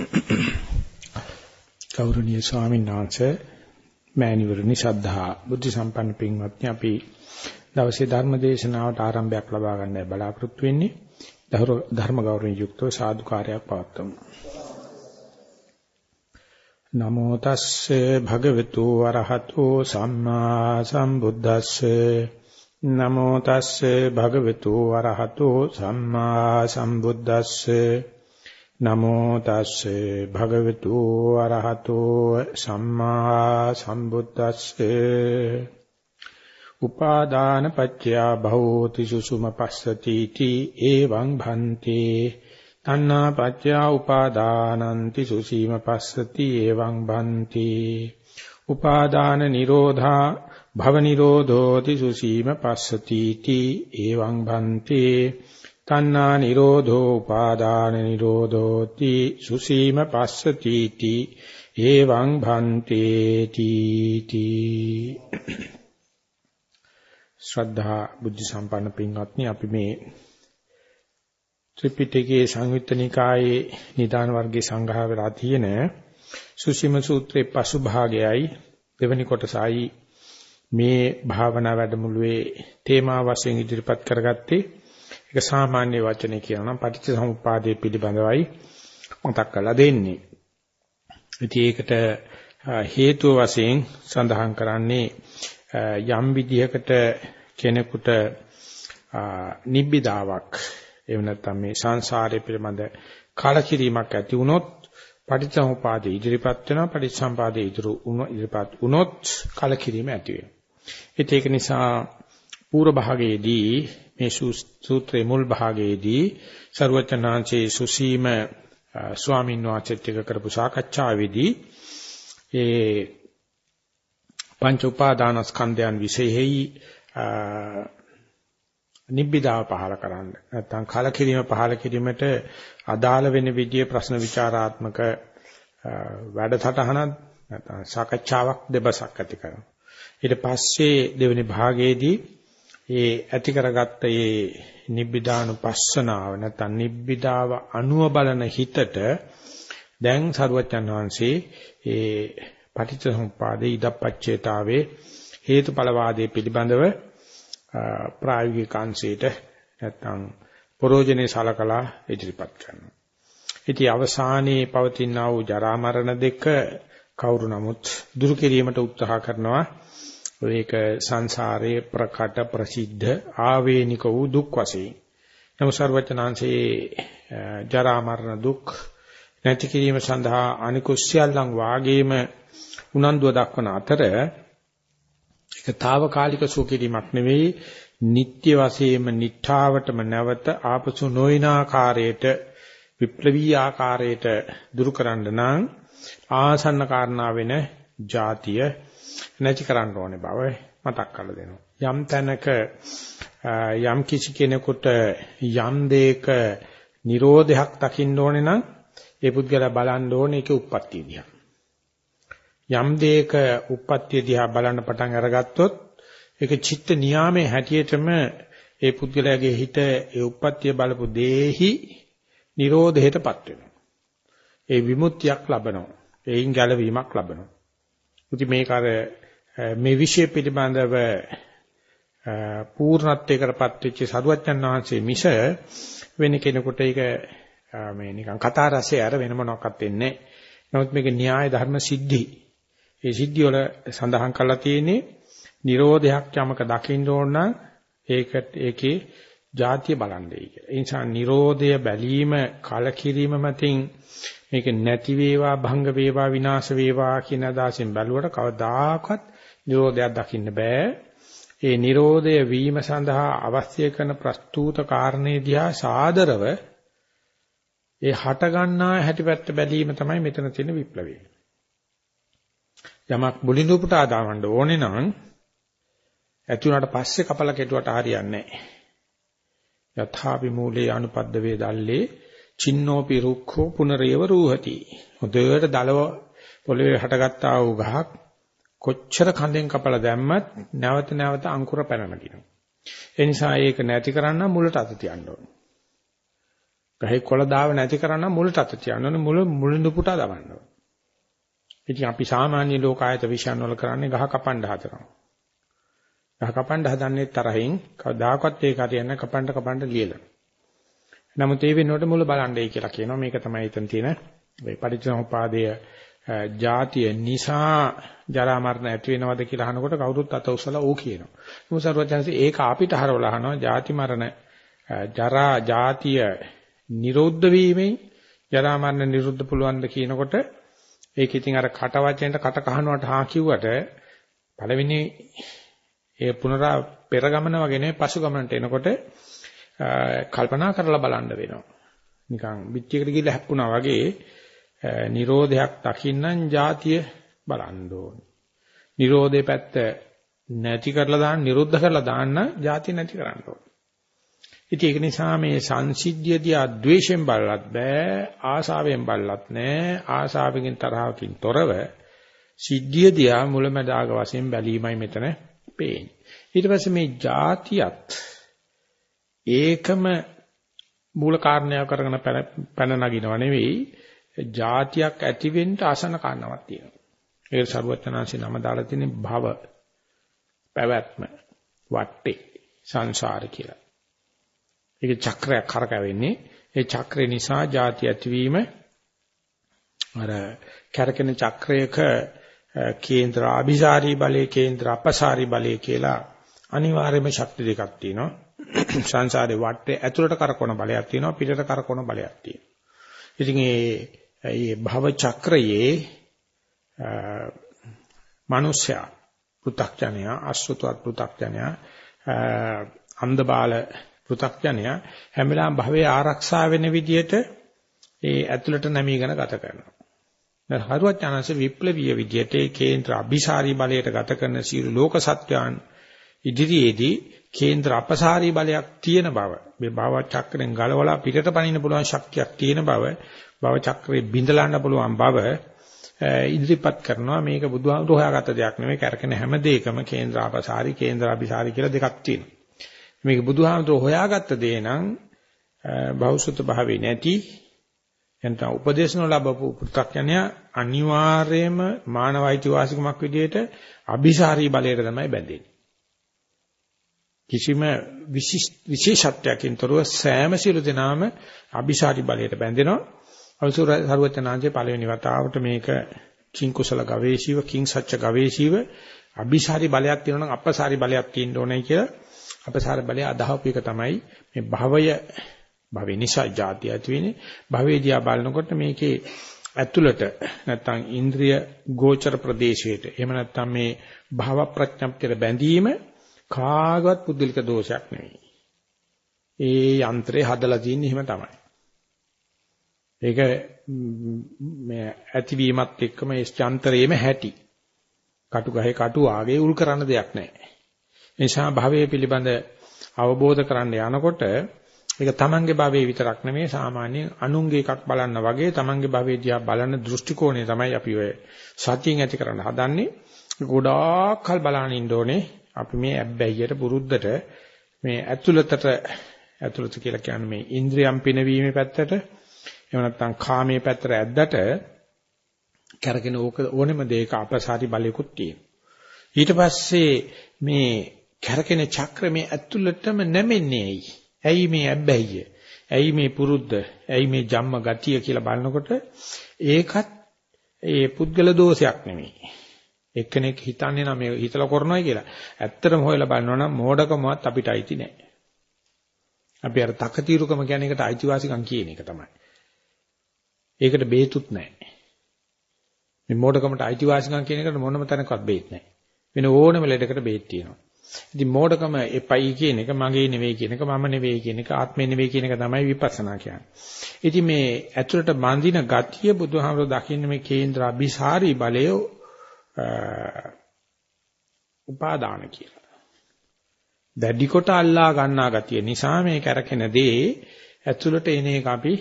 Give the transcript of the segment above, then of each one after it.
ගෞරවනීය ස්වාමීන් වහන්සේ මෑණිවරණි ශ්‍රද්ධා බුද්ධ සම්පන්න පින්වත්නි අපි දවසේ ධර්ම දේශනාවට ආරම්භයක් ලබා ගන්නයි බලාපොරොත්තු වෙන්නේ. ධර්ම ගෞරවයෙන් යුක්තව සාදුකාරයක් පවත්වමු. නමෝ තස්සේ භගවතු වරහතෝ සම්මා සම්බුද්දස්සේ. නමෝ තස්සේ භගවතු වරහතෝ සම්මා සම්බුද්දස්සේ. නමෝ තස්සේ භගවතු අරහතෝ සම්මා සම්බුද්දස්සේ. උපාදාන පත්‍යා භෞති සුසුම පස්සති තී එවං භන්තේ. තණ්හා පත්‍යා උපාදානන්ති සුසීම පස්සති එවං භන්තේ. උපාදාන නිරෝධා භව නිරෝධෝති සුසීම පස්සති තී එවං භන්තේ. තණ්හා නිරෝධෝ උපාදාන නිරෝධෝති සුසීම පස්සති ති එවං භන්තේ තීති ශ්‍රද්ධා බුද්ධ සම්පන්න පින්වත්නි අපි මේ ත්‍රිපිටකයේ සංයුත්ත නිකායේ නිදාන වර්ගයේ සංග්‍රහ වෙලා තියෙන සුසීම සූත්‍රයේ පසු භාගයයි දෙවැනි කොටසයි මේ භාවනා වැඩමුළුවේ තේමා වශයෙන් ඉදිරිපත් කරගත්තේ. ඒක සාමාන්‍ය වචනේ කියනවා පටිච්ච සමුප්පාදයේ පිළිබඳවයි මතක් කරලා දෙන්නේ. ඉතින් ඒකට හේතුව වශයෙන් සඳහන් කරන්නේ යම් විදිහකට කෙනෙකුට නිබ්බිදාවක් එහෙම නැත්නම් මේ සංසාරය පිළිබඳ කලකිරීමක් ඇති වුණොත් පටිච්චසමුපාදේ ඉදිරිපත් වෙනවා පටිච්චසමුපාදේ ඉදිරි ඉදිරිපත් වුණොත් කලකිරීම ඇති වෙනවා. ඒක නිසා පූර්ව භාගයේදී මේ සූත්‍රයේ මුල් භාගයේදී ਸਰවචනාංශේ සුසීම ස්වාමීන් වහන්සේත් එක්ක කරපු සාකච්ඡාවේදී ඒ පංච උපාදානස්කන්ධයන් විශේෂයි නිබ්බිදාව පහල කරන්න නැත්නම් කලකිරීම පහල කිරීමට අදාළ වෙන විදිහේ ප්‍රශ්න විචාරාත්මක වැඩසටහනක් නැත්නම් සාකච්ඡාවක් දෙබසක් ඇති කරනවා. ඊට පස්සේ දෙවෙනි භාගයේදී ඒ ඇති කරගත්ත ඒ නිබ්බිදානුපස්සනාව නැත්නම් නිබ්බිදාව අනුව බලන හිතට දැන් සරුවච්චන් වහන්සේ ඒ පටිච්චසමුපාදේ ඉදප්පච්චේතාවේ හේතුඵලවාදයේ පිළිබඳව ප්‍රායෝගික අංශයට නැත්නම් පරෝජනේ සලකලා ඉදිරිපත් කරනවා. ඉතින් අවසානයේ පවතින වූ ජරා මරණ දෙක කවුරු නමුත් දුරු කිරීමට උත්සාහ කරනවා ඒක සංසාරයේ ප්‍රකට ප්‍රසිද්ධ ආවේනික වූ දුක් වශයෙන්. නමු සර්වචනාංශේ ජරා මරණ දුක් නැති කිරීම සඳහා අනිකුස්යල්ලන් වාගේම උනන්දුව දක්වන අතර ඒක తాවකාලික සුඛීමක් නෙවෙයි නিত্য වශයෙන්ම නිඨාවටම නැවත ආපසු නොයනාකාරයට විප්ලවී ආකාරයට දුරු කරන්න නම් ආසන්න කාරණා වෙන ජාතිය නැති කරන්න ඕනේ බව මතක් කරලා දෙනවා. යම් තැනක යම් කිසි කෙනෙකුට යම් දෙයක Nirodhayak දකින්න ඕනේ නම් ඒ පුද්ගලයා බලන්න ඕනේ ඒකේ උප්පත්තිය දිහා. යම් දෙයක උප්පත්තිය දිහා බලන්න පටන් අරගත්තොත් ඒක චිත්ත නියාමයේ හැටියටම ඒ පුද්ගලයාගේ හිත ඒ උප්පත්තිය බලපු දෙෙහි Nirodheටපත් වෙනවා. ඒ විමුක්තියක් ලබනවා. ඒයින් ගැලවීමක් ලබනවා. ඉතින් මේක අර මේ විෂය පිළිබඳව පූර්ණත්වයකටපත් වෙච්ච සරුවච්චන් වහන්සේ මිස වෙන කෙනෙකුට ඒක මේ නිකන් කතා රසය අර වෙන මොනක්වත් වෙන්නේ නමුත් මේක න්‍යාය ධර්ම සිද්ධි. ඒ සිද්ධි වල සඳහන් කරලා තියෙන්නේ නිරෝධයක් යමක දකින්න ඕන නම් ඒකට ඒකේ ಜಾතිය බලන්නේ කියලා. ඒ නිසා නිරෝධය බැලීම කලකිරීම මතින් මේක නැති වේවා භංග වේවා විනාශ වේවා කියන අදහසින් බැලුවට කවදාකවත් නිරෝධයක් දකින්න බෑ. ඒ නිරෝධය වීම සඳහා අවශ්‍ය කරන ප්‍රස්තුත කාරණේ දිහා සාදරව ඒ හට ගන්නා හැටිපැත්ත බැලීම තමයි මෙතන තියෙන විප්ලවය. යමක් මුලින්ම පුටා දාවන්න ඕනේ නම් ඇති උනාට පස්සේ කපල කෙටුවට හරියන්නේ නැහැ. යථාපි මූලේ අනුපද්ද වේදල්ලේ චින්නෝපි රුක්ඛෝ පුනරේව රූහති. හොඳට දලව පොළවේ හටගත්තා වූ ගහක් කොච්චර කඳෙන් කපලා දැම්මත් නැවත නැවත අංකුර පැනනගිනවා. ඒ නිසා ඒක නැති කරන්න මුලට අත තියන්න ඕනේ. ගහේ කොළ දාව නැති කරන්න මුලට අත තියන්න ඕනේ මුල මුලින්දු පුටා දවන්න ඕනේ. ඉතින් අපි සාමාන්‍ය ලෝකායත විශ්යන් වල කරන්නේ ගහ කපන්න හදනවා. ගහ කපන්න හදන්නේ තරහින් කවදාකවත් ඒක හරියන්නේ කපන්න කපන්න ලියලා. නමුත් ඒ වෙනුවට මුල බලන්නයි කියලා කියනවා. මේක තමයි එතන තියෙන මේ පරිච්ඡේදෝපාදයේ ජාතිය නිසා ජරා මරණ ඇති වෙනවද කියලා අහනකොට කවුරුත් අත උස්සලා ඕ කියනවා. මොකද සර්වඥාන්සේ ඒක අපිට හරවලා අහනවා ජාති මරණ ජරා ජාතිය නිරෝධ වීමෙන් ජරා මරණ නිරුද්ධ පුළුවන්ද කියනකොට ඒක ඉතින් අර කට වචෙන්ට කට කහනවට හා කිව්වට පළවෙනි ඒ පුනරා පෙර ගමන වගේ නෙවෙයි පසු ගමනට එනකොට කල්පනා කරලා බලන්න වෙනවා. නිකන් පිටියකට ගිහිල්ලා හැප්පුණා වගේ නිරෝධයක් දකින්නම් જાතිය බලන්න ඕනේ. නිරෝධේ පැත්ත නැති කරලා දාන්න, නිරුද්ධ කරලා දාන්න જાතිය නැති කරන්න ඕනේ. ඉතින් ඒක නිසා මේ සංසිද්ධිය දිහා ද්වේෂයෙන් බලලත් බෑ, ආසාවෙන් බලලත් නෑ, ආසාවකින් තරහකින් තොරව සිද්ධිය දිහා මුලමදාග වශයෙන් බැලීමයි මෙතන පේන්නේ. ඊට පස්සේ මේ જાතියත් ඒකම මූල කාරණාව කරගෙන පැන නගිනව නෙවෙයි જાතියක් ඇති වෙන්න ආසන කාරණාවක් තියෙනවා. ඒක ਸਰවඥාන්සේ නම දාලා තියෙන භව පැවැත්ම වටේ සංසාර කියලා. ඒක චක්‍රයක් කරකැවෙන්නේ. ඒ චක්‍රය නිසා જાති ඇතිවීම අර කැරකෙන චක්‍රයක කේන්ද්‍ර ආභිසාරී බලයේ කේන්ද්‍ර අපසාරී බලයේ කියලා අනිවාර්යම ශක්ති දෙකක් තියෙනවා. සංසාරේ වටේ ඇතුළට කරකවන බලයක් තියෙනවා පිටට කරකවන බලයක් තියෙනවා. ඉතින් මේ භව චක්‍රයේ මනුෂ්‍යයා පෘ탁ජනයා අසුතවත් පෘ탁ජනයා අන්ධබාල පෘ탁ජනයා හැම වෙලාවෙම භවයේ ආරක්ෂා වෙන විදියට ඒ ඇතුළට නැමීගෙන ගත කරනවා. දැන් හරුවත් ඥානසේ විප්ලවීය විදියට ඒ කේන්ද්‍ර අභිසාරී බලයට ගත කරන සියලු ලෝක සත්‍යයන් ඉදිරියේදී කේන්ද්‍ර අපසාරී බලයක් තියෙන බව මේ භව චක්‍රයෙන් ගලවලා පිටට පනින්න පුළුවන් ශක්තියක් තියෙන බව භව චක්‍රේ බිඳලන්න පුළුවන් බව ඉදිරිපත් කරනවා. මේක බුදුහාමුදුරු හොයාගත්ත දෙයක් නෙමෙයි. කරකෙන හැම දෙයකම කේන්ද්‍ර අපසාරී කේන්ද්‍ර අභිසාරී කියලා දෙකක් තියෙනවා. මේක බුදුහාමුදුරුවෝ හොයාගත්ත දේ නම් බෞසුත භාවේ නැති එතන උපදේශන ලැබපු පු탁ඥය අනිවාර්යයෙන්ම මානවයිති වාසිකමක් විදිහට අபிසාරී බලයට තමයි බැඳෙන්නේ. කිසිම විශේෂත්වයකින් තොරව සෑම සිළු දෙනාම අභිසාරි බලයට බැඳෙනවා. අවසර සරුවචනාංශයේ පළවෙනි වතාවට මේක කිං කුසල ගවේෂීව කිං සච්ච ගවේෂීව අභිසාරි බලයක් තියෙනවා නම් අපසාරි බලයක් තියෙන්න ඕනේ කියලා අපසාර බලය අදහපු එක තමයි මේ භවය භවේ නිසා જાති ඇති වෙන්නේ භවේදියා බලනකොට මේකේ ඇතුළට නැත්තම් ඉන්ද්‍රිය ගෝචර ප්‍රදේශයට එහෙම නැත්තම් මේ භව ප්‍රඥප්තියට බැඳීම කාගවත් පුද්ගලික දෝෂයක් නෙවෙයි. ඒ යන්ත්‍රය හදලා තියෙන්නේ එහෙම තමයි. ඒක මේ ඇතිවීමත් එක්කම ඒ යන්ත්‍රයේම හැටි. කටු ගහේ කටු ආගේ උල් කරන්න දෙයක් නැහැ. නිසා භවයේ පිළිබඳ අවබෝධ කරන්න යනකොට ඒක තමන්ගේ භවයේ විතරක් නෙමෙයි සාමාන්‍ය අනුන්ගේ එකක් බලන්න වගේ තමන්ගේ භවයේ දිහා බලන දෘෂ්ටි කෝණය තමයි අපි ඔය සතියෙන් ඇති කරන්න හදන්නේ. ගොඩාක් කල් බලන ඉන්න ඕනේ අපි මේ ඇබ්බැහියට පුරුද්දට මේ ඇතුළතට ඇතුළත කියලා කියන්නේ මේ ඉන්ද්‍රියම් පිනවීමේ පැත්තට එහෙම නැත්නම් කාමයේ පැත්තට ඇද්දට කරගෙන ඕක ඕනෙම දෙයක අපසාරි බලයකුත් තියෙනවා. ඊට පස්සේ මේ කැරකෙන චක්‍රමේ ඇතුළටම නැමෙන්නේ ඇයි? ඇයි මේ ඇබ්බැහිය? ඇයි මේ පුරුද්ද? ඇයි මේ ජම්ම ගතිය කියලා බලනකොට ඒකත් ඒ පුද්ගල දෝෂයක් නෙමෙයි. එක්කෙනෙක් හිතන්නේ නම් මේ හිතලා කරනවා කියලා. ඇත්තටම හොයලා බලනවා නම් මෝඩකමවත් අපිට අයිති නෑ. අපි අර තකතිරුකම කියන එකට අයිතිවාසිකම් කියන එක තමයි. ඒකට බේතුත් නැහැ. මේ මෝඩකමට අයිතිවාසිකම් කියන එකට මොනම තැනකවත් බේත් නැහැ. වෙන ඕනම ලෙඩකට බේත් තියෙනවා. ඉතින් මෝඩකම එපයි කියන එක මගේ නෙවෙයි කියන එක මම නෙවෙයි කියන එක ආත්මේ නෙවෙයි කියන එක තමයි විපස්සනා කියන්නේ. ඉතින් මේ ඇතුළට බඳින ගතිය බුදුහාමර දකින්න මේ කේන්ද්‍ර අபிසාරී බලය උපාදාන කියලා. දැඩි කොට අල්ලා ගන්නා ගතිය නිසා මේ කරකෙන දේ ඇතුළට එන එක අපි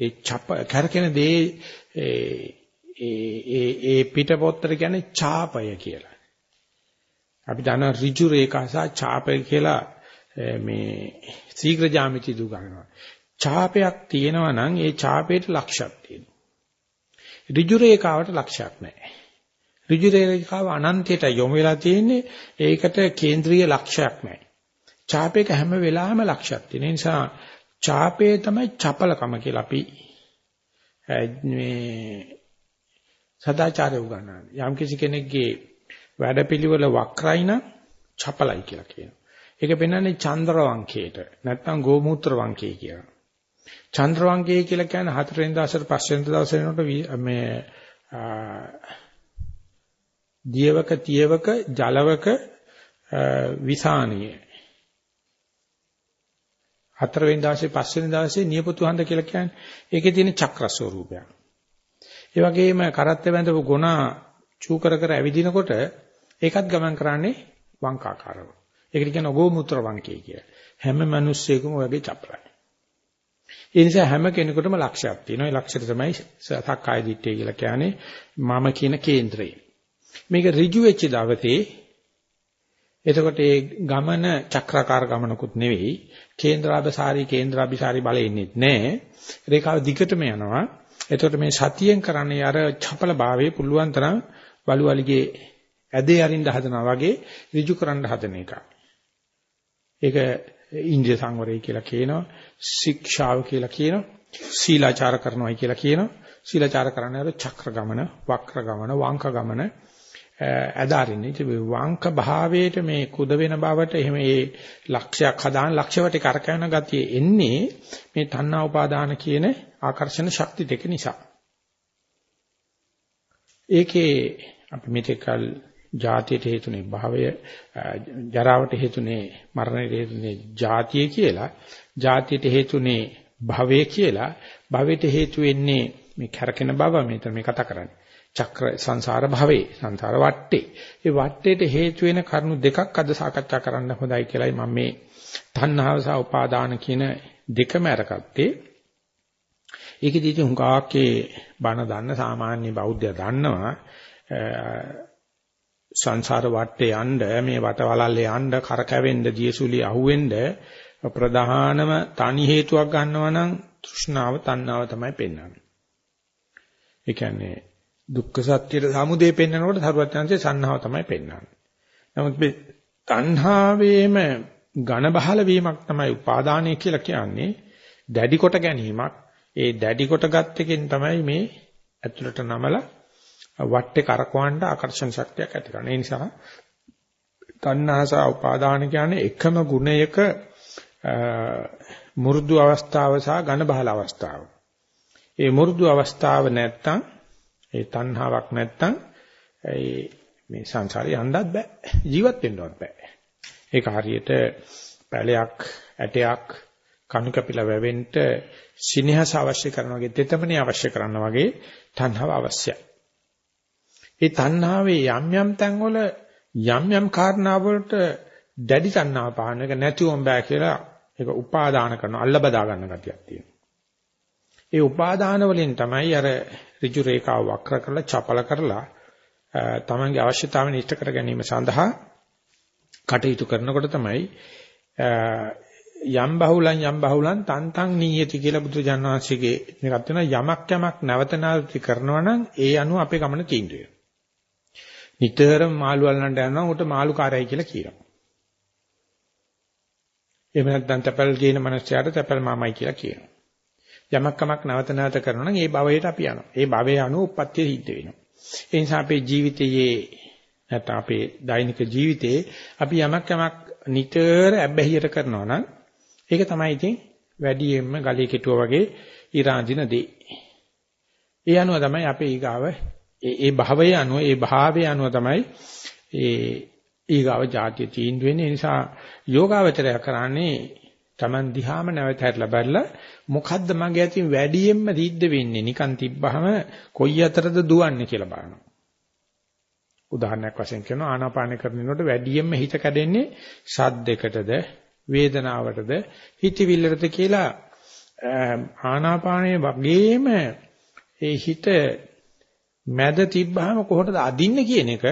ඒ චප කරකෙන දේ ඒ ඒ පිටපොත්තට කියන්නේ ඡාපය කියලා. අපි දන්න ඍජු රේඛා සහ ඡාපය කියලා මේ ශීඝ්‍ර ජ්‍යාමිති දු ගන්නවා. ඡාපයක් තියෙනවා නම් ඒ ඡාපයට ලක්ෂයක් තියෙනවා. ඍජු රේඛාවට ලක්ෂයක් නැහැ. ඍජු රේඛාව අනන්තයට යොමු වෙලා තියෙන්නේ ඒකට කේන්ද්‍රීය ලක්ෂයක් නැහැ. ඡාපයක හැම වෙලාවෙම ලක්ෂයක් තියෙන නිසා ඡාපේ තමයි චපලකම කියලා අපි මේ සදාචාරය උගන්වන්නේ. යම් කිසි කෙනෙක්ගේ වැඩපිළිවෙල වක්‍රයි නම් චපලයි කියලා කියනවා. ඒක පෙන්වන්නේ චන්ද්‍ර වංකයට නැත්නම් ගෝමූත්‍ර වංකය කියලා. චන්ද්‍ර වංකය කියලා කියන්නේ හතරෙන් දවසට පස්වෙන් දවසේ වෙනකොට මේ දියවක තියවක ජලවක විසානිය හතරවෙනි දවසේ පස්වෙනි දවසේ නියපොතු හඳ කියලා කියන්නේ ඒකේ තියෙන චක්‍ර ස්වරූපයක්. ඒ වගේම කරත්ත බැඳපු ගුණා චූ කර කර ඇවිදිනකොට ඒකත් ගමන් කරන්නේ වංකාකාරව. ඒකට කියන ගෝමුත්‍ර වංකේ කිය. හැම මිනිස්සෙකම වගේ චපලයි. ඒ නිසා හැම කෙනෙකුටම ලක්ෂයක් තියෙනවා. ඒ ලක්ෂය තමයි සක්කාය දිට්ඨිය කියලා කියන්නේ මම කියන කේන්ද්‍රය. මේක ඍජු වෙච්ච දවසේ එතකොට ඒ ගමන චක්‍රාකාර ගමනකුත් නෙවෙයි කේන්ද්‍රාභසාරී කේන්ද්‍රාභිසාරී බලෙ ඉන්නේ නැහැ. රේඛාව දිගටම යනවා. එතකොට මේ සතියෙන් කරන්නේ අර චපල භාවයේ පුළුවන් තරම් බලුවලිගේ ඇදේ අරින්න හදනවා වගේ ඍජු කරන්න හදන එක. ඒක ඉන්ද්‍රිය සංවරය කියලා කියනවා. ශික්ෂාව කියලා කියනවා. සීලාචාර කරනවායි කියලා කියනවා. සීලාචාර කරන්නේ අර චක්‍ර ගමන, වක්‍ර ගමන, වංක ගමන ඇදාරින්නේ. ඉතින් වංක භාවයට මේ කුද වෙන බවට එහෙම ඒ ලක්ෂයක් හදාන ලක්ෂයට කරකවන ගතිය එන්නේ මේ තණ්හා උපාදාන කියන ආකර්ෂණ ශක්ති දෙක නිසා. ඒකේ අපි මෙතකල් ජාතියට හේතුනේ භාවය ජරාවට හේතුනේ මරණයට හේතුනේ ජාතිය කියලා ජාතියට හේතුනේ භවය කියලා භවයට හේතු වෙන්නේ මේ කැරකෙන බව මෙතන මේ කතා කරන්නේ චක්‍ර සංසාර භවයේ සංසාර වටේ. ඒ වටේට හේතු වෙන කරුණු දෙකක් අද සාකච්ඡා කරන්න හොඳයි කියලායි මම මේ තණ්හාව සහ උපාදාන කියන දෙකම අරගත්තේ. ඒකෙදි ඉතින් හුඟාක්ේ බණ දන්න සාමාන්‍ය බෞද්ධය දන්නවා සංසාර වටේ යන්න මේ වටවලල්ලේ යන්න කරකැවෙන්න දියසුලි අහුවෙන්න ප්‍රධානම තනි හේතුවක් ගන්නවා නම් තෘෂ්ණාව තණ්හාව තමයි පෙන්වන්නේ. ඒ කියන්නේ දුක්ඛ සත්‍යයට සමුදේ පෙන්නකොට සරුවත්යන්සේ සන්නාව තමයි පෙන්වන්නේ. නමුත් මේ තණ්හාවේම ඝන බහල වීමක් තමයි උපාදානය කියලා කියන්නේ. දැඩි කොට ගැනීමක්. ඒ දැඩි කොට ගත් එකෙන් තමයි මේ ඇතුළට නමලා වටේ කරකවන්න ආකර්ෂණ ශක්තියක් ඇති කරන්නේ. ඒ නිසා තණ්හාස උපාදාන කියන්නේ එකම ගුණයක මු르දු අවස්ථාව සහ ඝන බහල අවස්ථාව. ඒ මු르දු අවස්ථාව නැත්තම් ඒ තණ්හාවක් නැත්තම් ඒ මේ සංසාරේ යන්නත් බෑ. ජීවත් වෙන්නවත් බෑ. ඒක හරියට පැලයක් ඇටයක් කණු කැපිලා වැවෙන්න සිනහස අවශ්‍ය කරන වගේ තෙතමනේ අවශ්‍ය කරන වගේ තණ්හාව අවශ්‍යයි. ඒ තණ්හාවේ යම් යම් තැන්වල යම් යම් කාරණා වලට දැඩි තණ්හාව පහන එක නැතිවම බෑ කියලා ඒක උපාදාන කරනවා අල්ල බදා ගන්න ගතියක් තියෙනවා. ඒ උපාදාන වලින් තමයි අර ඍජු රේඛාව වක්‍ර කරලා චපල කරලා තමන්ගේ අවශ්‍යතාවන ඉෂ්ට කර ගැනීම සඳහා කටයුතු කරනකොට තමයි යම් බහුලං යම් බහුලං තන්තං නීයති කියලා බුදුජාන විශ්වයේ මේකත් වෙන යමක් යමක් නැවත නැවත කරනවා නම් ඒ අනුව අපේ ගමන තීන්දුව වෙනවා. නිතරම මාළු අල්ලන්නට යනවා උට මාළු කාර්යයි කියලා කියනවා. එහෙම නැත්නම් තැපල් කියන මනසයාට තැපල් මාමයි කියලා කියනවා. යමක් කමක් නැවත නැවත කරනවා නම් ඒ භවයට අපි යනවා. ඒ භවයේ අනුව උප්පත්තිය සිද්ධ වෙනවා. ඒ නිසා අපේ ජීවිතයේ නැත්නම් අපේ දෛනික ජීවිතයේ අපි යමක් යමක් නිතර අබ්බැහියට කරනවා නම් ඒක තමයි ඉතින් වැඩියෙන්ම ගලේ කෙටුව වගේ ඉරාඳින දේ. ඒ අනුව තමයි අපේ ඊගාව ඒ ඒ භවය අනුව ඒ භාවය අනුව තමයි ඒ ඊගාව જાතිය තීන්දුව වෙන්නේ. ඒ නිසා යෝගාවචරය කරන්නේ Taman දිහාම නැවත හැරලා බලලා මොකද්ද මගේ අතින් වැඩියෙන්ම සිද්ධ වෙන්නේ නිකන් තිබ්බහම කොයි අතරද දුවන්නේ කියලා බලනවා. උදාහරණයක් වශයෙන් කියනවා ආනාපාන කරනකොට වැඩියෙන්ම හිත කැඩෙන්නේ ශබ්දයකටද වේදනාවටද හිතවිල්ලටද කියලා ආනාපානයේ වගේම ඒ හිත මැද තිබ්බහම කොහොටද අදින්න කියන එක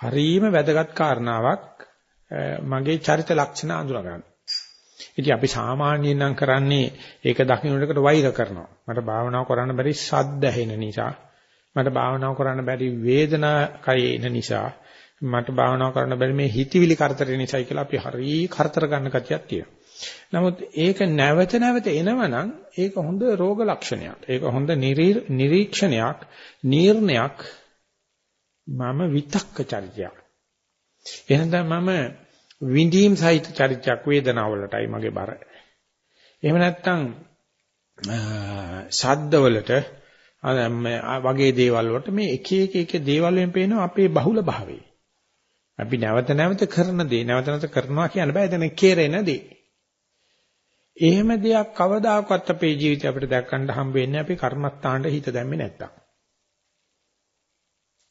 හරීම වැදගත් කාරණාවක් මගේ චරිත ලක්ෂණ අඳුර ගන්න. ඉතින් අපි සාමාන්‍යයෙන් නම් කරන්නේ ඒක දකින්නකට වෛර කරනවා. මට භාවනාව කරන්න බැරි සද්ද ඇහෙන නිසා, මට භාවනාව කරන්න බැරි වේදනා කයේ එන නිසා, මට භාවනාව කරන්න බැරි මේ හිතවිලි කරදරේ නිසායි කියලා අපි හරි කරදර ගන්න කතියක් තියෙනවා. නමුත් ඒක නැවත නැවත එනවනම් ඒක හොඳ රෝග ලක්ෂණයක්. ඒක හොඳ නිරීක්ෂණයක්, නිర్ణයක්. මම විතක්ක චරිතයක්. එහෙනම් මම විඳීම් සහිත චරිතයක් වේදනාවලටයි මගේ බර. එහෙම නැත්නම් ශබ්දවලට වගේ දේවල් වලට මේ එක එක එක දේවල් වලින් පේනවා අපේ බහුල භාවය. අපි නැවත නැවත කරන දේ නැවත නැවත කරනවා කියන්න බෑ එතන කෙරෙන දේ. එහෙම දෙයක් කවදාකවත් අපේ ජීවිතේ අපිට දැක්කන්න හම්බ වෙන්නේ අපි කර්මස්ථානට හිත දැම්මේ නැත්තම්.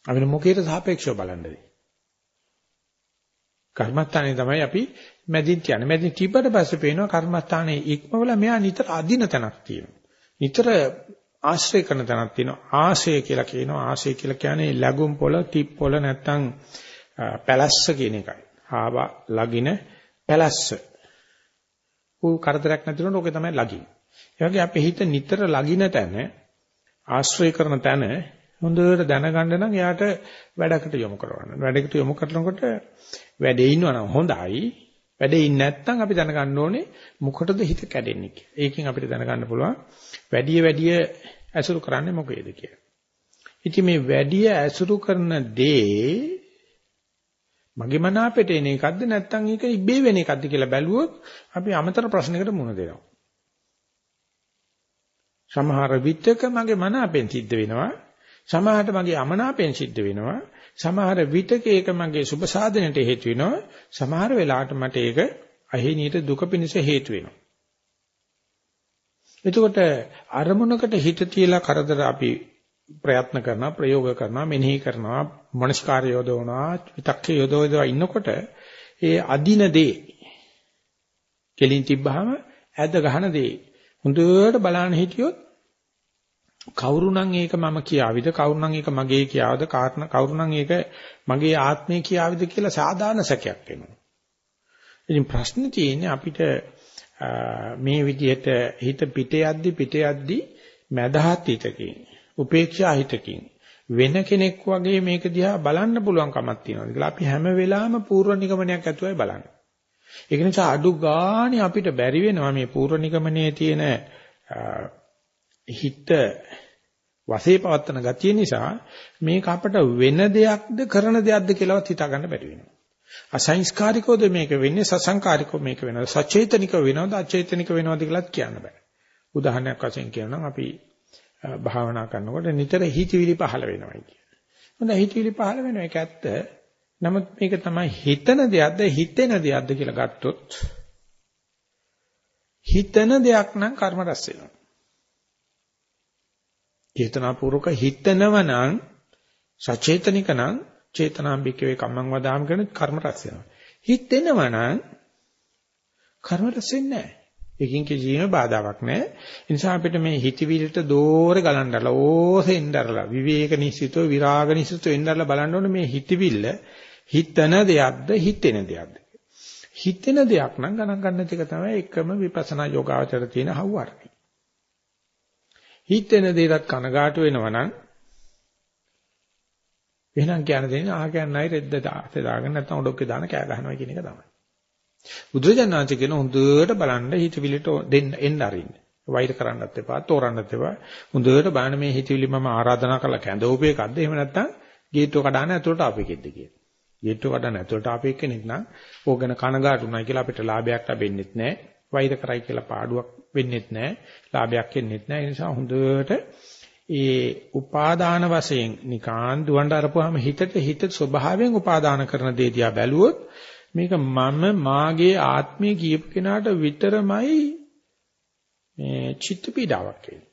අපිට මොකේට සාපේක්ෂව බලන්නද? කර්මස්ථානේ තමයි අපි මැදින් තියන්නේ. මැදින් තිබ්බට පස්සේ පේනවා කර්මස්ථානේ ඉක්මවල මෙයා නිතර අදින තැනක් තියෙනවා. නිතර ආශ්‍රය කරන තැනක් තියෙනවා. ආශය කියලා කියනවා. ආශය කියලා කියන්නේ ලැබුම් පොළ, තිප් පොළ නැත්තම් පැලස්ස කියන එකයි. ආවා ලගින පැලස්ස. ඌ කරදරයක් නැතිනොත් ඕකේ තමයි ලගින්. ඒ වගේ අපේ හිත නිතර ලගින තැන ආශ්‍රය කරන තැන හොඳට දැනගන්න නම් එයාට වැඩකට යොමු කරවන්න. වැඩකට යොමු කරනකොට වැඩේ ඉන්නවනම් හොඳයි. වැඩේ ඉන්නේ නැත්නම් අපි දැනගන්න ඕනේ මොකටද හිත කැඩෙන්නේ කියලා. ඒකෙන් අපිට දැනගන්න පුළුවන් වැඩි වැඩි ඇසුරු කරන්නේ මොකේද කියලා. ඉතින් මේ වැඩි ඇසුරු කරන දේ මගේ මන අපිට එන එකක්ද නැත්නම් ඒක ඉබේ වෙන එකක්ද කියලා බැලුවොත් අපි අමතර ප්‍රශ්නයකට මුහුණ දෙනවා. සමහර විටක මගේ මන අපෙන් සිද්ධ වෙනවා. සමහරට මගේ අමනාපෙන් සිද්ධ වෙනවා. සමහර විටක ඒක මගේ සුබ සාධනයට හේතු වෙනවා. සමහර වෙලාවට මට ඒක අහිනීට දුක පිණිස හේතු වෙනවා. එතකොට අරමුණකට හිත තියලා කරදර අපි ප්‍රයත්න කරනවා ප්‍රයෝග කරනවා මෙනෙහි කරනවා මනස්කාරය යොදවනවා විතක්කේ යොදවනවා ඉන්නකොට ඒ අදින දේ කෙලින් තිබ්බහම ඇද ගහන දේ හොඳට බලන්න හිටියොත් කවුරුනම් ඒක මම කියාවිද කවුරුනම් ඒක මගේ කියාවද කවුරුනම් ඒක මගේ ආත්මය කියාවිද කියලා සාධාරණ සැකයක් එනවා. ඉතින් ප්‍රශ්නේ තියෙන්නේ අපිට මේ විදිහට හිත පිට යද්දි පිට යද්දි මදහත් හිතකින් උපේක්ෂා හිතකින් වෙන කෙනෙක් වගේ මේක දිහා බලන්න පුළුවන් කමක් තියෙනවා කියලා අපි හැම වෙලාවෙම පූර්ව නිගමනයක් ඇතුවයි බලන්නේ. ඒක නිසා අඩු ගානේ අපිට බැරි වෙනවා මේ පූර්ව නිගමනයේ තියෙන හිත වශයේ පවත්තන ගතිය නිසා මේක අපට වෙන දෙයක්ද කරන දෙයක්ද කියලාවත් හිතා ගන්න බැරි වෙනවා. අසංස්කාරිකවද මේක වෙන්නේ සසංකාරිකව මේක වෙනවද සචේතනික වෙනවද අචේතනික වෙනවද කියලාත් කියන්න බෑ. උදාහරණයක් වශයෙන් කියනවා අපි භාවනා කරනකොට නිතර හිතවිලි පහළ වෙනවා කියන. හොඳ හිතවිලි පහළ වෙනවා ඒක ඇත්ත. නමුත් මේක තමයි හිතන දෙයක්ද හිතෙන දෙයක්ද කියලා ගත්තොත් හිතන දෙයක් නම් කර්ම රැස් වෙනවා. චේතනාපූර්වක හිතනව නම් සචේතනික නම් චේතනාම්බිකවේ කම්මං වදාම් කරන කර්ම රැස් වෙනවා. හිතෙනව නම් කර්ම රැස් වෙන්නේ නැහැ. ඒකින් කිසිම බාධාවක් නැහැ. ඒ නිසා අපිට මේ හිතවිලට දෝරේ ගලන්නලා ඕසෙන්ඩරලා විවේක නිසිතෝ විරාග නිසිතෝ එන්නලා බලන්න ඕනේ මේ හිතවිල්ල හිතන දෙයක්ද හිතෙන දෙයක්ද හිතෙන දෙයක් නම් ගණන් ගන්න එක තමයි එකම විපස්සනා යෝගාවචර තියෙන හවුවරණි. හිතෙන දේකට කනගාටු වෙනවා නම් එහෙනම් කියන දේ ආ කියන්නයි රෙද්ද දාගෙන නැත්නම් ඔඩොක්කේ දාන කෑ ගහනවා කියන එක තමයි. බුදුරජාණන්සේ කියන හොඳට බලන්න හිතවිලිට දෙන්න එන්න අරින්න. වෛර කරන්නත් එපා, තෝරන්නත් එපා. හොඳට බලන්න මේ හිතවිලි මම ආරාධනා කරලා කැඳවපු එකක්ද? එහෙම නැත්නම් ගේට්ටුව කඩාන ඇතුළට ආපෙකෙද්ද කියලා. ගේට්ටුව කඩාන ඇතුළට ආපෙක කෙනෙක් නම් ඕගන කනගාටුුණා කියලා අපිට ලාභයක් ලැබෙන්නෙත් නැහැ. වෛර කරයි කියලා පාඩුවක් වෙන්නෙත් නැහැ. ලාභයක් එන්නෙත් නැහැ. ඒ නිසා හොඳට ඒ උපාදාන වශයෙන් නිකාන් දුවන්ඩ අරපුවාම හිතට හිත ස්වභාවයෙන් උපාදාන කරන දේ දිහා බැලුවොත් මේක මම මාගේ ආත්මය කියපු කෙනාට විතරමයි මේ චිත්ත පීඩාවක් එන්නේ.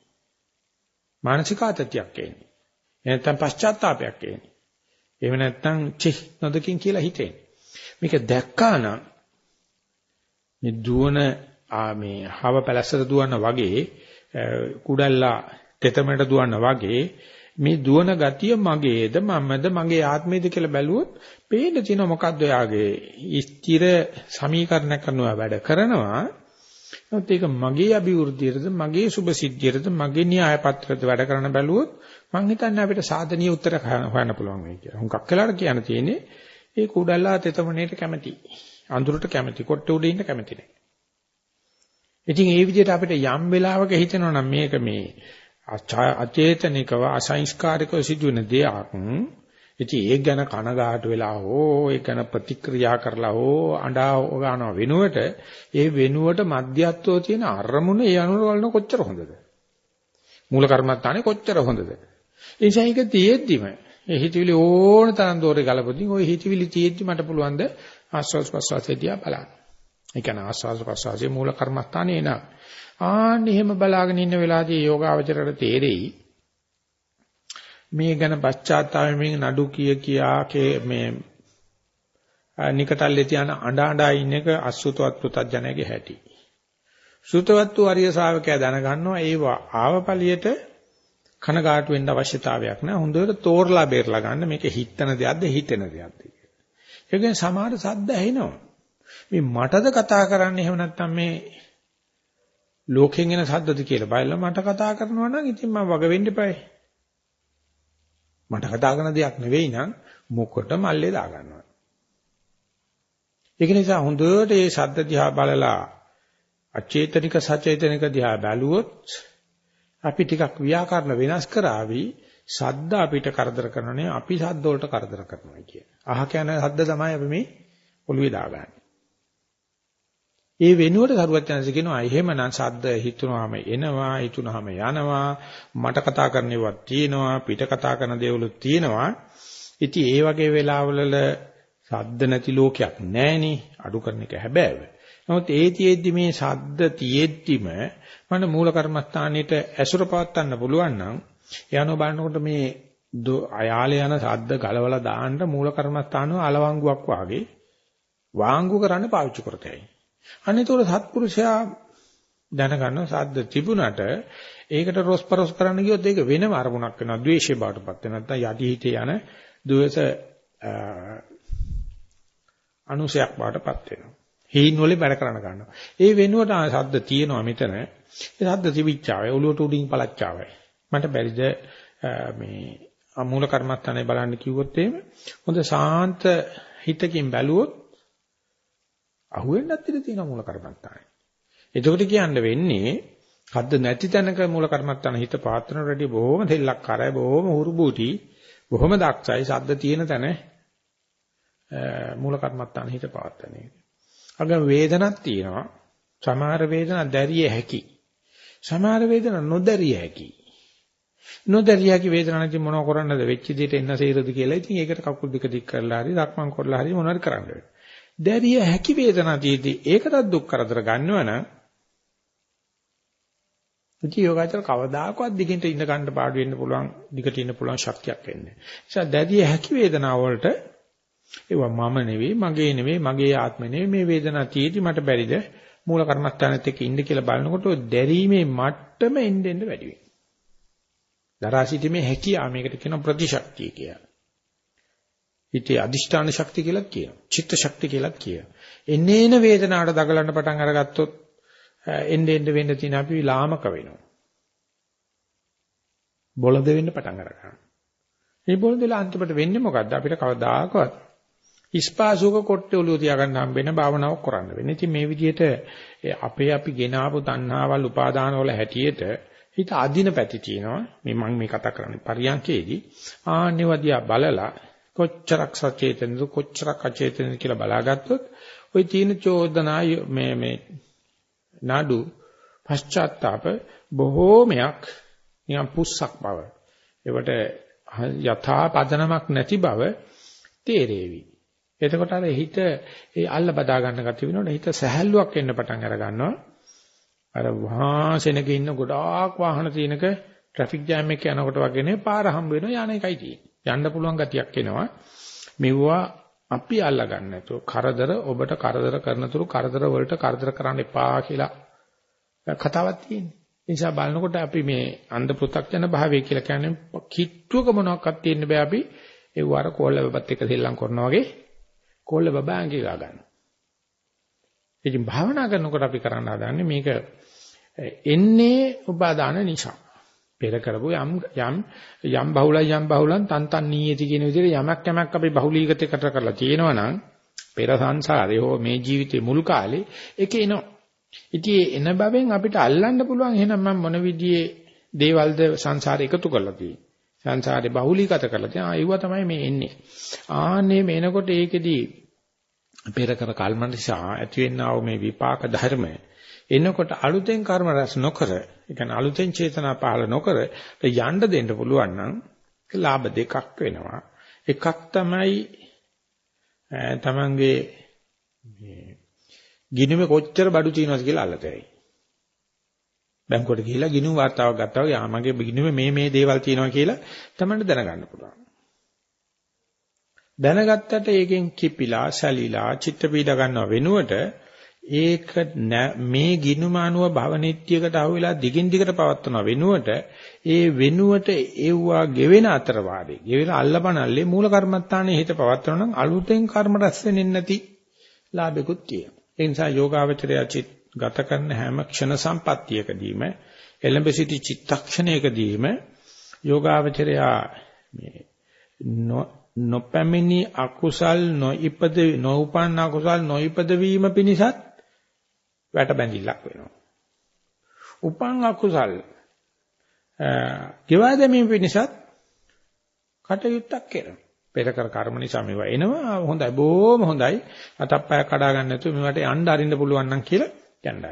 මානසික ආතතියක් එන්නේ. නැත්නම් පශ්චාත්තාවයක් එන්නේ. එහෙම නැත්නම් චි නොදකින් කියලා හිතෙන්නේ. මේක දැක්කා නම් මේ දුවන මේ හව පැලැස්සට දුවන වගේ කුඩල්ලා තෙතමට දුවන වගේ මේ දුවන ගතිය මගේද මමද මගේ ආත්මේද කියලා බැලුවොත් පේන්න තියෙන මොකද්ද ඔයාගේ ස්ථිර සමීකරණ කරනවා වැඩ කරනවා නමුත් ඒක මගේ අභිවෘද්ධියටද මගේ සුභ සිද්ධියටද මගේ න්‍යාය පත්‍රයට වැඩ කරන බැලුවොත් මං හිතන්නේ අපිට සාධනීය උත්තර හොයන්න පුළුවන් වෙයි කියලා. හුඟක් වෙලාවට කියන්න තියෙන්නේ ඒ කුඩල්ලා තෙතමනේට කැමති. අඳුරට කැමති. කොට්ට උඩ ඉන්න කැමති නැහැ. ඉතින් ඒ විදිහට අපිට යම් වෙලාවක හිතෙනවා නම් මේක මේ අචේතනිකව අසංස්කාරිකව සිදුවෙන දෙයක්. ඉතින් ඒක ගැන කනගාටු වෙලා හෝ ඒක ගැන ප්‍රතික්‍රියා කරලා හෝ අඬා ගන්නවා වෙනුවට ඒ වෙනුවට මධ්‍යස්තව තියෙන අරමුණ ඒ අනුර වලන කොච්චර හොඳද? මූල කර්මත්තානේ කොච්චර හොඳද? ඒ නිසා ඒක තියෙද්දිම ඒ හිතවිලි ඕන තරම් දෝරේ ගලපොදින් ওই හිතවිලි තියෙද්දි මට පුළුවන් ද ආස්වාස් ප්‍රසවාසයේදී බලන්න. ඒ කියන්නේ ආස්වාස් ප්‍රසවාසයේ මූල කර්මස්ථානේ නා ආන්න එහෙම බලාගෙන ඉන්න වෙලාවදී යෝගාවචරයට තේරෙයි මේ ගැන පශ්චාත්තාපයෙන් නඩු කිය කියා මේ නිකටල්ලේ තියන අඬ අඬා ඉන්න එක අසුතවත් පුතඥයගේ හැටි. සුතවත් වූ අරිය ශාවකයා දැනගන්නවා ඒව ආවපලියට කනගාටු වෙන්න අවශ්‍යතාවයක් නැහැ. හොඳට තෝරලා බේරලා ගන්න මේක හිතන දෙයක්ද හිතෙන දෙයක්ද කියලා. ඒකෙන් සමහර සද්ද ඇහෙනවා. මේ මටද කතා කරන්නේ එහෙම නැත්නම් මේ ලෝකෙන් එන සද්දද කියලා බලලා මට කතා කරනවා නම් ඉතින් මම වග වෙන්න එපායි. මට කතා කරන දෙයක් නෙවෙයි නම් මොකට මල්ලේ දාගන්නවා. ඒක නිසා හොඳට මේ ශබ්ද දිහා බලලා අචේතනික සචේතනික දිහා බැලුවොත් අපි ටිකක් ව්‍යාකරණ වෙනස් කරાવી ශබ්ද අපිට කරදර කරනනේ අපි ශබ්ද වලට කරදර කරනවා කිය. අහ කියන ශබ්ද තමයි අපි මේ ඔළුවේ දාගන්නේ. ඒ වෙනුවට සරුවචනන්ස කියනවා එහෙමනම් සද්ද හිතුනහම එනවා හිතුනහම යනවා මට කතා කරන්නේවත් තියෙනවා පිට කතා කරන දේවලුත් තියෙනවා. ඉතින් ඒ වගේ වෙලාවවල සද්ද නැති ලෝකයක් නැහෙනි අඩු කරන එක හැබෑව. නමුත් ඒ තියෙද්දි මේ සද්ද තියෙද්දිම මම මූල කර්මස්ථානෙට ඇසුර පවත්වන්න පුළුවන් නම් යano බලනකොට මේ අයාලේ යන සද්ද ගලවලා දාන්න මූල කර්මස්ථානව අලවංගුවක් වාගේ වාංගු කරන්න පාවිච්චි කරතයි. අනිතෝර සත්පුරුෂයා දැනගන්න සද්ද තිබුණට ඒකට රොස්පරොස් කරන්න ගියොත් ඒක වෙනම අරමුණක් වෙනවා. ද්වේෂය බාටපත් වෙනවා. නැත්නම් යටි හිතේ යන ද්වේෂ අනුසයක් බාටපත් වෙනවා. හේින් වලින් වැඩ කරන්න ගන්නවා. ඒ වෙනුවට සද්ද තියෙනවා මෙතන. ඒ සද්ද තිබිච්චාවයි ඔළුවට උඩින් පළච්චාවයි මට බැරිද මේ අමූල කර්මස්ථානේ බලන්න කිව්වොත් එහෙම හොඳ සාන්ත හිතකින් බැලුවොත් අහුවෙන්නත් ඉඩ තියෙනවා මූල කර්මත්තානේ. එතකොට කියන්න වෙන්නේ හද්ද නැති තැනක මූල කර්මත්තාන හිත පාත්‍රන රෙඩි බොහොම දෙල්ලක්කාරයි බොහොම හුරුබූටි බොහොම දක්ෂයි සද්ද තියෙන තැන මූල කර්මත්තාන හිත පාත්‍රනේ. අගම වේදනක් තියෙනවා. සමහර වේදනා දැරිය හැකි. සමහර වේදනා නොදැරිය හැකි. නොදැරිය හැකි වේදනා නැති මොනව කරන්නද වෙච්ච දෙයට එන්න සේරද කියලා. ඉතින් ඒකට කකුල් දෙක දික් කරලා හරි දක්මන් කරලා හරි මොනවද කරන්න වෙන්නේ. දැරිය හැකි වේදනාවේදී ඒකටත් දුක් කරදර ගන්නවනම් ඉති යෝගාචර කවදාකවත් දිගින්ට ඉඳ ගන්න පාඩු වෙන්න පුළුවන් දිගට ඉන්න පුළුවන් ශක්තියක් එන්නේ. ඒ නිසා දැරිය හැකි වේදනාව වලට ඒවා මම නෙවෙයි මගේ නෙවෙයි මගේ ආත්මෙ නෙවෙයි මේ වේදනාව තියෙදි මට බැරිද මූල කර්මස්ථානෙත් එක්ක ඉන්න කියලා බලනකොට දැරීමේ මට්ටම එන්න එන්න වැඩි වෙනවා. දරා සිටීමේ හැකියාව මේකට කියන ප්‍රතිශක්තිය කියලා. හිතේ අදිෂ්ඨාන ශක්තිය කියලා කියනවා. චිත්ත ශක්තිය කියලා කියනවා. එන්නේන වේදනාවට දගලන්න පටන් අරගත්තොත් එන්න එන්න වෙන්න තියෙන අපි ලාමක වෙනවා. බොළඳ වෙන්න පටන් අරගන්නවා. මේ බොළඳලා අන්තිමට වෙන්නේ මොකද්ද? අපිට කවදාකවත් ඉස්පාසුක කොට්ටේ ඔළුව තියාගන්න හම්බෙන භාවනාවක් කරන්න වෙන්නේ. ඉතින් මේ විදිහට අපේ අපි ගෙන ආපු තණ්හාවල් උපාදානවල හැටියට හිත අදින පැති තියෙනවා. මේ මම මේ කතා කරන්නේ පරියන්කේදී ආන්නේවදියා බලලා කොච්චරක් සචේතනද කොච්චරක් අචේතනද කියලා බලාගත්තොත් ওই තීන චෝදනා මේ මේ නඩු පශ්චාත්තාප බොහෝමයක් නිකන් පුස්සක් බව ඒවට යථා පදනමක් නැති බව තේරෙවි. එතකොට අර හිත ඒ අල්ල බදා ගන්න ගැති වෙනකොට හිත සැහැල්ලුවක් එන්න පටන් අර ගන්නවා. අර වාහනක ඉන්න ගොඩාක් වාහන තියෙනක ට්‍රැෆික් ජෑම් එකක යනකොට වගේ නේ පාර හම්බ වෙනවා යانے එකයි තියෙන්නේ. යන්න පුළුවන් ගතියක් එනවා. මෙවුවා අපි අල්ලා ගන්න නැතුව කරදර ඔබට කරදර කරන තුරු කරදර වලට කරදර කරන්න එපා කියලා කතාවක් තියෙනවා. ඒ නිසා බලනකොට අපි මේ අන්ධ පෘ탁ජන භාවය කියලා කියන්නේ කිට්ටුවක මොනවාක්වත් තියෙන්න බෑ අපි ඒ වර කෝල්ල බබත් එක්ක සෙල්ලම් කරනවා වගේ කෝල්ල බබා ඇඟිලා ගන්නවා. ඉතින් භාවනා කරනකොට අපි කරන්න හදන්නේ මේක එන්නේ උපාදාන නිසා. පෙර කරපු යම් යම් යම් බහුලයි යම් බහුලන් තන්තන් නීයති කියන විදිහට යමක් යමක් අපි බහුලීගත කරලා තියෙනවා නම් පෙර සංසාරේ හෝ මේ ජීවිතේ මුල් කාලේ ඒක එනවා. ඉතින් එන බවෙන් අපිට අල්ලන්න පුළුවන් එහෙනම් මම මොන විදිහේ දේවල්ද සංසාරේ එකතු කරලා තියෙන්නේ. සංසාරේ බහුලීගත කරලා තියෙනවා. ඒව තමයි මේ එන්නේ. ආන්නේ මේනකොට ඒකෙදී පෙර කර කල්ම නිසා ඇතිවෙනා වූ මේ විපාක ධර්ම එනකොට අලුතෙන් කර්ම රැස් නොකර, ඒ කියන්නේ අලුතෙන් චේතනා පහළ නොකර යන්න දෙන්න පුළුවන් නම් ලාභ දෙකක් වෙනවා. එකක් තමයි තමන්ගේ මේ ගිණුමේ කොච්චර බඩු තියෙනවද කියලා අල්ලතැයි. බැංකුවට ගිහිල්ලා ගිණුම් වාර්තාවක් ගත්තා වගේ ආ මගේ ගිණුමේ මේ මේ දේවල් තියෙනවා කියලා තමන්ට දැනගන්න පුළුවන්. දැනගත්තට ඒකෙන් කිපිලා සැලිලා චිත්ත පීඩ ගන්නව වෙනුවට ඒක මේ ගිනුම අනුව භවනිත්‍යයකට අහුවෙලා දිගින් දිගට පවත්වන වෙනුවට ඒ වෙනුවට එව්වා ගෙවෙන අතර වාඩේ ගෙවෙලා අල්ලපනල්ලේ මූල කර්මත්තානේ හිත පවත්වන නම් අලුතෙන් කර්ම රැස් වෙන්නේ නැති ලාභෙකුත් තියෙනවා. ඒ නිසා යෝගාවචරය චිත් ගත කරන හැම ක්ෂණ සම්පත්තියකදීම එළඹ සිටි චිත්තක්ෂණයකදීම යෝගාවචරය මේ නොපැමිණි අකුසල් නොඉපද නොඋපන්න අකුසල් නොඉපද වීම පිණිසත් වැට බැඳිල්ලක් වෙනවා. උපන් අකුසල් ගෙවා දැමීම පිණිසත් කටයුත්තක් කරනවා. පෙර කර කර්ම නිසා මේවා එනවා හොඳයි බොහොම හොඳයි අතප්පය කඩා ගන්න නැතුව මේවට යන්න අරින්න පුළුවන් නම් කියලා යන්න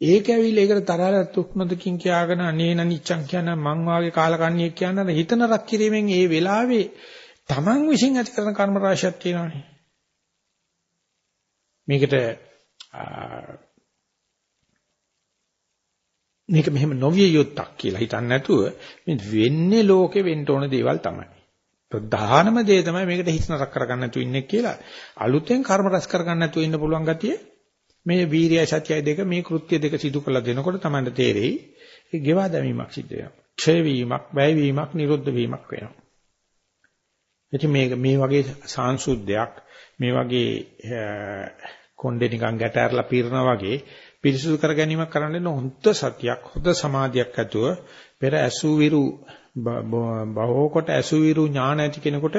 ඒක ඇවිල්ලා ඒකට තරහලා තුක්මදකින් කියාගෙන අනේන නිච්චං කියන මං වාගේ කාලකන්ණියෙක් කියන හිතන රක් කිරීමෙන් ඒ වෙලාවේ Taman විශ්ින් ඇති කරන කර්ම රාශියක් තියෙනවානේ මේකට මේක මෙහෙම නොවිය යුත්තක් කියලා හිතන්නේ නැතුව මේ වෙන්නේ ලෝකේ වෙන්න ඕන දේවල් තමයි. ප්‍රධානම දේ තමයි මේකට හිත නරක කරගන්න නැතුව ඉන්නේ කියලා. අලුතෙන් කර්ම රැස් කරගන්න නැතුව ඉන්න පුළුවන් ගතිය මේ වීර්යය සත්‍යය දෙක මේ කෘත්‍ය දෙක සිදු කළ දෙනකොට තමයි තේරෙයි. ඒ ගෙවා දැමීමක් සිද්ධ වෙනවා. ක්ෂය වීමක්, වැය වීමක්, නිරුද්ධ වීමක් වෙනවා. ඉතින් මේ මේ වගේ සාංශුද්ධයක් මේ වගේ කොණ්ඩේ නිකන් ගැට ඇරලා පීරනා වගේ පිරිසුදු කර ගැනීමක් කරන්න හොඳ සතියක් හොඳ සමාධියක් ඇතුව පෙර ඇසුවිරු බහෝ කොට ඇසුවිරු ඥාන ඇති කෙනෙකුට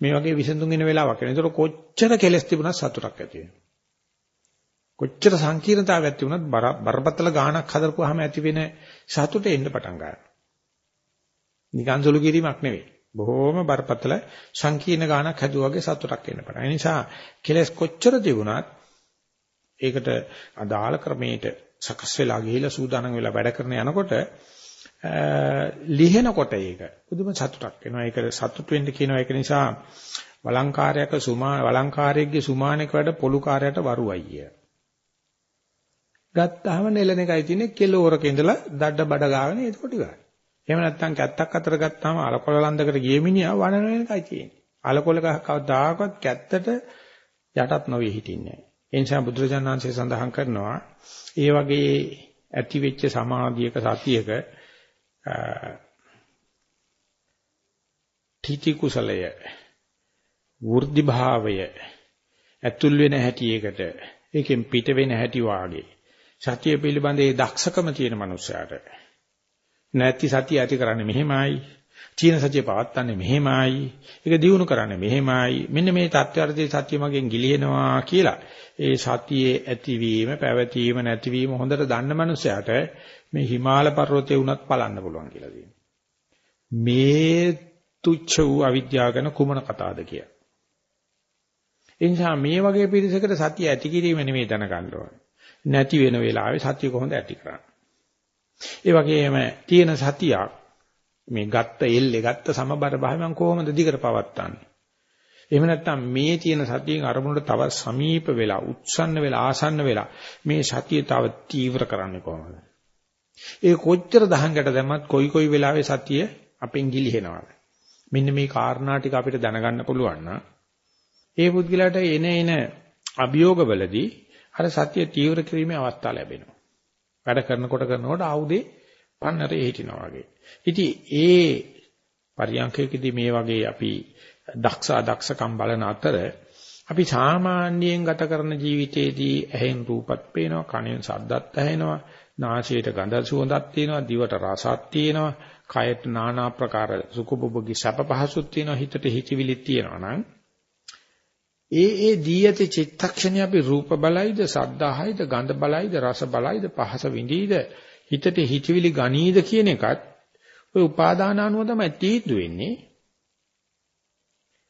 මේ වගේ විසඳුම් වෙන වෙලාවක් වෙනවා. ඒතකොට කොච්චර කෙලස් තිබුණත් සතුටක් ඇති වෙනවා. කොච්චර සංකීර්ණතාවයක් තිබුණත් බරපතල ගාණක් හදපුවාම ඇති වෙන සතුට එන්න පටන් ගන්නවා. නිකන් සුළු කිරීමක් නෙවෙයි. බොහොම බරපතල සංකීර්ණ ගාණක් හැදුවාගේ සතුටක් එන්න පටන්. ඒ නිසා කෙලස් කොච්චර තිබුණත් ඒකට අදාළ ක්‍රමයට සකස් වෙලා ගිහිලා සූදානම් වෙලා වැඩ කරන යනකොට ලිහෙනකොට ඒක පුදුම සතුටක් එනවා. ඒක සතුට වෙන්න කියනවා. ඒක නිසා වළංකාරයක සුමා වළංකාරයේගේ සුමානක වැඩ පොලුකාරයට වරුවයි කිය. ගත්තාම නෙලන එකයි තියෙන්නේ කෙලෝරක ඉඳලා දඩ බඩ ගාගෙන ඒක ටිකයි. එහෙම නැත්නම් කැත්තක් අතර ගත්තාම අලකොල ලන්දකට ගිය මිනිහා වනන එකයි තියෙන්නේ. අලකොල කවදාකවත් කැත්තට යටත් නොවේ හිටින්නේ නැහැ. ඒ නිසා බුදුරජාණන් වහන්සේ සඳහන් කරනවා ඒ වගේ ඇති වෙච්ච සමාධියක සතියක තීති කුසලය වෘද්ධි භාවය ඇතුල් වෙන හැටියකට ඒකෙන් පිට වෙන හැටි වාගේ සතිය පිළිබඳ ඒ දක්ෂකම තියෙන මනුස්සයාට නැති සතිය ඇති කරන්නේ මෙහෙමයි. චීන සතිය පවත්න්නේ මෙහෙමයි ඒක දිනු කරන්නේ මෙහෙමයි මෙන්න මේ தත්ත්වයටදී සතිය මගෙන් ගිලිනවා කියලා ඒ සතියේ ඇතිවීම පැවතීම නැතිවීම හොඳට දන්න මනුස්සයාට මේ හිමාල පර්වතේ වුණත් පලන්න පුළුවන් කියලා තියෙනවා. මේ තුච්ච වූ අවිද්‍යාව ගැන කුමන කතාවද කිය. ඒ නිසා මේ වගේ පිරිසකට සතිය ඇති කිරීම නෙමෙයි දැනගන්න ඕනේ. නැති වෙන වෙලාවේ සතිය කොහොමද ඇති කරන්නේ? ඒ වගේම තියෙන සතියක් මේ ගත්ත එල්ලේ ගත්ත සමබර භාවයන් කොහොමද දිගට පවත්වන්නේ? එහෙම නැත්නම් මේ තියෙන සතියෙන් අරමුණට තව සමීප වෙලා උත්සන්න වෙලා ආසන්න වෙලා මේ සතිය තව තීව්‍ර කරන්නේ කොහොමද? ඒ කොච්චර දහංගට දැම්මත් කොයි කොයි වෙලාවෙ සතිය අපෙන් ගිලිහෙනවද? මෙන්න මේ කාරණා ටික අපිට දැනගන්න පුළුවන් නම් ඒ පුද්ගලයාට එන එන අභියෝගවලදී අර සතිය තීව්‍ර කිරීමේ අවස්ථාව ලැබෙනවා. වැඩ කරනකොට කරනකොට ආයුධේ පන්නරේ හිටිනවා වගේ. ඉතින් ඒ පරියන්කේකදී මේ වගේ අපි දක්ෂ අදක්ෂකම් බලන අතර අපි සාමාන්‍යයෙන් ගත කරන ජීවිතයේදී ඇහෙන් රූපත් පේනවා, කනෙන් ශබ්දත් ඇහෙනවා, නාසයට ගඳ සුවඳක් තියෙනවා, දිවට රසක් තියෙනවා, කයට নানা ආකාර සුඛභෝගී සැප පහසුත් තියෙනවා, හිතට හිතවිලිත් තියෙනවා නම් ඒ ඒ දී ඇති චිත්තක්ෂණේ අපි රූප බලයිද, ශබ්ද අහයිද, ගඳ බලයිද, රස බලයිද, පහස විඳීද, හිතට හිතවිලි ගනීද කියන එකත් ඔය උපාදාන අනුව තමයි තීන්දුව වෙන්නේ.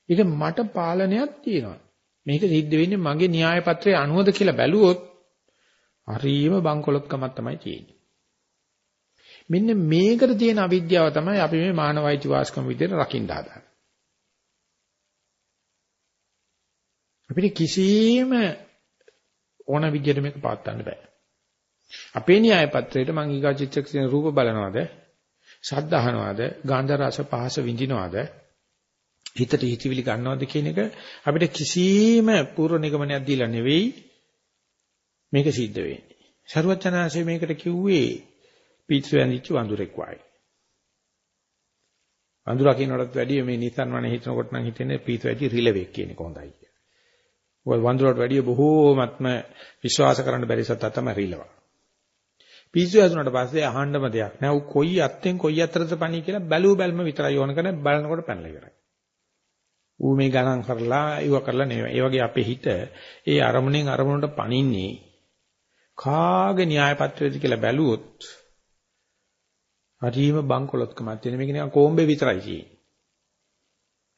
ඒක මට පාලනයක් තියෙනවා. මේක සිද්ධ වෙන්නේ මගේ න්‍යාය පත්‍රයේ අනුවද කියලා බැලුවොත් හරියම බංකොලොත්කමක් තමයි තියෙන්නේ. මෙන්න මේකට තියෙන අවිද්‍යාව තමයි අපි මේ මානවයිති වාස්කම විදිහට රකින්න හදන්නේ. අපිට කිසිම ඕන විදිහට මේක පාත්තන්න බෑ. අපේ න්‍යාය පත්‍රයේට මං ඊගා චිත්තක්ෂණ රූප බලනවාද, ශබ්ද අහනවාද, ගන්ධ රස පහස විඳිනවාද, හිතට හිතවිලි ගන්නවද කියන එක අපිට කිසිම පූර්ව නිගමනයක් දීලා නෙවෙයි මේක සිද්ධ වෙන්නේ. ਸਰවචනාංශයේ මේකට කිව්වේ පිටු වැඳිච්ච වඳුරෙක් වයි. වඳුරා කියනකොටත් වැඩිය මේ නිසන් වනේ හිතනකොට නම් හිතෙන්නේ පිටු වැටි රිලෙවෙක් කියන එක හොඳයි කියලා. ඔය වඳුරට වැඩිය බොහෝමත්ම විශ්වාස කරන්න බැරි සත්ත තමයි රිලව. පිස්සු ඇතුනට පස්සේ අහන්නම දෙයක් නෑ. ඌ කොයි අත්ෙන් කොයි අතරද පණි කියලා බැලුව බැලම විතරයි ඕන කරන්නේ බලනකොට පැනලා ඉවරයි. ඌ මේ ගණන් කරලා ඉව කරලා නෙවෙයි. ඒ වගේ අපේ හිත ඒ අරමුණෙන් අරමුණට පණින්නේ කාගේ න්‍යාය පත්‍රයේද කියලා බැලුවොත් හරිම බංකොලොත්කමක් තියෙන මේක නිකන් කොම්බේ විතරයි තියෙන්නේ.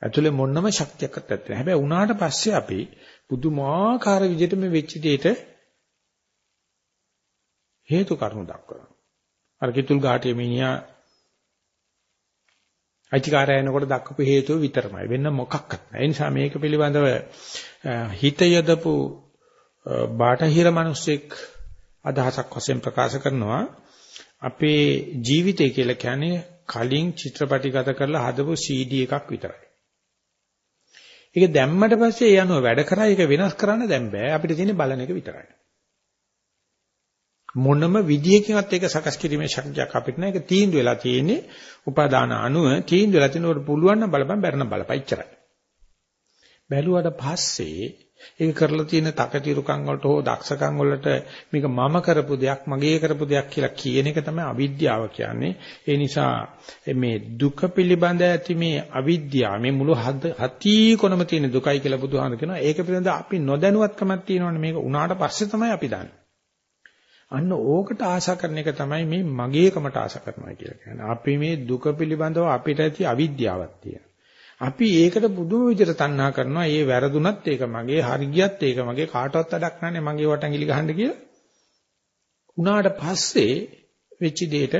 ඇතුලේ මොනම ශක්තියක්වත් නැත්තේ. හැබැයි උනාට පස්සේ අපි පුදුමාකාර විදිහට මේ වෙච්ච දෙයට හේතු කරුණු දක්වනවා. අර කිතුල් ගාටේ මිනිහා අයිතිකාරයනකොට දක්වපු හේතුව විතරමයි. වෙන මොකක්වත් නැහැ. ඒ නිසා මේක පිළිබඳව හිත යදපු බාටහිර මිනිස්සෙක් අදහසක් වශයෙන් ප්‍රකාශ කරනවා අපේ ජීවිතය කියලා කියන්නේ කලින් චිත්‍රපටිගත කරලා හදපු CD එකක් විතරයි. ඒක දැම්මට පස්සේ ඒ අනුව වැඩ කරා ඒක වෙනස් කරන්න දැන් බෑ අපිට තියෙන්නේ බලන එක විතරයි. මොනම විදියකින්වත් ඒක සකස් කිරීමේ ශක්තියක් අපිට නැහැ. ඒක තීන්දුව වෙලා තියෙන්නේ උපාදාන අනුව තීන්දුව වෙලා තිනකොට පුළුවන් නම් බලපන් බැරනම් බලපන් ඉච්චරයි. බැලුවට පස්සේ ඒක කරලා තියෙන තකතිරුකම් වලට හෝ දක්ෂකම් වලට මේක මම කරපු දෙයක් මගේ කරපු දෙයක් කියලා කියන එක තමයි අවිද්‍යාව කියන්නේ. ඒ නිසා මේ දුක පිළිබඳ ඇති මේ අවිද්‍යාව මේ මුළු හති කොනම තියෙන දුකයි කියලා බුදුහාම කියනවා. ඒක පිළිබඳ අපි නොදැනුවත්කමක් තියෙනවනේ මේක උනාට පස්සේ තමයි අපි දන්නේ. අන්න ඕකට ආශා කරන එක තමයි මේ මගේකමට ආශා කරනවා කියලා කියන්නේ. අපි මේ දුක පිළිබඳව අපිට ඇති අවිද්‍යාවක් තියෙනවා. අපි ඒකට පුදුම විදිහට තණ්හා කරනවා. ඒ වැරදුනත් ඒක මගේ, හරියත් ඒක මගේ, කාටවත් වැඩක් නැහැ මගේ වටංගිලි ගහන්න කියලා. උනාට පස්සේ වෙච්ච දෙයට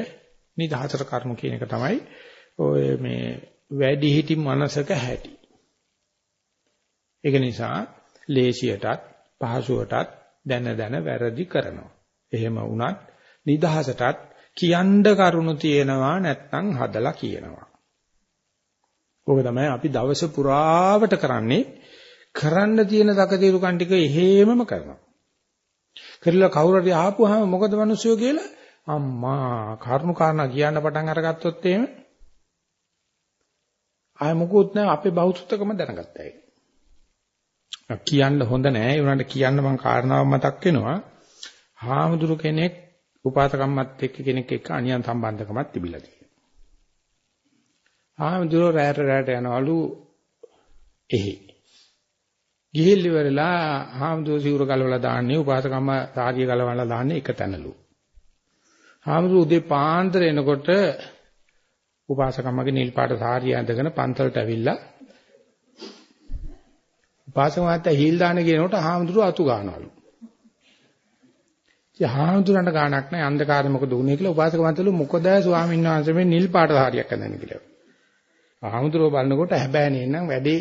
නිදහතර කරුණු කියන එක තමයි ඔය මේ වැඩි හිටි මනසක හැටි. ඒක නිසා ලේසියටත් පහසුවටත් දැන දැන වැරදි කරනවා. එහෙම වුණත් නිදහසටත් කියන්න කරුණු තියෙනවා නැත්නම් හදලා කියනවා. ඕක තමයි අපි දවස පුරාවට කරන්නේ කරන්න තියෙන දකතිරු කන්ටික එහෙමම කරනවා. කරලා කවුරු හරි ආපුවාම මොකද මිනිස්සු කියලා අම්මා කරුණු කාරණා කියන්න පටන් අරගත්තොත් එහෙම ආය මොකුත් නැහැ අපේ බෞද්ධත්වකම දැනගත්තා ඒක. කියන්න හොඳ නැහැ. ඒ උනට කියන්න මම කාරණාවක් මතක් වෙනවා. හාමුදුරු කෙනෙක් උපාතකම්මත් එක්ක කෙනෙක් එක්ක අනියම් සම්බන්ධකමක් තිබිලා තියෙනවා. හාමුදුරුවෝ රැට රැට යනවලු එහි. ගිහිල් ඉවරලා හාමුදුරුවෝ සිවුර ගලවලා දාන්නේ උපාතකම්ම සාරිය ගලවලා දාන්නේ එක තැනලු. හාමුදුරුවෝ උදේ පාන්දර එනකොට උපාසකම්මගේ නිල් පාට සාරිය ඇඳගෙන පන්සලට ඇවිල්ලා උපාසක මහත්තයා හීල් දාන කියනකොට හාමුදුරුවෝ අතු ගන්නවලු. ඉතින් හාමුදුරන්ට ගාණක් නැහැ අන්ධකාරය මොකද වුනේ කියලා උපාසක මහත්තයලු මොකද ස්වාමීන් වහන්සේ මේ නිල් පාට සාරියක් අඳන්නේ කියලා. හාමුදුරුවෝ බලනකොට හැබැයි නේනම් වැඩේ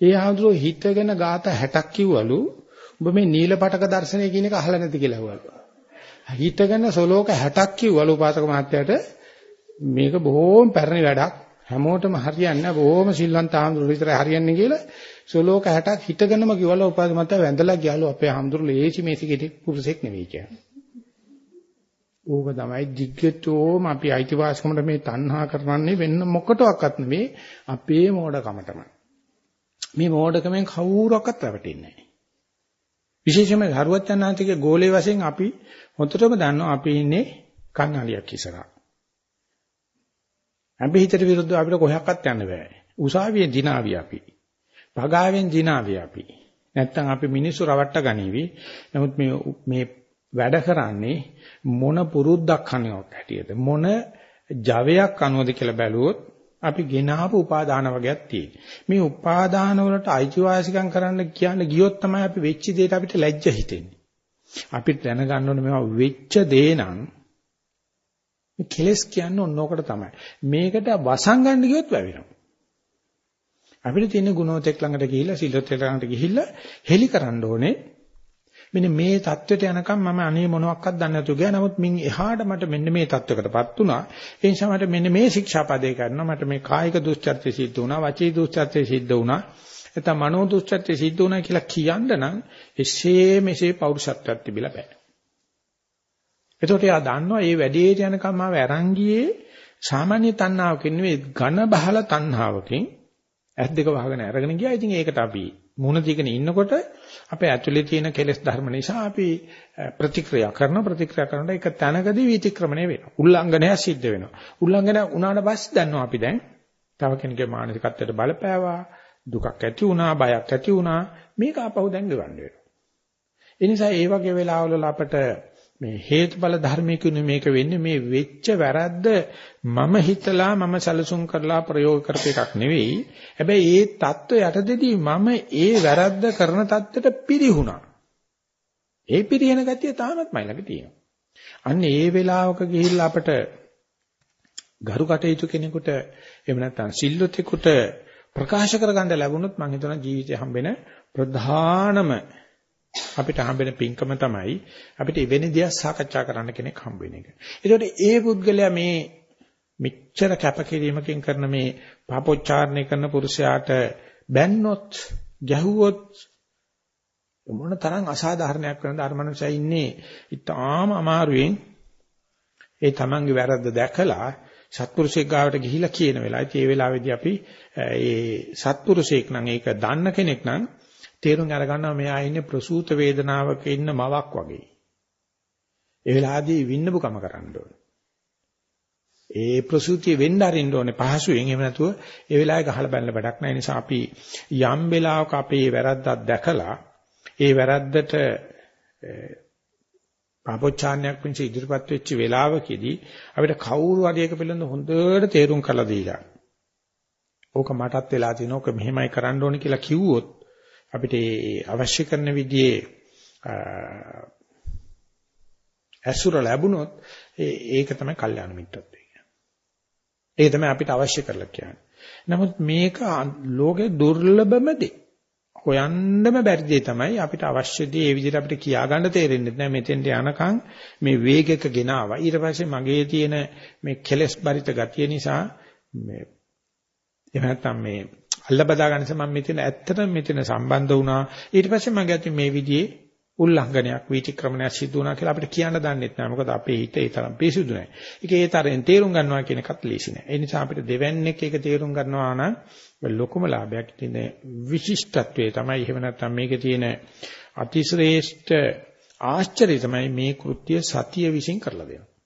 ඒ හාමුදුරුවෝ හිතගෙන ગાත 60ක් කිව්වලු ඔබ මේ නිල පටක දර්ශනය කියන එක අහලා නැති කියලා ඇහුවලු. හිතගෙන සලෝක 60ක් කිව්වලු උපාසක මහත්තයාට මේක බොහොම පැරණි වැඩක් හැමෝටම හරියන්නේ නැහැ බොහොම සිල්වන්ත ආම්දුරු විතරයි හරියන්නේ කියලා සලෝක 60ක් හිටගෙනම කිව්වල උපාද මත වැඳලා ගියාලු අපේ ආම්දුරු ලේසි මේසි කෙටි පුරුෂෙක් නෙවෙයි කියන්නේ. ඕක තමයි දිග්ගතෝම අපි අයිතිවාසිකමට මේ තණ්හා කරන්නේ වෙන්න මොකටවත් නෙවෙයි අපේ මෝඩකමටම. මේ මෝඩකමෙන් කවුරක්වත් රැවටෙන්නේ නැහැ. විශේෂයෙන්ම හරුවචනාන්තිගේ ගෝලයේ වශයෙන් අපි හොතටම දන්නවා අපි ඉන්නේ කන්නලියක් ඉස්සරහා. අපි හිතට විරුද්ධව අපිට කොහොක්වත් යන්න බෑ. උසාවියේ දිනාවි අපි. පගාවෙන් දිනාවි අපි. නැත්තම් අපි මිනිස්සු රවට්ට ගනිවි. නමුත් මේ මේ වැඩ කරන්නේ මොන පුරුද්දක් කනියක් හැටියද මොන ජවයක් අනුවද කියලා බැලුවොත් අපි ගෙනාවු උපාදාන වගේක් තියෙනවා. මේ උපාදාන වලට අයිතිවාසිකම් කරන්න කියන්න ගියොත් තමයි අපි වෙච්ච දෙයට අපිට ලැජ්ජ හිතෙන්නේ. අපිට දැනගන්න ඕනේ මේවා වෙච්ච දේ නම් මේ කෙලස් කියන්නේ ඔන්නෝකට තමයි. මේකට වසංගන්න ගියොත් වැවෙනවා. අපිට තියෙන ගුණෝතෙක් ළඟට ගිහිල්ලා සිල්වත් ළඟට ගිහිල්ලා හෙලි කරන්න ඕනේ. මෙන්න මේ தത്വෙට යනකම් මම අනේ මොනවත්ක්වත් දන්නේ නැතුව ගියා. නමුත් මින් එහාට මට මෙන්න මේ தത്വෙකටපත් වුණා. ඒ නිසා මට මෙන්න මේ ශික්ෂාපදේ කරනවා. මට මේ කායික දුස්චර්ය සිද්ධ වුණා, වචී දුස්චර්ය සිද්ධ වුණා. නැත්නම් මනෝ දුස්චර්ය සිද්ධ වුණා කියලා කියන්න නම් එසේ මෙසේ පෞරුෂත්වයක් තිබිලා බෑ. එතකොට යා දන්නවා මේ වැඩේට යනකම් මාව අරන් ගියේ සාමාන්‍ය තණ්හාවකින් නෙවෙයි ඝන බහල තණ්හාවකින් ඇස් දෙක වහගෙන අරගෙන ගියා. ඉතින් ඒකට අපි මුණ දීගෙන ඉන්නකොට අපේ ඇතුලේ තියෙන කෙලෙස් ධර්ම නිසා අපි ප්‍රතික්‍රියා කරන ප්‍රතික්‍රියා කරනකොට ඒක තනකදී විතික්‍රමණය වෙනවා. උල්ලංඝනය සිද්ධ වෙනවා. උල්ලංඝනය වුණාට පස්සේ දන්නවා අපි දැන් තව කෙනෙකුගේ මානසිකත්වයට බලපෑවා, දුකක් ඇති වුණා, බයක් ඇති වුණා. මේක ආපහු දැන් ගෙවන්න වෙනවා. ඒ නිසා ඒ වගේ වෙලාවල අපට මේ හේතුඵල ධර්මයකිනු මේක වෙන්නේ මේ වෙච්ච වැරද්ද මම හිතලා මම සැලසුම් කරලා ප්‍රයෝග කරපු එකක් නෙවෙයි. හැබැයි ඒ தত্ত্ব යටදී මම ඒ වැරද්ද කරන தත්තට පිරිහුණා. ඒ පිරිහෙන ගතිය තාමත් මයි ළඟ තියෙනවා. අන්න ඒ වෙලාවක ගිහිල්ලා අපට ගරු කටයුතු කෙනෙකුට එහෙම නැත්නම් සිල්වතෙකුට ප්‍රකාශ කරගන්න ලැබුණොත් මම හිතනවා ජීවිතේ හම්බෙන ප්‍රධානම අපිට හම්බෙන පින්කම තමයි අපිට එවැනි දේක් සාකච්ඡා කරන්න කෙනෙක් හම්බ වෙන එක. ඒකට ඒ පුද්ගලයා මේ මෙච්චර කැපකිරීමකින් කරන මේ පාපොච්චාරණය කරන පුරුෂයාට බැන්නොත් ගැහුවොත් මොන තරම් අසාධාරණයක් වෙනද අර මනුස්සයා ඉන්නේ ඉතාම අමාරුවෙන් ඒ තමන්ගේ වැරද්ද දැකලා සත්පුරුෂයෙක් ගාවට ගිහිලා කියන වෙලාවයි ඒ වෙලාවේදී අපි ඒ සත්පුරුෂයෙක් නම් ඒක දන්න කෙනෙක් නම් තේරුම් අරගන්නවා මෙයා ඉන්නේ ප්‍රසූත වේදනාවක ඉන්න මවක් වගේ. ඒ වෙලාවේදී වින්නපුකම කරන්න ඕනේ. ඒ ප්‍රසූතිය වෙන්න අරින්න ඕනේ පහසුවෙන් එහෙම නැතුව ඒ වෙලාවේ ගහලා බැලන වැඩක් නැහැ නිසා අපි යම් වෙලාවක අපේ වැරද්දක් දැකලා ඒ වැරද්දට පාපොච්චාන්යක් වෙනස ඉදිරිපත් වෙච්ච වෙලාවකදී අපිට කවුරු හරි එක පිළිබඳ හොඳට තේරුම් කරලා දීලා ඕක මටත් වෙලා තියෙනවා ඕක මෙහෙමයි කරන්න ඕනේ කියලා කිව්වොත් අපිට අවශ්‍ය කරන විදිහේ ඇසුර ලැබුණොත් ඒක තමයි කල්යාණ මිත්‍රත්වය කියන්නේ. ඒක තමයි අපිට අවශ්‍ය කරලා කියන්නේ. නමුත් මේක ලෝකේ දුර්ලභම දේ. හොයන්නම බැරි දේ තමයි අපිට අවශ්‍ය දේ ඒ විදිහට අපිට කියා ගන්න තේරෙන්නේ නැහැ. මෙතෙන්ට යනකම් මේ වේගයක ගෙනාවා. ඊට පස්සේ මගේ තියෙන මේ කෙලස් බරිත ගතිය නිසා මේ එහෙම නැත්නම් මේ අල්ල බදා ගන්න නිසා මම මෙතන ඇත්තටම මෙතන සම්බන්ධ වුණා. ඊට පස්සේ මගේ අතින් මේ විදිහේ උල්ලංඝනයක් වීතික්‍රමණයක් සිදු වුණා කියලා අපිට කියන්න දන්නෙත් නෑ. මොකද අපේ හිත ඒ තරම් පිරිසුදු නෑ. ඒක ඒ තරෙන් තේරුම් ගන්නවා කියන එකත් ලේසි නෑ. ඒ නිසා අපිට දෙවන්නේක් ඒක තේරුම් ගන්නවා නම් ලොකුම ලාභයක් තියෙන විශිෂ්ටත්වයේ තමයි. එහෙම නැත්නම් මේකේ තියෙන අතිශ්‍රේෂ්ඨ ආශ්චර්යය තමයි මේ කෘත්‍ය සතිය විසින් කරලා දෙනවා.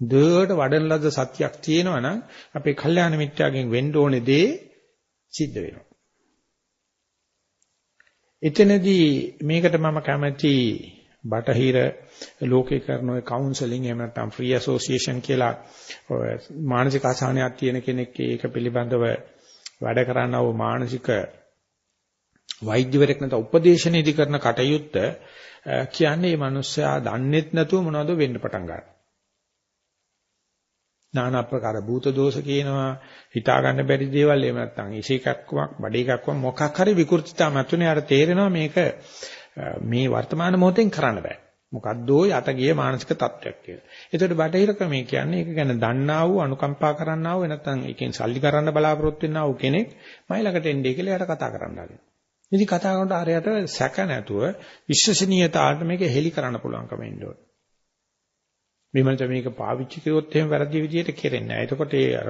දුවට වඩන ලද සත්‍යක් තියෙනවා නම් අපේ කල්යාණ මිත්‍යාගෙන් වෙන්න ඕනේ දේ සිද්ධ වෙනවා. එතනදී මේකට මම කැමති බටහිර ලෝකේ කරන ඔය කවුන්සලින් එහෙම නැත්නම් ෆ්‍රී ඇසෝසියේෂන් කියලා මානසික අසහනයක් තියෙන කෙනෙක් ඒක පිළිබඳව වැඩ කරනව මානසික වෛද්‍යවරයෙක් නැත්නම් උපදේශනයේදී කරන කටයුත්ත කියන්නේ මේ මිනිස්සයා දන්නේත් නැතුව මොනවද වෙන්න පටන් ගන්නවා. নানা ආකාර භූත දෝෂ කියනවා හිතා ගන්න බැරි දේවල් එහෙම නැත්නම් ඉසේකක්වක් බඩේකක්වක් මොකක් හරි විකෘතිතා මතුනේ අර තේරෙනවා මේක මේ වර්තමාන මොහොතෙන් කරන්න බෑ මොකද්දෝ යට ගිය මානසික තත්ත්වයක් කියලා. ඒකට බටහිර ක්‍රමයේ කියන්නේ ඒක ගැන දන්නා වූ අනුකම්පා කරන්නා වූ නැත්නම් ඒකෙන් සල්ලි කරන්න බලාපොරොත්තු වෙනා වූ කෙනෙක් මයි ළඟට එන්නේ කියලා යට කතා කරන්න ආගෙන. ඉතින් කතා කරනකොට ආරයට සැක නැතුව විශ්වසනීයතාවට මේක හෙලි කරන්න පුළුවන්කම එන්න ඕනේ. මේ මනස මේක පාවිච්චි කළොත් එහෙම වැරදි විදියට කෙරෙන්නේ නැහැ. එතකොට ඒ අර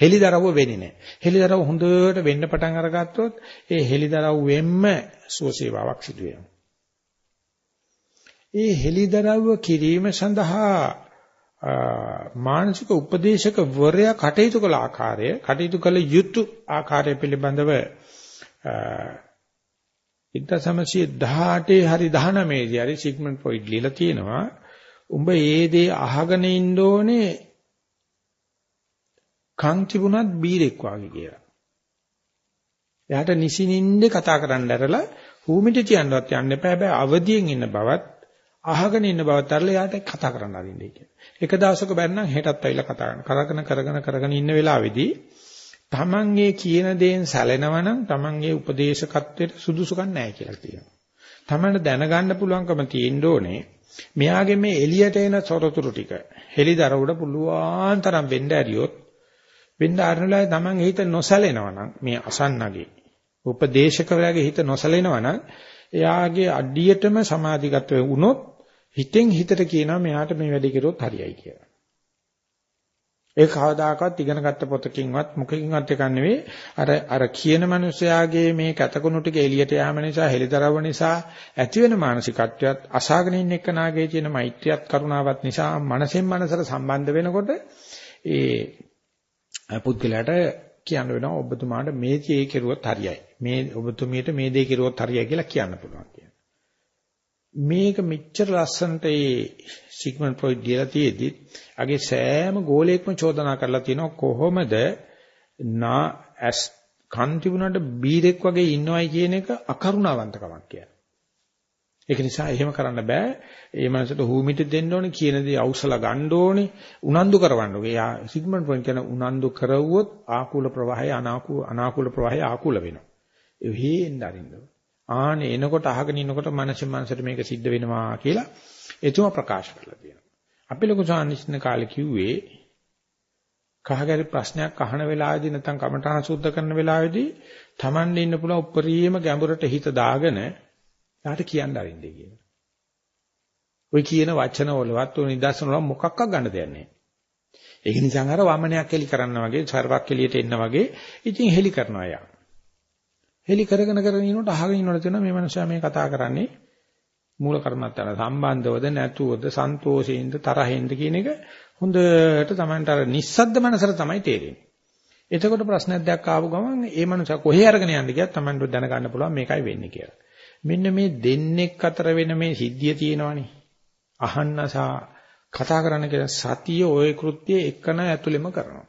හෙලිදරව්ව වෙන්නේ නැහැ. හෙලිදරව් හොඳට වෙන්න පටන් අරගත්තොත් ඒ හෙලිදරව්වෙන්ම සුවසේවාවක් සිදු වෙනවා. ඒ හෙලිදරව්ව කිරීම සඳහා මානසික උපදේශක වරයා කටයුතු කළ ආකාරය, කටයුතු කළ යුතු ආකාරය පිළිබඳව 1918 හරි 19 දී හරි සිග්මන්ඩ් ෆ්‍රොයිඩ් ලියලා තියෙනවා. උඹ ඒ දේ අහගෙන ඉන්න ඕනේ කන් තිබුණත් බීරෙක් වගේ කියලා. එයාට නිසිනින්ද කතා කරන්න ඇරලා හූමිට කියන්නවත් යන්න එපා. හැබැයි අවදියෙන් ඉන්න බවත් අහගෙන ඉන්න බවත් අරලා එයාට කතා කරන්න අරින්නේ කියලා. එක දවසක බැන්නම් හෙටත් ඇවිල්ලා කතා කරන කරගෙන කරගෙන කරගෙන ඉන්න වෙලාවේදී තමන්ගේ කියන දේෙන් සැලෙනවනම් තමන්ගේ උපදේශකත්වයට සුදුසුකම් නැහැ කියලා කියනවා. තමන්ට දැනගන්න පුළුවන්කම තියෙන්න ඕනේ මෙයාගේ මේ එළියට එන සොරතුරු ටික හෙලිදරවුඩ පුළුවන් තරම් වෙන්න ඇරියොත් වෙන්න ආරණලායි Taman හිත නොසැලෙනවා නම් මේ අසන්නගේ උපදේශකවරයාගේ හිත නොසැලෙනවා නම් එයාගේ අඩියටම සමාධිගත වුණොත් හිතෙන් හිතට කියනවා මෙයාට මේ වැඩේ කරොත් හරියයි කියලා. ඒ කවදාකවත් ඉගෙන ගත්ත පොතකින්වත් මොකකින්වත් එකක් නෙවෙයි අර අර කියන මිනිස්යාගේ මේ කතකුණු ටික එළියට යාම නිසා හෙලිදරව් නිසා ඇතිවෙන මානසිකත්වයක් අසාගෙන ඉන්න එක්කනාගේ තියෙන මෛත්‍රියත් කරුණාවත් නිසා මනසෙන් මනසට සම්බන්ධ වෙනකොට ඒ පුද්ගලයාට කියන්න වෙනවා ඔබතුමාට මේ දේ කෙරුවොත් හරියයි. මේ ඔබතුමියට මේ දේ කෙරුවොත් හරියයි කියලා කියන්න පුළුවන් කියන. මේක මෙච්චර ලස්සනට ඒ සිග්මන්ඩ් ෆ්‍රොයිඩ් කියලා තියේදී අගේ සෑම ගෝලයක්ම චෝදනා කරලා තියෙනවා කොහොමද නා ඇස් කන් තිබුණාට බීරෙක් වගේ ඉන්නවයි කියන එක අකරුණාවන්තකමක් කියලා. ඒක නිසා එහෙම කරන්න බෑ. ඒ මනසට හූමිට දෙන්න ඕනේ කියන දේ අවසල ගන්න ඕනේ. උනන්දු කරවන්න ඕනේ. යා සිග්මන්ඩ් ෆ්‍රොයිඩ් කියන උනන්දු කරවුවොත් ආකූල ප්‍රවාහය අනාකූල අනාකූල ප්‍රවාහය ආකූල වෙනවා. ඒ හේෙන් දරින්න. ආනේ එනකොට අහගෙන ඉන්නකොට මනසින් මනසට මේක සිද්ධ වෙනවා කියලා එතුමා ප්‍රකාශ කරලා තියෙනවා. අපි ලොකු සානිස්න කාලේ කිව්වේ කහගරි ප්‍රශ්නයක් අහන වෙලාවේදී නැත්නම් කමඨාන සුද්ධ කරන වෙලාවේදී Tamande ඉන්න පුළුවන් උපරිම ගැඹුරට හිත දාගෙන යාට කියන්න අරින්නේ කියන. ඔය කියන වචන වලවත් ඔය නිදර්ශන වල මොකක්වත් ගන්න දෙයක් නැහැ. ඒක නිසා අර වමනයක් එලි කරන්න වගේ, සර්වක් එලියට එන්න වගේ ඉතින් හෙලි කරනවා යා. හෙලි කරගෙන කරගෙන ඉනොට අහගෙන ඉනොට තේනවා මේ මනුස්සයා මේ කතා කරන්නේ මූල කර්මත්තන සම්බන්ධවද නැතුවද සන්තෝෂයෙන්ද තරහෙන්ද කියන එක හොඳට Tamanට අර නිස්සද්ද මනසට තමයි තේරෙන්නේ. එතකොට ප්‍රශ්නයක් දැක්ක ආපු ගමන් ඒ මනුස්සයා කොහේ අරගෙන යන්න ගියත් Tamanට දැනගන්න පුළුවන් මේකයි වෙන්නේ කියලා. මෙන්න මේ දෙන්නෙක් අතර වෙන මේ සිද්ධිය තියෙනවනේ. අහන්න සහ කතා කරන්න කියන සතිය ওই කෘත්‍යය එකන ඇතුළෙම කරනවා.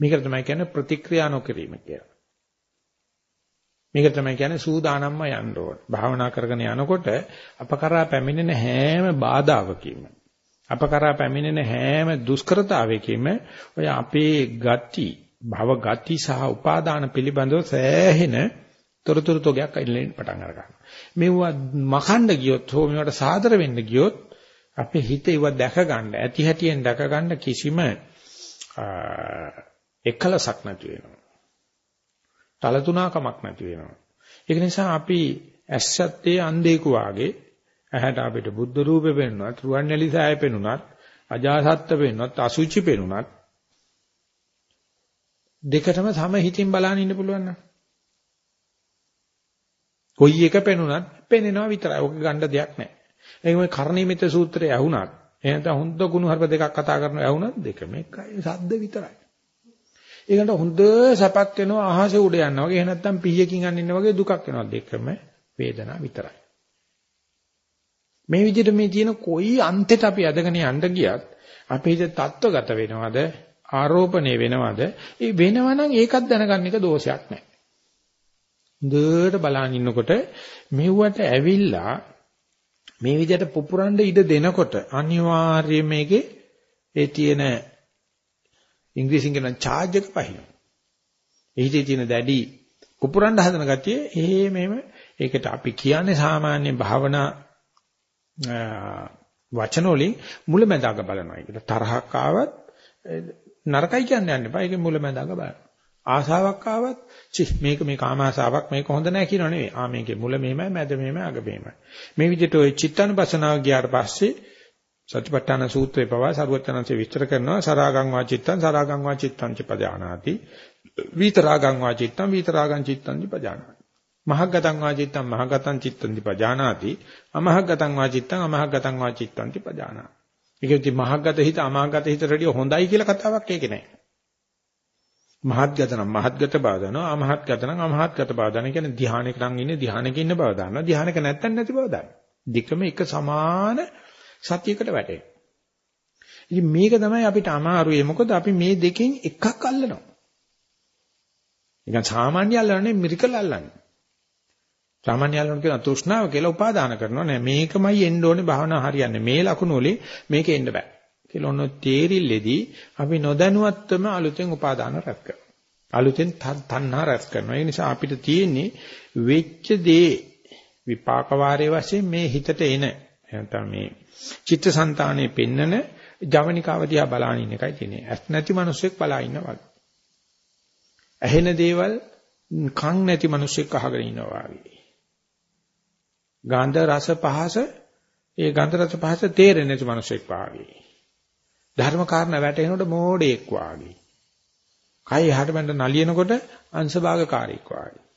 මේකට තමයි කියන්නේ ප්‍රතික්‍රියා නොකිරීම කියලා. මේක තමයි කියන්නේ සූදානම්ම යන්න ඕන. භාවනා කරගෙන යනකොට අපකරා පැමිණෙන හැම බාධාවකින්ම අපකරා පැමිණෙන හැම දුෂ්කරතාවයකින්ම ඔය අපේ ගති භව ගති සහ උපාදාන පිළිබඳව සෑහෙන තොරතුරු තෝගයක් අයිලෙන් පටන් අර ගන්නවා. මේවා මකන්න ගියොත් හෝ මේවට සාදර වෙන්න ගියොත් අපේ හිත ඒව දැක ගන්න, ඇති හැටියෙන් දැක ගන්න කිසිම එකලසක් නැති වෙනවා. තලතුණකමක් නැති වෙනවා. ඒක නිසා අපි ඇස්සත්තේ අන්ධේකු වාගේ ඇහැට අපිට බුද්ධ රූපේ පෙනුනත්, රුවන්වැලි සෑය පෙනුනත්, අජාසත්ත්ව පෙනුනත්, අසුචි පෙනුනත් දෙකටම සම හිතින් බලන්න ඉන්න පුළුවන් නම්. කොයි එක පෙනුනත් පෙනෙනවා විතරයි. ඔක ගන්න දෙයක් නැහැ. ඒකම කර්ණීමිත සූත්‍රය ඇහුණත් එහෙනම් හොඳ ගුණ හර්ප දෙකක් කතා කරනවා ඇහුණත් දෙකම එකයි සද්ද විතරයි. ඒකට හොඳ සැපක් වෙනවා අහසේ උඩ යනවා වගේ. එහෙ නැත්නම් පීයකින් අන්න ඉන්න වගේ දුකක් වෙනවා. දෙකම වේදනාව විතරයි. මේ විදිහට මේ තියෙන කොයි අන්තයට අපි අදගෙන යන්න ගියත් අපේ හිත තත්ත්වගත වෙනවද ආරෝපණය වෙනවද? ඒ වෙනවනම් ඒකත් දැනගන්න එක දෝෂයක් නැහැ. හොඳට බලන් ඉන්නකොට මෙව්වට ඇවිල්ලා මේ විදිහට පුපුරන්න ඉඩ දෙනකොට අනිවාර්යයෙන් මේකේ ඒ තියෙන ඉංග්‍රීසියෙන් කියන charge එක පහිනවා. එහිදී තියෙන දැඩි පුපුරන්න හදන ගතිය එහෙම එහෙම ඒකට අපි කියන්නේ සාමාන්‍ය භාවනා වචන වලින් මුලැමැදාක බලනවා. ඒකට තරහක් ආවත් නරකයි කියන්න යන්න එපා. ඒකේ මුලැමැදාක බලන්න. ආසාවක් ආවත් චි මේක මේ කාම ආසාවක් මේක හොඳ නැහැ කියනව නෙවෙයි. ආ මේකේ මුල මෙහෙමයි මැද මෙහෙමයි අග මෙහෙමයි. මේ විදිහට ওই චිත්තනුපසනාව ගියාට පස්සේ සතිපට්ඨාන සූත්‍රයේ පවා සරුවචනන්සේ විස්තර කරනවා සරාගං වාචිත්තං සරාගං වාචිත්තං ච පජානාති. විතරාගං වාචිත්තං විතරාගං චිත්තං ච පජානාති. මහග්ගතං වාචිත්තං මහග්ගතං චිත්තං ච පජානාති. අමහග්ගතං වාචිත්තං අමහග්ගතං වාචිත්තං ච පජානාති. ඒකෙදි මහග්ගත හිත අමහග්ගත හිතට වැඩිය හොඳයි කියලා කතාවක් ඒකේ නැහැ මහත්ගත නම් මහත්ගත බව දන්නවා අමහත්ගත නම් අමහත්ගත බව දන්නවා කියන්නේ ධානයක නම් ඉන්නේ ධානයක ඉන්න බව දන්නවා. ධානයක නැත්තන් නැති බව දන්නවා. දෙකම එක සමාන සතියකට වැටේ. ඉතින් මේක තමයි අපිට අමාරුයි. මොකද අපි මේ දෙකෙන් එකක් අල්ලනවා. නිකන් සාමාන්‍ය අල්ලන්නේ මිරිකල් අල්ලන්නේ. සාමාන්‍ය අල්ලන කියන තෘෂ්ණාව කියලා උපාදාන කරනවා නෑ මේකමයි එන්න ඕනේ භාවනා හරියන්නේ මේ ලකුණු වලින් මේක එන්න බෑ කියලා ඔන්න තේරිල්ලේදී අපි නොදැනුවත්වම අලුතෙන් උපාදාන රැස් කරනවා අලුතෙන් තණ්හා රැස් කරනවා ඒ නිසා අපිට තියෙන්නේ වෙච්ච දේ විපාක වාරයේ වශයෙන් මේ හිතට එන නැත්නම් මේ චිත්තසංතානයේ පෙන්නන ජවනිකාව දිහා බලාගෙන ඉන්න එකයි තියෙන්නේ. ඇස් නැති මිනිස්සෙක් බලා ඉන්නවා වගේ. ඇහෙන දේවල් කන් නැති මිනිස්සෙක් අහගෙන ඉන්නවා වගේ. ගන්ධ රස පහස ඒ ගන්ධ රස පහස තේරෙන්නේ නැති මිනිස්සෙක් වගේ. ධර්ම කාරණා වැටෙනකොට මෝඩෙක් වගේ. කය එහාට බඳ නලියනකොට අංශභාගකාරයෙක් වගේ.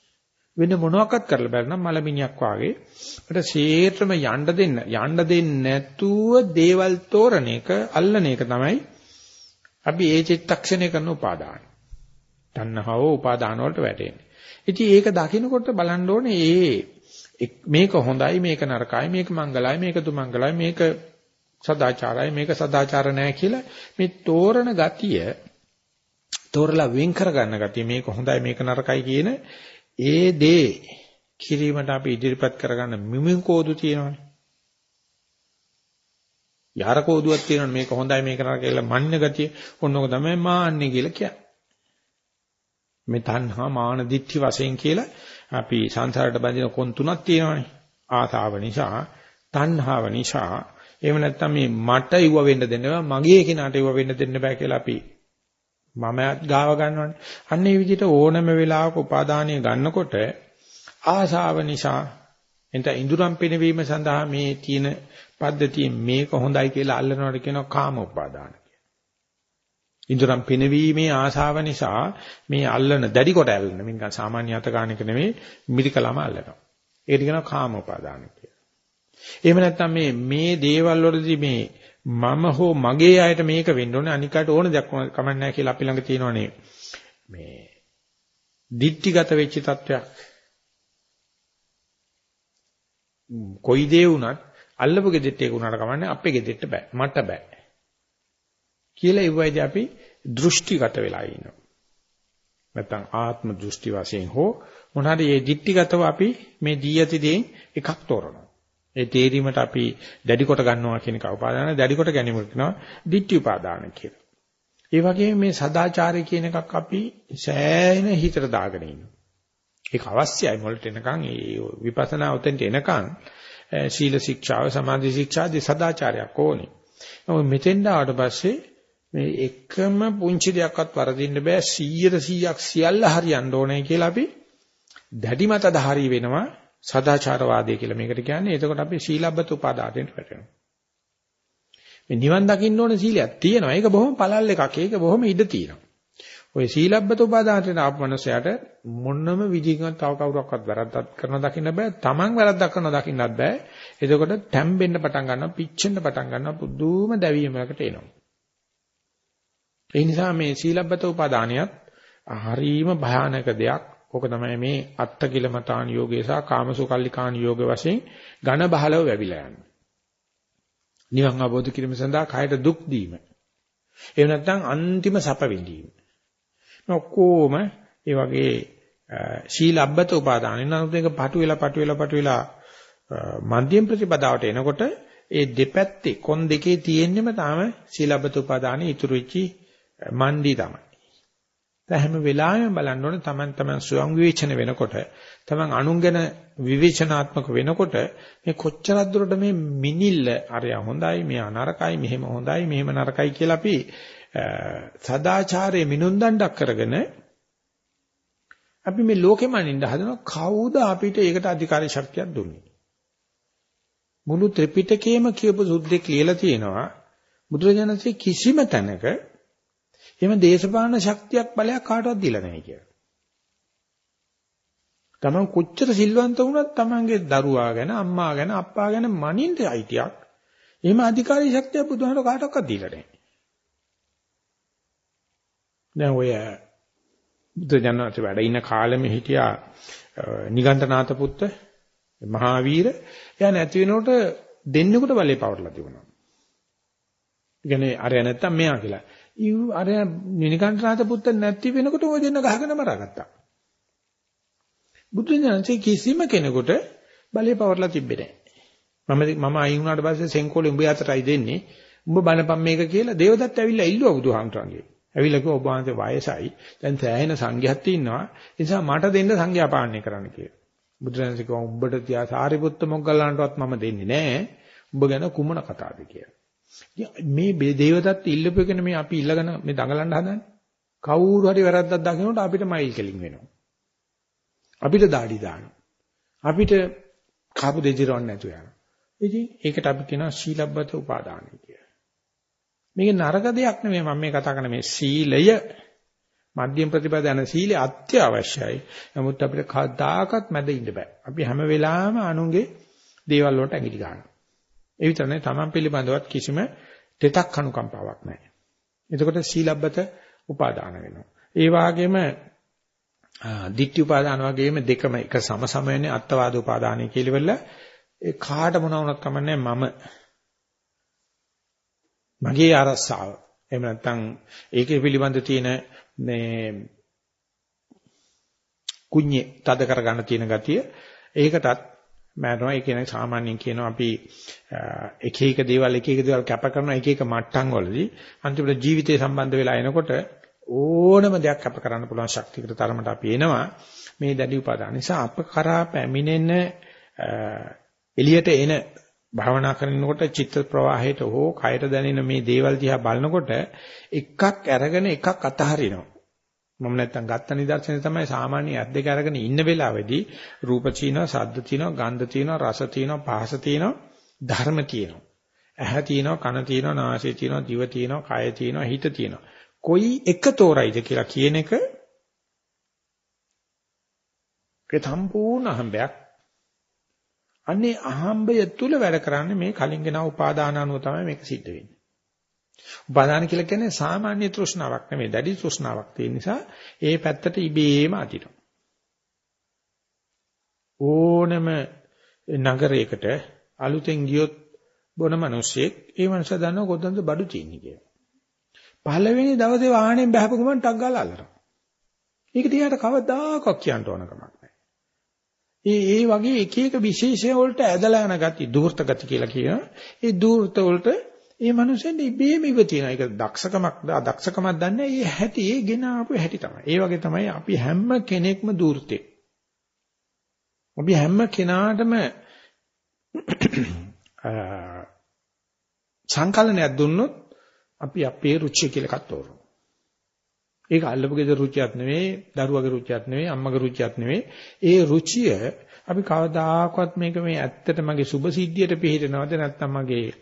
වෙන මොනවාක්වත් කරලා බැලනම් මලමිණියක් වාගේ අපිට ශේත්‍රම යන්න දෙන්න යන්න දෙන්නේ නැතුව දේවල් තෝරන එක අල්ලන එක තමයි අපි ඒ චිත්තක්ෂණය කරන උපාදාන. තණ්හාව උපාදාන වලට වැටෙන්නේ. ඉතින් ඒක දකිනකොට බලන්න ඕනේ ඒ මේක හොඳයි මේක නරකයි මේක මංගලයි මේක දුමංගලයි මේක සදාචාරයි මේක සදාචාර නැහැ කියලා මේ තෝරන ගතිය තෝරලා වෙන් කර ගන්න ගතිය මේක හොඳයි මේක නරකයි කියන ඒ දේ කිරීමට අපි ඉදිරිපත් කරගන්න මිමින් කෝදු තියෙනවනේ. යාර කෝදුවක් තියෙනවනේ මේක හොඳයි මේක නරක කියලා මන්න ගතිය. ඔන්නෝක තමයි මාන්නේ කියලා කියන්නේ. මේ තණ්හා මාන දිට්ඨි වශයෙන් කියලා අපි සංසාරයට බැඳින කොන් තුනක් තියෙනවනේ. ආතාව නිසා, තණ්හාව නිසා, එහෙම නැත්නම් මේ මට ඉව වෙන්න දෙන්න බෑ, මගේ කෙනාට ඉව වෙන්න දෙන්න බෑ කියලා අපි මම ගාව ගන්නවනේ. අන්න ඒ විදිහට ඕනම වෙලාවක උපාදානිය ගන්නකොට ආශාව නිසා එතන ඉඳුරම් පිනවීම සඳහා මේ තියෙන පද්ධතිය මේක හොඳයි කියලා අල්ලනවට කියනවා කාම උපාදාන කියලා. ඉඳුරම් පිනවීමේ ආශාව නිසා මේ අල්ලන දැඩි කොට අල්ලන මේක සාමාන්‍ය අත ගන්න එක නෙමෙයි මිරිකලම අල්ලනවා. ඒකට කියනවා කාම උපාදාන කියලා. එහෙම නැත්නම් මේ මේ දේවල් වලදී මේ මම හෝ මගේ අයට මේක වෙන්න ඕනේ. අනිකට ඕන දෙයක් කමක් නැහැ කියලා අපි ළඟ තියෙනවනේ මේ දික්ටිගත වෙච්ච තත්වයක්. කොයි දේ වුණත් අල්ලපු ගෙදෙට්ට ඒක උනාට කමන්නේ අපේ ගෙදෙට්ට බෑ. මට බෑ. කියලා ඉවයිදී අපි දෘෂ්ටිගත වෙලා ඉන්නවා. නැත්නම් ආත්ම දෘෂ්ටි වශයෙන් හෝ මොනවාරි මේ දික්ටිගතව අපි මේ දී යති දේෙන් එකක් තෝරනවා. ඒ තේරීමට අපි දැඩි කොට ගන්නවා කියන එක උපාදාන දැඩි කොට ගැනීමට කියනවා ditthi උපාදාන කියලා. ඒ වගේම මේ සදාචාරය කියන එකක් අපි සෑහෙන හිතට දාගෙන ඉන්නවා. ඒක අවශ්‍යයි මොළට එනකන් ඒ විපස්සනා උතෙන්ට එනකන් ශීල ශික්ෂාව සමාධි ශික්ෂාදී සදාචාරයක් ඕනේ. නමුත් මෙතෙන් ආවට පස්සේ මේ එකම පුංචි දෙයක්වත් වරදින්න බෑ 100 100ක් සියල්ල හරියන්න ඕනේ කියලා අපි දැඩි මතධාරී වෙනවා සදාචාරවාදය කියලා මේකට කියන්නේ. එතකොට අපි සීලබ්බත උපාදානයට වැටෙනවා. මේ නිවන් දකින්න ඕන සීලයක් තියෙනවා. ඒක බොහොම පළල් එකක්. ඒක බොහොම ඉඩ තියෙනවා. ඔය සීලබ්බත උපාදානයට ආපු මනුස්සයාට මොනම විදිහකින්වත් තව කවුරක්වත් වැරද්දක් කරන දකින්න බෑ. Taman වැරද්දක් කරන දකින්නත් බෑ. එතකොට තැම්බෙන්න පටන් ගන්නවා, පිච්චෙන්න පටන් ගන්නවා, පුදුම දැවීමකට එනවා. ඒ නිසා මේ සීලබ්බත උපාදානියත් හරීම භයානක දෙයක්. ඕක තමයි මේ අත්ත කිලමතාන යෝගය සහ කාමසුකල්ලිකාන යෝග වශයෙන් ඝන බහලව වැවිලා යන්නේ. නිවන් අවබෝධ කිරීම සඳහා කයට දුක් දීම. එහෙම නැත්නම් අන්තිම සැප විඳීම. ඔක්කොම ඒ වගේ ශීලබ්බත උපාදාන. නමුත් ඒක පටු වෙලා පටු වෙලා පටු වෙලා මධ්‍යම ප්‍රතිපදාවට එනකොට ඒ දෙපැත්තේ කොන් දෙකේ තියෙන්නෙම තාම ශීලබ්බත උපාදානෙ ඉතුරු වෙච්චි මණ්ඩි තමයි. හැම වෙලාවෙම බලන්න ඕනේ Taman taman ස්වයං විවේචන වෙනකොට Taman අනුන් ගැන විවේචනාත්මක වෙනකොට මේ කොච්චරක් දුරට මේ මිනිල්ල අරය හොඳයි මෙයා නරකයි මෙහෙම හොඳයි මෙහෙම නරකයි කියලා අපි සදාචාරයේ මිනුන්දණ්ඩක් කරගෙන අපි මේ ලෝකෙම අනින්න හදනවා. කවුද අපිට ඒකට අධිකාරී ශක්තියක් දුන්නේ? මුළු ත්‍රිපිටකයේම කියපු සුද්ධෙක් ලියලා තියෙනවා. බුදුරජාණන්සේ කිසිම තැනක එහෙම දේශපාලන ශක්තියක් බලයක් කාටවත් දීලා නැහැ කියලා. තමන් කොච්චර සිල්වන්ත වුණත් තමන්ගේ දරුවා ගැන අම්මා ගැන අප්පා ගැන මනින්න අයිතියක් එහෙම අධිකාරී ශක්තිය බුදුහාමර කාටවත් දීලා නැහැ. දැන් ඔය බුදුජානක වැඩ ඉන්න කාලෙම හිටියා නිගණ්ඨනාත පුත්ත මහාවීර එයා නැති වෙනකොට දෙන්නෙකුට බලේ පවර්ලා තිබුණා. ඒ කියන්නේ අරය නැත්තම් මෙයා කියලා. ඊ අරය නිගණ්ඨනාත පුත්ත නැති වෙනකොට ওই දෙන්න ගහගෙන මරාගත්තා. බුදුජානක කිසිම කෙනෙකුට බලේ පවර්ලා තිබ්බේ නැහැ. මම මම අයින් වුණාට පස්සේ සෙන්කෝලේ උඹ යතරයි දෙන්නේ. උඹ බනපම් මේක කියලා දේවදත්ත ඇවිල්ලා ඉල්ලුවා බුදුහාමුදුරන්ගේ. ඇවිල්ලා කිව්වා ඔබ වහන්සේ වයසයි. දැන් සෑහෙන සංඝයාත් ඉන්නවා. ඒ නිසා මට දෙන්න සංඝයා පාලනය කරන්න කියලා. බුදුරජාණන් කිව්වා උඹට තියා සාරිපුත්ත මොග්ගල්ලාන්ටවත් මම දෙන්නේ නැහැ. උඹ ගැන කුමන කතාවද කියලා. මේ දේවදත්ත ඉල්ලපු එකනේ මේ අපි ඉල්ලගෙන මේ දඟලන්න හදන්නේ. කවුරු හරි වැරද්දක් දකිනකොට අපිට මයිල් කෙලින් වෙනවා. අපිට দাঁඩි දානවා. අපිට කාපු දෙජිරවන්න නැතුව යනවා. ඉතින් ඒකට අපි කියනවා ශීලබ්බත උපාදානයි කියලා. මේක නරක දෙයක් නෙමෙයි මම මේ කතා කරන මේ සීලය මධ්‍යම ප්‍රතිපදාන සීලය අත්‍යවශ්‍යයි. නමුත් අපිට කවදාකවත් මැද ඉන්න බෑ. අපි හැම වෙලාවෙම අනුන්ගේ දේවල් වලට ඇඟිලි ගන්නවා. ඒ විතරනේ Taman පිළිබඳවත් කිසිම තෙතක් අනුකම්පාවක් නැහැ. එතකොට සීලබ්බත උපාදාන වෙනවා. ඒ වගේම ditthi උපාදාන වගේම දෙකම එක සම සම වෙන්නේ අත්වාද උපාදානයි කියලා ඒ කාට මොන වුණත් කමන්නේ මම මගේ අරසාව. එහෙම නැත්නම් ඒකේ පිළිබඳ තියෙන මේ කුඤ්ඤේ තද කරගන්න තියෙන ගතිය ඒකටත් මෑනවා ඒ කියන්නේ සාමාන්‍යයෙන් කියනවා අපි එක එක දේවල් එක එක දේවල් කැප කරන එක එක මට්ටම් වලදී අන්තිමට ජීවිතේ සම්බන්ධ වෙලා එනකොට ඕනම දෙයක් කැප කරන්න පුළුවන් ශක්තියකට තරමට අපි එනවා. මේ දැඩි උපාදාන නිසා අප කරා පැමිණෙන එළියට එන භාවනා කරනකොට චිත්ත ප්‍රවාහයට හෝ කයට දැනෙන මේ දේවල් දිහා බලනකොට එකක් අරගෙන එකක් අතහරිනවා. මම නැත්තම් ගත්ත නිදර්ශනය තමයි සාමාන්‍ය අත් දෙක අරගෙන ඉන්න වෙලාවේදී රූප චීනවා, ශබ්ද චීනවා, ගන්ධ චීනවා, රස චීනවා, පහස චීනවා, ධර්ම චීනවා. ඇහැ තියෙනවා, කන තියෙනවා, නාසය තියෙනවා, දිව තියෙනවා, කය තියෙනවා, හිත තියෙනවා. කොයි එක තෝරයිද කියලා කියන එක ඒ සම්පූර්ණ අහඹයක් අන්නේ අහම්බය තුල වැඩ කරන්නේ මේ කලින් ගෙන උපාදාන අනුව තමයි මේක සිද්ධ වෙන්නේ. උපාදාන කියලා කියන්නේ සාමාන්‍ය තෘෂ්ණාවක් නෙමෙයි දැඩි තෘෂ්ණාවක් තියෙන නිසා ඒ පැත්තට ඉබේම අදිනවා. ඕනම නගරයකට අලුතෙන් ගියොත් බොන මිනිස්සෙක් ඒ මනුස්සයා දන්නව කොතනද බඩු තියෙන්නේ කියලා. පළවෙනි දවසේ වාහනේ බහපු ගමන් ටක් ගාලා අල්ලනවා. ඒක දිහාට කවදාකවත් කියන්න ඕන කමක් ඒ ඒ වගේ එක එක විශේෂය වලට ඇදලා යන ගති, දූර්ත ගති කියලා කියනවා. ඒ දූර්ත වලට ඒ මනුස්සෙන් ඉබේම ඉව තියෙනවා. ඒක දක්ෂකමක් අදක්ෂකමක් දන්නේ ඒ හැටි ඒ ගෙන ආපු හැටි තමයි. ඒ වගේ තමයි අපි හැම කෙනෙක්ම දූර්තේ. අපි හැම කෙනාටම සංකලනයක් දුන්නොත් අපි අපේ රුචිය කියලා එකක් තෝරනවා. ඒක අල්ලපු ගෙදර රුචියක් නෙවෙයි, දරුවගේ රුචියක් නෙවෙයි, අම්මගේ රුචියක් නෙවෙයි. ඒ රුචිය අපි කවදාකවත් මේක මේ ඇත්තට මගේ සුභ සිද්ධියට පිළිහිටනවද නැත්නම් මගේ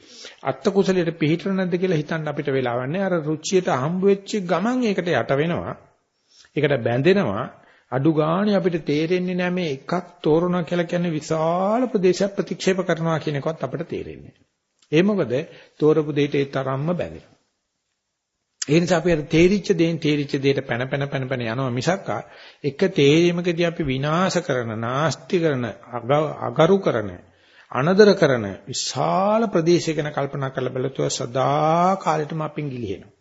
අත්ත කුසලයට පිළිහිටන නැද්ද කියලා හිතන්න අපිට වෙලාවක් නැහැ. අර රුචියට හම්බ වෙච්ච ගමන් ඒකට යට වෙනවා. ඒකට බැඳෙනවා. අඩු ගානේ අපිට තේරෙන්නේ නැහැ මේ එකක් තෝරනවා කියලා කියන්නේ විශාල ප්‍රදේශයක් ප්‍රතික්ෂේප කරනවා කියන එකවත් අපිට තේරෙන්නේ නැහැ. ඒ මොකද තෝරපු දෙයට ඒ තරම්ම බැඳෙනවා. ඒ නිසා අපි අර තේරිච්ච දේන් තේරිච්ච දෙයට පැන පැන පැන පැන යනවා මිසක් එක තේරීමකදී අපි විනාශ කරන, නාස්ති කරන, අගරු කරන, අනදර කරන විශාල ප්‍රදේශයක ගැන කල්පනා කරලා බලතුව සදා කාලෙටම අපින් ගිලිහෙනවා.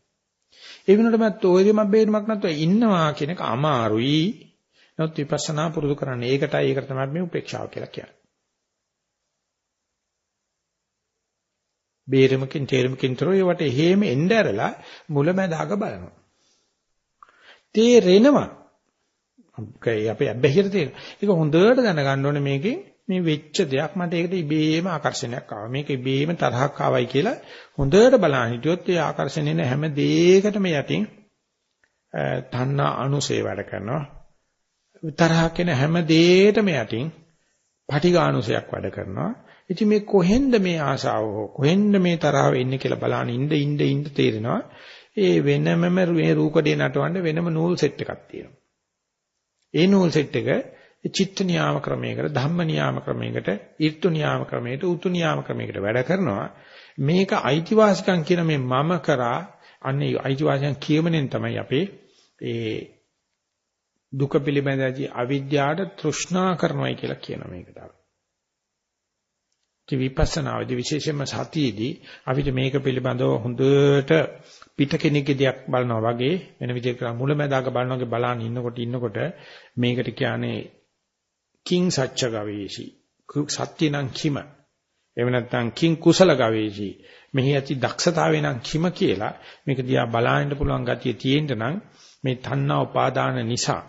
ඒ වෙනුවට මම තෝරියම බේරමක් නැතුව ඉන්නවා කියන එක අමාරුයි. නමුත් විපස්සනා පුරුදු කරන්න. ඒකටයි ඒකට තමයි මේ උපේක්ෂාව කියලා කියන්නේ. බේරමකින් තේරමකින් තොරව ඒවට හේම එන්න ඇරලා මුලැමැදාක බලනවා. තේරෙනවා. අපේ අබ්බැහියට තේරෙන. ඒක හොඳට දැනගන්න ඕනේ මේකෙන් මේ වෙච්ච දෙයක් මට ඒකට ඉබේම ආකර්ෂණයක් ආවා. මේක ඉබේම තරහක් ආවයි කියලා හොඳට බලන්න හිටියොත් ඒ ආකර්ෂණය නේ හැම දෙයකටම යටින් තණ්හා අනුසේ වැඩ කරනවා. තරහක් එන හැම දෙයකටම යටින් පටිඝානුසයක් වැඩ කරනවා. ඉතින් මේ කොහෙන්ද මේ ආශාව හෝ කොහෙන්ද මේ තරහව එන්නේ කියලා බලන ඉඳ ඉඳ ඉඳ තේරෙනවා. ඒ වෙනමම මේ රූකඩේ නටවන්න වෙනම නූල් සෙට් එකක් තියෙනවා. ඒ නූල් සෙට් එක චිත්ත නියාම ක්‍රමයකට ධම්ම නියාම ක්‍රමයකට ඊර්තු නියාම ක්‍රමයකට උතු නියාම ක්‍රමයකට වැඩ කරනවා. මේක අයිතිවාසිකම් කියන මේ මම කරා අන්නේ අයිතිවාසිකම් කියමනෙන් තමයි අපේ ඒ දුක පිළිබඳ අවිද්‍යාවට තෘෂ්ණා කරනවායි කියලා කියන මේකට. ඒ විපස්සනාවේදී විශේෂයෙන්ම සතියේදී අපිට මේක පිළිබඳව හොඳට පිට කෙනෙක්ගේ දෙයක් බලනවා වගේ වෙන විදිහකට මුලැමැදාක බලනවා වගේ බලන් ඉන්නකොට ඉන්නකොට මේකට කියන්නේ කිං සච්ච ගවේෂි. සත්‍ය නම් කිම. එහෙම නැත්නම් කිං කුසල ගවේෂි. මෙහි ඇති දක්ෂතාවය නම් කිම කියලා මේක දිහා බලන්න පුළුවන් ගතිය තියෙන්න නම් මේ තණ්හා උපාදාන නිසා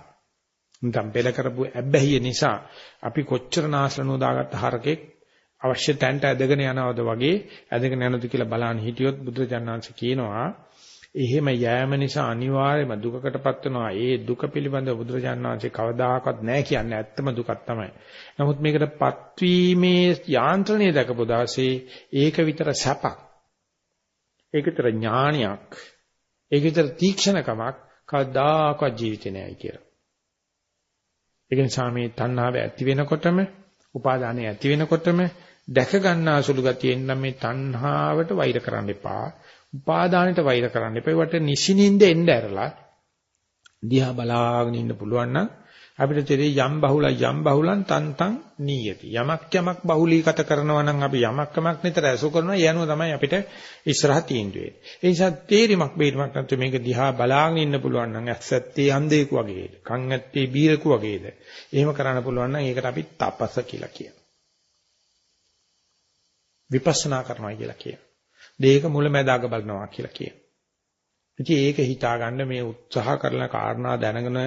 නැත්නම් බෙල කරපු ඇබ්බැහිය නිසා අපි කොච්චර නාශලනෝ දාගත්ත හරකෙක් අවශ්‍ය තැනට ඇදගෙන යනවද වගේ ඇදගෙන යනද කියලා බලන්න හිටියොත් බුදුරජාණන්සේ කියනවා එහෙම යෑම නිසා අනිවාර්යයෙන්ම දුකකටපත් වෙනවා. ඒ දුක පිළිබඳව බුදුරජාණන්සේ කවදාකවත් නැහැ කියන්නේ ඇත්තම දුකක් තමයි. නමුත් මේකටපත් වීමේ යාන්ත්‍රණය දක්වපු දාසේ ඒක විතර සැපක්. ඒක විතර ඥානයක්. ඒක විතර තීක්ෂණකමක් කවදාකවත් ජීවිතේ නැහැ කියලා. ඒක නිසා මේ තණ්හාව ඇති වෙනකොටම, උපාදානය ඇති වෙනකොටම දැක ගන්නා සුළු ගතියෙන් නම් මේ තණ්හාවට වෛර කරන්න එපා. උපාදානයට වෛර කරන්න එපා. ඒවට නිසිනින්ද එන්න ඇරලා දිහා බලාගෙන ඉන්න පුළුවන් නම් අපිට තේරෙයි යම් බහුල යම් බහුලන් තන්තං නීයති. යමක් යමක් බහුලීගත කරනවා නම් අපි යමක් යමක් නිතර ඇසු කරනවා. ඒ අනුව තමයි අපිට ඉස්සරහ තීන්දුවේ. ඒ නිසා තේරිමක් බේරිමක් නැත්නම් මේක දිහා බලාගෙන ඉන්න පුළුවන් නම් ඇස්සැත්තේ අන්ධයෙකු වගේද, කන් ඇත්තේ බීරකු වගේද. එහෙම කරන්න පුළුවන් නම් ඒකට අපි තපස කියලා කියනවා. විපස්සනා කරනවා කියලා කියනවා. දෙයක මුලැමැදාග බලනවා කියලා කියනවා. ඉතින් ඒක හිතාගන්න මේ උත්සාහ කරන කාරණා දැනගෙන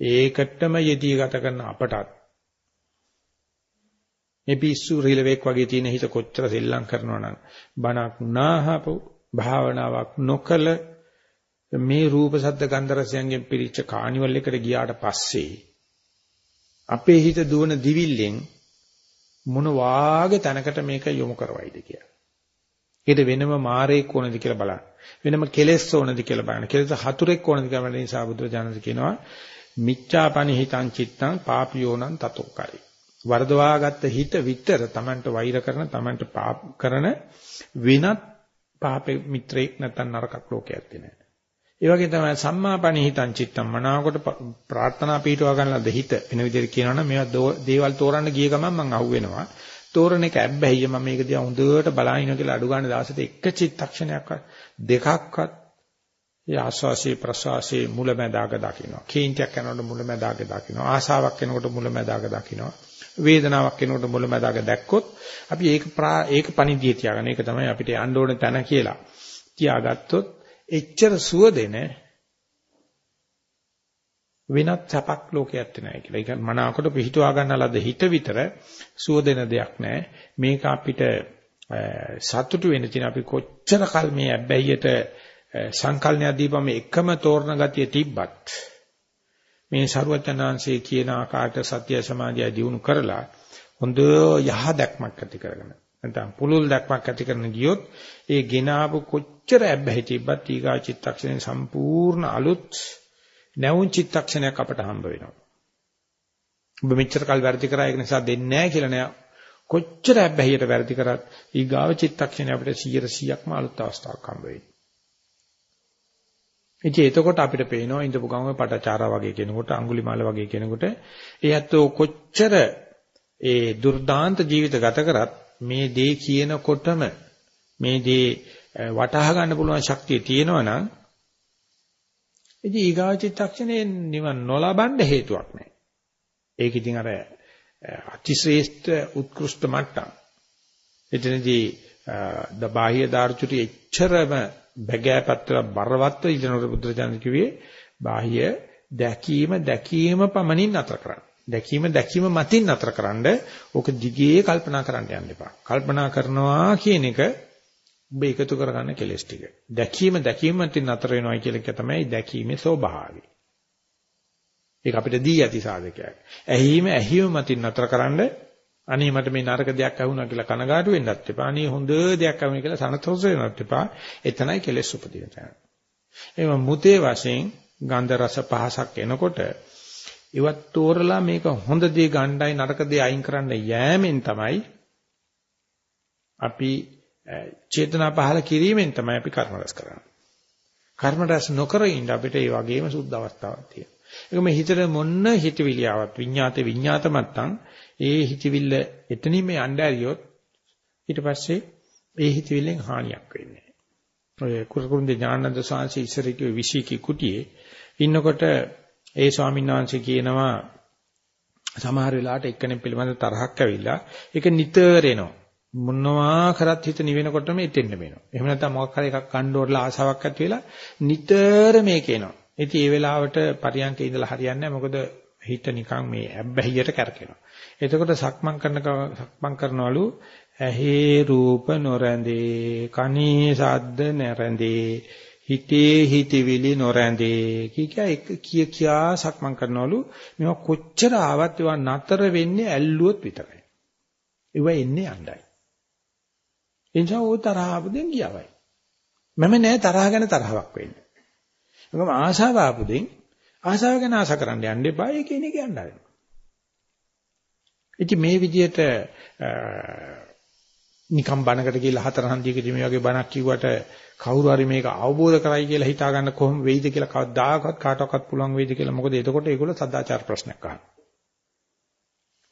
ඒකටම යෙදී ගත කරන අපටත් මේ පිස්සු රිලෙවෙක් වගේ තියෙන හිත කොච්චර සෙල්ලම් කරනවා නම් බණක් නාහපු භාවනාවක් නොකල මේ රූප සද්ද ගන්ධ රසයන්ගෙන් පිරිච්ච කානිවල් එකට ගියාට පස්සේ අපේ හිත දුවන දිවිල්ලෙන් මොන වාගේ තැනකට මේක යොමු කරවයිද කියලා. ඊට වෙනම මාරේක් ඕනද කියලා බලන්න. වෙනම කෙලෙස් ඕනද කියලා බලන්න. කෙලෙස් හතුරෙක් ඕනද කියලා බලන නිසා බුදුරජාණන් කියනවා මිච්ඡාපනිහිතං චිත්තං පාපියෝනං තතෝකරි. වර්ධවාගත්ත හිත විතර Tamanට වෛර කරන Tamanට පාප කරන විනත් පාපේ මිත්‍රෙක් නැත්නම් නරකක් ලෝකයක් තියෙනවා. ඒ වගේ තමයි සම්මාපනිහිතං චිත්තං මනාවකට ප්‍රාර්ථනා පීඨව ගන්නලද හිත වෙන විදිහට කියනවනම් මේවා දේවල් තෝරන්න ගිය ගමන් මම අහුවෙනවා. තෝරන එක ඇබ්බැහිය මම මේක දිහා හොඳට බලාගෙන කියලා අඩු ගන්න දවසට එක චිත්තක්ෂණයක්වත් දෙකක්වත් ඒ ආස්වාසේ ප්‍රසවාසේ මුලැමැදාක දකින්නවා. කේන්තියක් යනකොට මුලැමැදාක දකින්නවා. ආසාවක් එනකොට මුලැමැදාක දකින්නවා. වේදනාවක් එනකොට මුලැමැදාක දැක්කොත් අපි ඒක ඒක පණිදිය තියාගන්න. ඒක තමයි අපිට යන්න ඕන තැන කියලා. තියාගත්තොත් එච්චර සුව දෙන වෙනත් සැපක් ලෝකයක් නැහැ කියලා. ඒක මනාවකට පිහිටුවා ගන්න ලද හිත විතර සුව දෙන දෙයක් නැහැ. මේක අපිට සතුටු වෙන්න තියෙන අපි කොච්චර කල් මේ අබ්බැහියට සංකල්පය දීපම එකම තෝරන ගතිය තිබ්බත් මේ ਸਰුවචනාංශයේ කියන ආකාරයට සත්‍ය සමාධිය දිනු කරලා හොඳ යහ දැක්මක් ඇති කරගන්න. නැත්නම් පුලුල් දැක්මක් ඇති කරන ගියොත් ඒ ගෙනාවු කොච්චර ඇබ්බැහි තිබ්බත් ඊගා චිත්තක්ෂණය සම්පූර්ණ අලුත් නැවුම් චිත්තක්ෂණයක් අපට හම්බ වෙනවා. ඔබ මෙච්චර කල් වැඩි කරා ඒක නිසා දෙන්නේ නැහැ කියලා නෑ. කොච්චර ඇබ්බැහියට වැඩි කරත් ඊගාව චිත්තක්ෂණය අපිට 100%ක්ම අලුත් අවස්ථාවක් හම්බ වෙනවා. ඉතින් එතකොට අපිට පේනවා ඉඳපු ගම පටචාරා වගේ කෙනෙකුට අඟුලිමාල වගේ කෙනෙකුට ඒ ඇත්තෝ කොච්චර ඒ දුර්දාන්ත ජීවිත ගත කරත් මේ දේ කියනකොටම මේ දේ වටහා ගන්න පුළුවන් ශක්තිය තියෙනවා නම් ඉතින් ඊගාචිත්තක්ෂණේ නිවන් නොලබන්න හේතුවක් නැහැ. ඒක ඉතින් අර අතිශ්‍රේෂ්ඨ උත්කෘෂ්ඨ මට්ටම්. එතනදී ද බාහ්‍ය දාර්චුටි එච්චරම බැගෑපත්‍ර බරවත්ව ඉදනොර බුදුරජාණන් කිව්වේ බාහ්‍ය දැකීම දැකීම පමණින් නතර කරන්න. දැකීම දැකීම මතින් නතර කරන්න ඕක දිගේ කල්පනා කරන්න යන්න එපා. කල්පනා කරනවා කියන එක ඔබ එකතු කරගන්න කෙලස් ටික. දැකීම දැකීම මතින් නතර වෙනවා කියන එක තමයි දැකීමේ ස්වභාවය. ඒක අපිට දී ඇති සාධකයක්. ඇහිීම ඇහිීම මතින් නතර කරන්න අනේ මට මේ නරක දෙයක් ඇහුණා කියලා කනගාටු වෙන්නත් එපා. අනේ හොඳ දෙයක් ඇහුණා කියලා සනතෝස වෙන්නත් එපා. එතනයි කෙලෙස් උපදින තැන. එහෙනම් මුතේ වශයෙන් ගන්ධ රස පහසක් එනකොට ඉවත් තෝරලා මේක හොඳ දේ ගණ්ඩායි නරක දේ අයින් කරන්න යෑමෙන් තමයි අපි චේතනා පහල කිරීමෙන් තමයි අපි කර්ම රැස් කරන්නේ. කර්ම රැස් නොකර ඉන්න අපිට ඒ වගේම සුද්ධ අවස්ථාවක් තියෙනවා. ඒක මේ හිතට මොන්න හිතවිලියාවක් විඤ්ඤාත විඤ්ඤාත මත්තම් ඒ හිතවිල්ල එතනින්ම යන්න ඇරියොත් ඊට පස්සේ ඒ හිතවිල්ලෙන් හානියක් වෙන්නේ නැහැ. ඔය කුරුකුරුන්දේ ඥානන්ද සාංශි ඉස්සරකේ විශේෂී කුටියේ ඉන්නකොට ඒ ස්වාමීන් වහන්සේ කියනවා සමහර වෙලාවට එක්කෙනෙක් පිළිබඳ තරහක් ඇවිල්ලා ඒක නිතර එනවා. මොනවා කරත් හිත නිවෙනකොටම එතෙන්න වෙනවා. එහෙම නැත්නම් මොකක් හරි එකක් කන්න ඕරලා ආසාවක් ඇති වෙලා නිතර මේක එනවා. ඉතින් ඒ වෙලාවට පරියන්කේ ඉඳලා හරියන්නේ නැහැ. මොකද හිත නිකන් මේ ඇබ්බැහියට කැරකෙනවා. එතකොට සක්මන් කරන සක්මන් කරනවලු ඇහි රූප නොරැඳේ කනේ ශබ්ද නැරැඳේ හිතේ හිතවිලි නොරැඳේ කිය කිය කියා සක්මන් කරනවලු මේවා කොච්චර ආවත් ඒවා නතර වෙන්නේ ඇල්ලුවොත් විතරයි. ඒවා එන්නේ යණ්ඩයි. එනිසා ਉਹ තරහ ආපුදෙන් ගියවයි. මම නෑ තරහ ගැන තරහවක් වෙන්නේ. ඒකම ආශාව ආපුදෙන් ආශාව ගැන ආශා කරන්න යන්න එපා. ඒක ඉන්නේ කියන්නයි. ඉතින් මේ විදිහට නිකම් බණකට කියලා හතර හන්දියකදී මේ වගේ බණක් කිව්වට කවුරු හරි මේක අවබෝධ කරයි කියලා හිතා ගන්න කොහොම වෙයිද කියලා කවදාකවත් කාටවත් පුළුවන් වෙයිද කියලා මොකද එතකොට ඒගොල්ලෝ සදාචාර ප්‍රශ්නයක් අහනවා.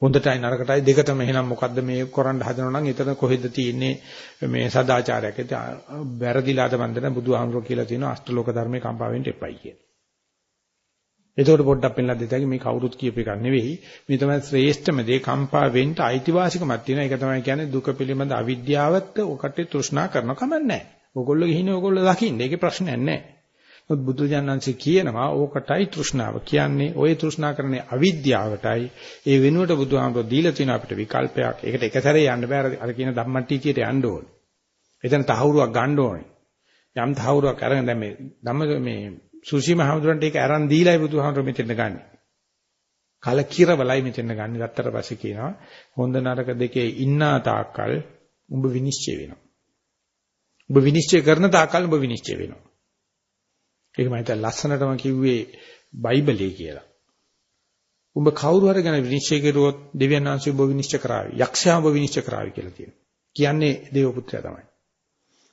හොඳටයි නරකටයි දෙකටම එහෙනම් මොකද්ද මේ කරන්න හදනවා නම් එතන කොහෙද තියෙන්නේ මේ සදාචාරයක්. ඒක වැරදිලාද මන්දන බුදුහාමුදුරුවෝ කියලා තියෙනවා අෂ්ටලෝක ධර්මයේ කම්පා වෙන්න එපයි කියලා. එතකොට පොඩ්ඩක් පෙන්නලා දෙතයි මේ කවුරුත් කියප එකක් නෙවෙයි. මේ තමයි ශ්‍රේෂ්ඨම දේ කම්පා වෙන්න අයිතිවාසිකමක් තියෙනවා. ඒක තමයි කියන්නේ දුක පිළිබඳ අවිද්‍යාවත් ඔකට තෘෂ්ණා කරන කමක් නැහැ. ඕගොල්ලෝ ගිහින් ඕගොල්ලෝ දකින්න. ඒකේ ප්‍රශ්නයක් නැහැ. මොකද බුදුජානන්සේ කියනවා ඕකටයි තෘෂ්ණාව කියන්නේ. ওই තෘෂ්ණා කරන්නේ අවිද්‍යාවටයි. ඒ වෙනුවට බුදුහාමුදුරුවෝ දීලා තියෙන අපිට විකල්පයක්. ඒකට එක සැරේ යන්න බෑ. අර කියන ධම්මට්ටිචියට යන්න ඕනේ. එතන තහවුරුවක් ගන්න ඕනේ. යම් තහවුරුවක් අරගෙන දැන් මේ ධම්ම මේ සුසි මහමුදුරන්ට ඒක අරන් දීලායි බුදුහාමුදුරුවෝ මෙතෙන්ට ගන්න. කලකිරවලයි මෙතෙන්ට ගන්න. ගත්තට පස්සේ කියනවා හොඳ නරක දෙකේ ඉන්නා තාක්කල් උඹ විනිශ්චය වෙනවා. ඔබ විනිශ්චය කරන තාකල් ඔබ විනිශ්චය වෙනවා. ඒක මම හිතා ලස්සනටම කිව්වේ බයිබලයේ කියලා. ඔබ කවුරු හරි ගැන විනිශ්චය කරුවොත් දෙවියන් වහන්සේ ඔබ විනිශ්චය කරાવી. යක්ෂයා ඔබ විනිශ්චය කරાવી කියලා තියෙනවා. කියන්නේ දේව පුත්‍රයා තමයි.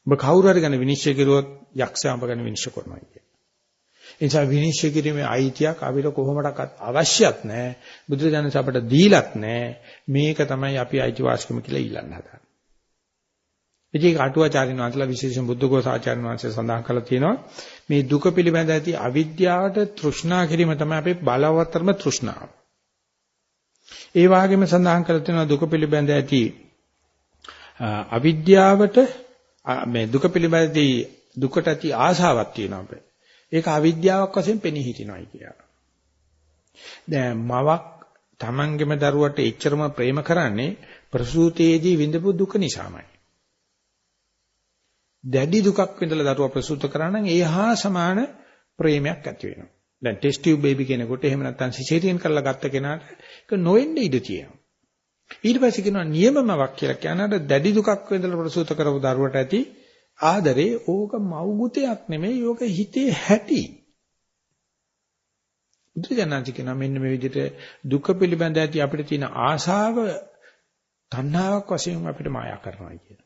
ඔබ කවුරු හරි ගැන විනිශ්චය කරුවොත් යක්ෂයා ඔබ ගැන විනිශ්චය කරනවා කියන්නේ. ඒ නිසා විනිශ්චය කිරීමේ අයිතියක් අපිට කොහොමඩක්වත් අවශ්‍යත් නැහැ. බුදුරජාණන් අපට දීලත් නැහැ. මේක තමයි අපි අයිතිවාසිකම කියලා ඊළඟ හදාගන්නේ. ඉතින් ඒක අටුවාචාරින් වහන්සේලා විශේෂයෙන් බුද්ධඝෝස ආචාර්ය වහන්සේ සඳහන් කළා තියෙනවා මේ දුක පිළිබඳ ඇති අවිද්‍යාවට තෘෂ්ණා කිරීම තමයි අපේ බලවත්තරම තෘෂ්ණාව. ඒ වගේම සඳහන් කළා තියෙනවා දුක පිළිබඳ ඇති අවිද්‍යාවට මේ දුක පිළිබඳදී දුකට ඇති ආශාවක් තියෙනවා අපේ. ඒක අවිද්‍යාවක් වශයෙන් පෙනී හිටිනවායි කියලා. දැන් මවක් Tamangema දරුවට එච්චරම ප්‍රේම කරන්නේ ප්‍රසූතියේදී විඳපු දුක නිසාමයි. දැඩි දුකක් විඳලා දරුවා ප්‍රසූත කරා නම් ඒ හා සමාන ප්‍රේමයක් ඇති වෙනවා. දැන් ටෙස්ට් ටියුබ් බේබි කෙනෙකුට එහෙම නැත්නම් සිසේරියන් කරලා ගත්ත කෙනාට ඒක නොවෙන්න ඉඩ තියෙනවා. ඊට පස්සේ කියනවා නියමමවක් කියලා කියනකට දැඩි දුකක් විඳලා ප්‍රසූත කරපු දරුවට ඇති ආදරේ ඕක මව්ගුතයක් නෙමෙයි ඕක හිතේ හැටි. බුදුජානක කියනවා මෙන්න මේ විදිහට දුක පිළිබඳ ඇති අපිට තියෙන ආශාව තණ්හාවක් වශයෙන් අපිට මායා කරනවා කියන.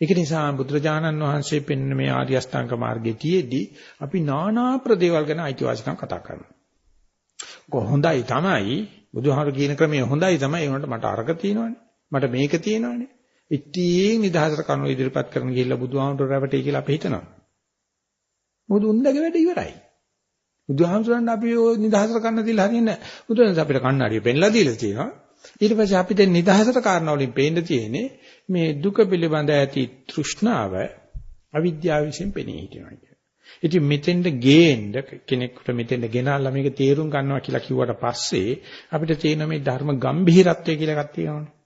ඒක නිසා බුදුරජාණන් වහන්සේ පෙන්න මේ ආර්ය අෂ්ටාංග මාර්ගයේ තියේදී අපි নানা ප්‍රදේවල් ගැන අයිතිවාසිකම් කතා කරනවා. කොහොඳයි තමයි බුදුහාමර කියන ක්‍රමය හොඳයි තමයි ඒ වුණාට මට අරක තියෙනවනේ. මට මේක තියෙනවනේ. ඉතින් නිදහසට කරුණු ඉදිරිපත් කරන ගිහිල්ලා බුදුහාමර රැවටේ කියලා අපි හිතනවා. මොකද උන්දගේ වැඩ ඉවරයි. බුදුහාමරන් අපි ඔය නිදහසට කන්න දීලා හරියන්නේ නැහැ. බුදුන් අපිට කන්නඩිය පෙන්ලා දීලා තියෙනවා. ඊට පස්සේ අපි දැන් නිදහසට කාරණා වලින් පේන්න තියෙන්නේ මේ දුක පිළිබඳ ඇති තෘෂ්ණාව අවිද්‍යාව විසින් පෙනී හිටිනවා කියන්නේ. ඉතින් මෙතෙන්ද ගේන්න කෙනෙකුට මෙතෙන්ද ගෙනල්ලා මේක තේරුම් ගන්නවා කියලා කිව්වට පස්සේ අපිට තියෙන මේ ධර්ම ගම්භීරත්වය කියලා එකක් තියෙනවානේ.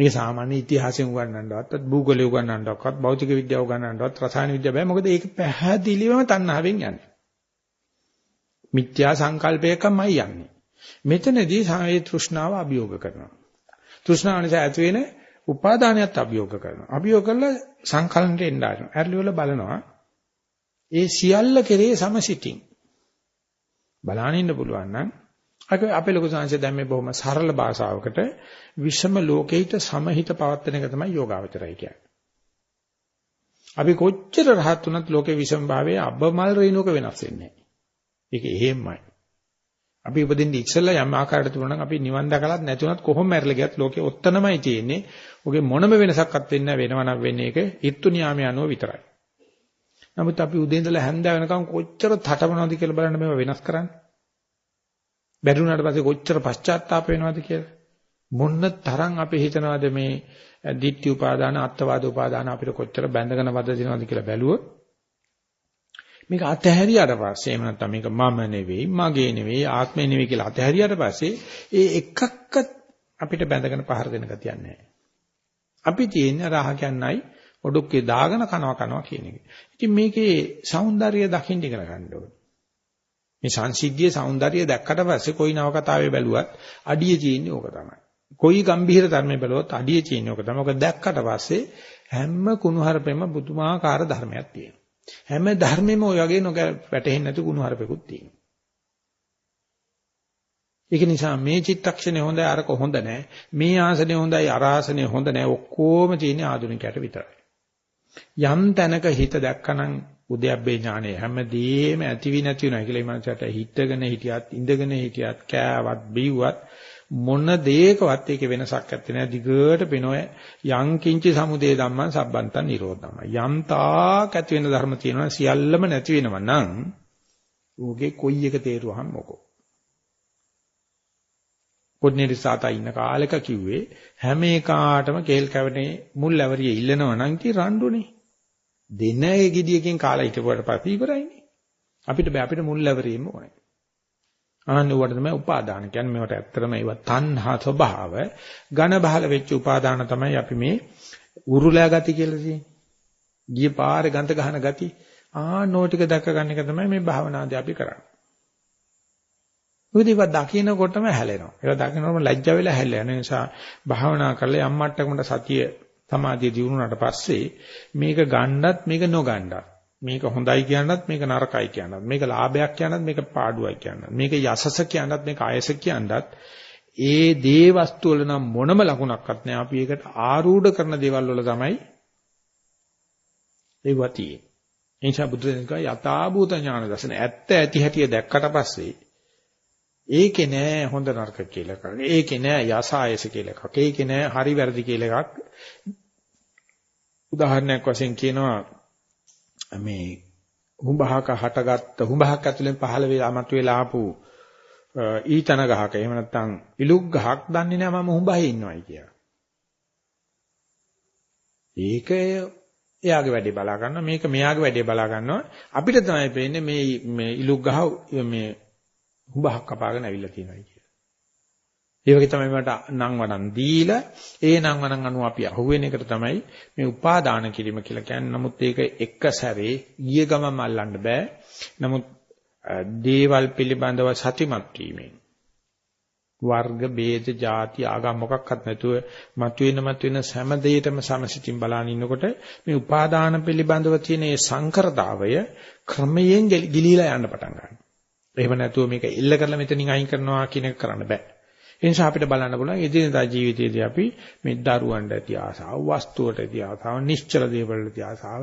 මේක සාමාන්‍ය ඉතිහාසයෙන් උගන්වන්නවත් භූගෝලයෙන් උගන්වන්නවත් භෞතික විද්‍යාව උගන්වන්නවත් රසායන විද්‍යාව බෑ මොකද ඒක පැහැදිලිවම තණ්හාවෙන් යන්නේ. මිත්‍යා සංකල්පයකමයි යන්නේ. මෙතනදී සායේ තෘෂ්ණාව අභියෝග කරනවා. තෘෂ්ණාව නිසා ඇති වෙන උපාදානයත් අභියෝග කරනවා. අභියෝග කළා සංකලනට එන්න ආනවා. ඇරලිවල බලනවා. ඒ සියල්ල කෙරේ සමසිතින්. බලාගෙන ඉන්න පුළුවන් නම් අපේ ලොකු සංහසේ දැන් මේ බොහොම සරල භාෂාවකට විෂම ලෝකෙහිට සමහිත පවත්තන එක තමයි යෝගාවචරය කියන්නේ. අපි කොච්චර රහත් වුණත් ලෝකේ විෂම භාවයේ අබමල් රේණුක වෙනස් වෙන්නේ නැහැ. ඒක එහෙමයි. අපි උපදින්න ඉස්සෙල්ලා යම් ආකාරයකට තිබුණා නම් අපි නිවන් දැකලත් නැතුණත් කොහොම මැරලා ගියත් ලෝකේ ඔත්තනමයි තියෙන්නේ. ඔගේ මොනම වෙනසක්වත් වෙන්නේ නැහැ වෙනවනම් වෙන්නේ ඒක ඊත්තු නියාමයේ අනුව විතරයි. නමුත් අපි උදේ ඉඳලා හැන්ද වෙනකම් කොච්චර තටමනවද කියලා බලන්න මේව වෙනස් කරන්නේ. බැරි වුණාට පස්සේ කොච්චර පශ්චාත්තාප වෙනවද කියලා. මොන්න තරම් අපි හිතනවාද මේ ditthi upadana attawada upadana අපිට කොච්චර බැඳගෙන වද දෙනවද කියලා බැලුවොත් මේක අතහැරියාට පස්සේ එහෙම නැත්නම් මේක මම නෙවෙයි මගේ නෙවෙයි ආත්මේ නෙවෙයි කියලා අතහැරියාට පස්සේ ඒ එකක්වත් අපිට බැඳගෙන පහර දෙන ගතියක් නැහැ. අපි තියෙන්නේ රහ කියන්නයි ඔඩොක්කේ දාගෙන කනවා කනවා කියන එක. ඉතින් මේකේ సౌందර්යය දකින්න ඉගෙන ගන්න ඕනේ. මේ සංසිද්ධියේ సౌందර්යය දැක්කට පස්සේ කොයි නවකතාවේ බැලුවත් අඩිය තියෙන්නේ ඕක තමයි. කොයි ගම්භීර ධර්මයේ බැලුවත් අඩිය තියෙන්නේ ඕක තමයි. ඔක දැක්කට පස්සේ හැම කුණුහරුපෙම බුදුමාකාර ධර්මයක් තියෙනවා. හැම ධර්මෙම ඔය වගේ නොග වැටෙන්නේ නැති කුණුහරුපෙකුත් තියෙනවා. ඒක නිසා මේ චිත්තක්ෂණේ හොඳයි අරක හොඳ නැහැ. මේ ආසනේ හොඳයි අර ආසනේ හොඳ නැහැ. ඔක්කොම තියෙන්නේ ආධුනිකයට විතරයි. යම් තැනක හිත දැක්කනම් උද්‍යප්පේ ඥානෙ හැමදේම ඇතිවි නැති වෙනවා කියලා මනසට හිතගෙන හිටියත් ඉඳගෙන හිටියත් කෑවත් බීවත් මොන දෙයකවත් ඒකේ වෙනසක් නැත්තේ නෑ දිගට පෙනෝය යං කිංචි සමුදේ ධම්මං සබ්බන්තං නිරෝධමයි යම් තාක් ඇති වෙන ධර්ම තියෙනවා සියල්ලම නැති වෙනවා නම් ඌගේ කොයි එක තේරුවහම මොකෝ. පොඩ්නේරි සාතා ඉන්න කාලෙක කිව්වේ හැම එකාටම කේල් කැවනේ මුල් ඇවරිය ඉල්ලනවා නම් කි රණ්ඩුනේ. දෙන ඒ gediyeකින් කාලා හිටපුවට පස්සේ ඉවරයිනේ. අපිට බෑ අපිට මුල් ලැබරීම ඕනේ. ආන්න උවට තමයි උපාදාන කියන්නේ මේවට ඇත්තටම ඒව තණ්හා ස්වභාව ඝන බහල වෙච්ච උපාදාන තමයි අපි මේ උරුලෑ ගති කියලා තියෙන්නේ. ගිය පාරේ ගන්ත ගහන ගති ආනෝ ටික දැක ගන්න එක තමයි මේ භාවනාදී අපි කරන්නේ. මොකද ඒවා දකින්නකොටම හැලෙනවා. ඒවා දකින්නකොටම ලැජ්ජ වෙලා හැලෙන නිසා භාවනා කරලා යම් මට්ටමකට සතිය සමාධිය දිනුනාට පස්සේ මේක ගන්නත් මේක නොගන්නත් මේක හොඳයි කියනත් මේක නරකයි කියනත් මේක ලාභයක් කියනත් මේක පාඩුවයි කියනත් මේක යසස කියනත් මේක අයස කියනත් ඒ දේ වස්තු වල නම් මොනම ලකුණක්වත් නැහැ අපි ඒකට ආරූඪ කරන දේවල් වල තමයි ඒවා තියෙන්නේ. ඒ නිසා බුදුරජාණන් කිව්වා යථාභූත ඥාන දර්ශන ඇත්ත ඇති හැටිය දැක්කට පස්සේ ඒකේ නෑ හොඳ නරක කියලා එකක්. ඒකේ නෑ යසායස කියලා එකක්. ඒකේ නෑ හරි වැරදි කියලා එකක්. උදාහරණයක් වශයෙන් කියනවා මේ හුඹහක හටගත්ත හුඹහක් ඇතුලෙන් පහළ වෙලා මතුවලා ආපු ඊතන ගහක එහෙම නැත්නම් ඉලුක් ගහක් දන්නේ නැහැ මම හුඹහේ ඉන්නවයි කියලා. ඒක එයාගේ වැඩේ බලා ගන්නවා මේක මෙයාගේ වැඩේ බලා ගන්නවා අපිට තමයි පේන්නේ මේ මේ ඉලුක් ගහ මේ හුඹහක් කපාගෙන ඇවිල්ලා තියෙනවා කියලා. ඒ වගේ තමයි මට නම් වණන් දීලා ඒ නම් වණන් අනුව අපි අහුවෙන එකට තමයි මේ උපාදාන කිරීම කියලා කියන්නේ. නමුත් ඒක එක සැරේ ගිය ගමම අල්ලන්න බෑ. නමුත් දේවල් පිළිබඳව සතිමත් වීමෙන් වර්ග, ભેද, ಜಾති, ආගම් මොකක්වත් නැතුව මතුවෙන මතුවෙන හැම දෙයකම සමසිතින් බලන ඉන්නකොට මේ උපාදාන පිළිබඳව තියෙන මේ සංකරතාවය ක්‍රමයෙන් ගිලීලා යන්න පටන් ගන්නවා. එහෙම නැතුව මේක ඉල්ල කරලා මෙතනින් අයින් කරනවා කියන එක කරන්න බෑ. ඒ නිසා අපිට බලන්න පුළුවන් එදිනදා ජීවිතයේදී අපි මේ දරුවන්ට ඇති ආසාව, වස්තුවට ඇති ආසාව, නිශ්චල දේවල්ට ඇති ආසාව,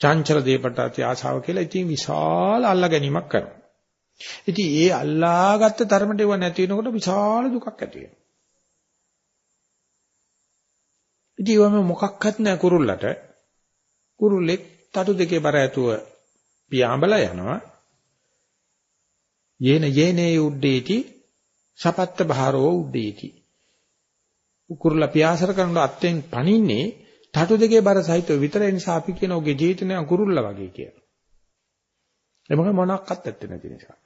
චංචල දේවල්ට ඇති ආසාව කියලා ඉතින් විශාල අල්ලා ගැනීමක් කරනවා. ඉතින් ඒ අල්ලාගත්ත තරමට ඒව නැති වෙනකොට විශාල දුකක් ඇති වෙනවා. ඉතින් ඒවම මොකක්වත් නැහැ කුරුල්ලට. කුරුල්ලෙක් තටු දෙකේ බර ඇතුව පියාඹලා යනවා. යේන යේනේ උද්දේති සපත්ත භාරෝ උද්දේති. කුරුල්ලා පියාසර කරනකොට අත්ෙන් පණින්නේ තටු දෙකේ බර සහිතව විතරයි නිසා අපි කියන ඔගේ ජීවිතේ කුරුල්ලා වගේ කියලා. ඒ මොකද මොනක්වත් ඇත්තේ නැති නිසා.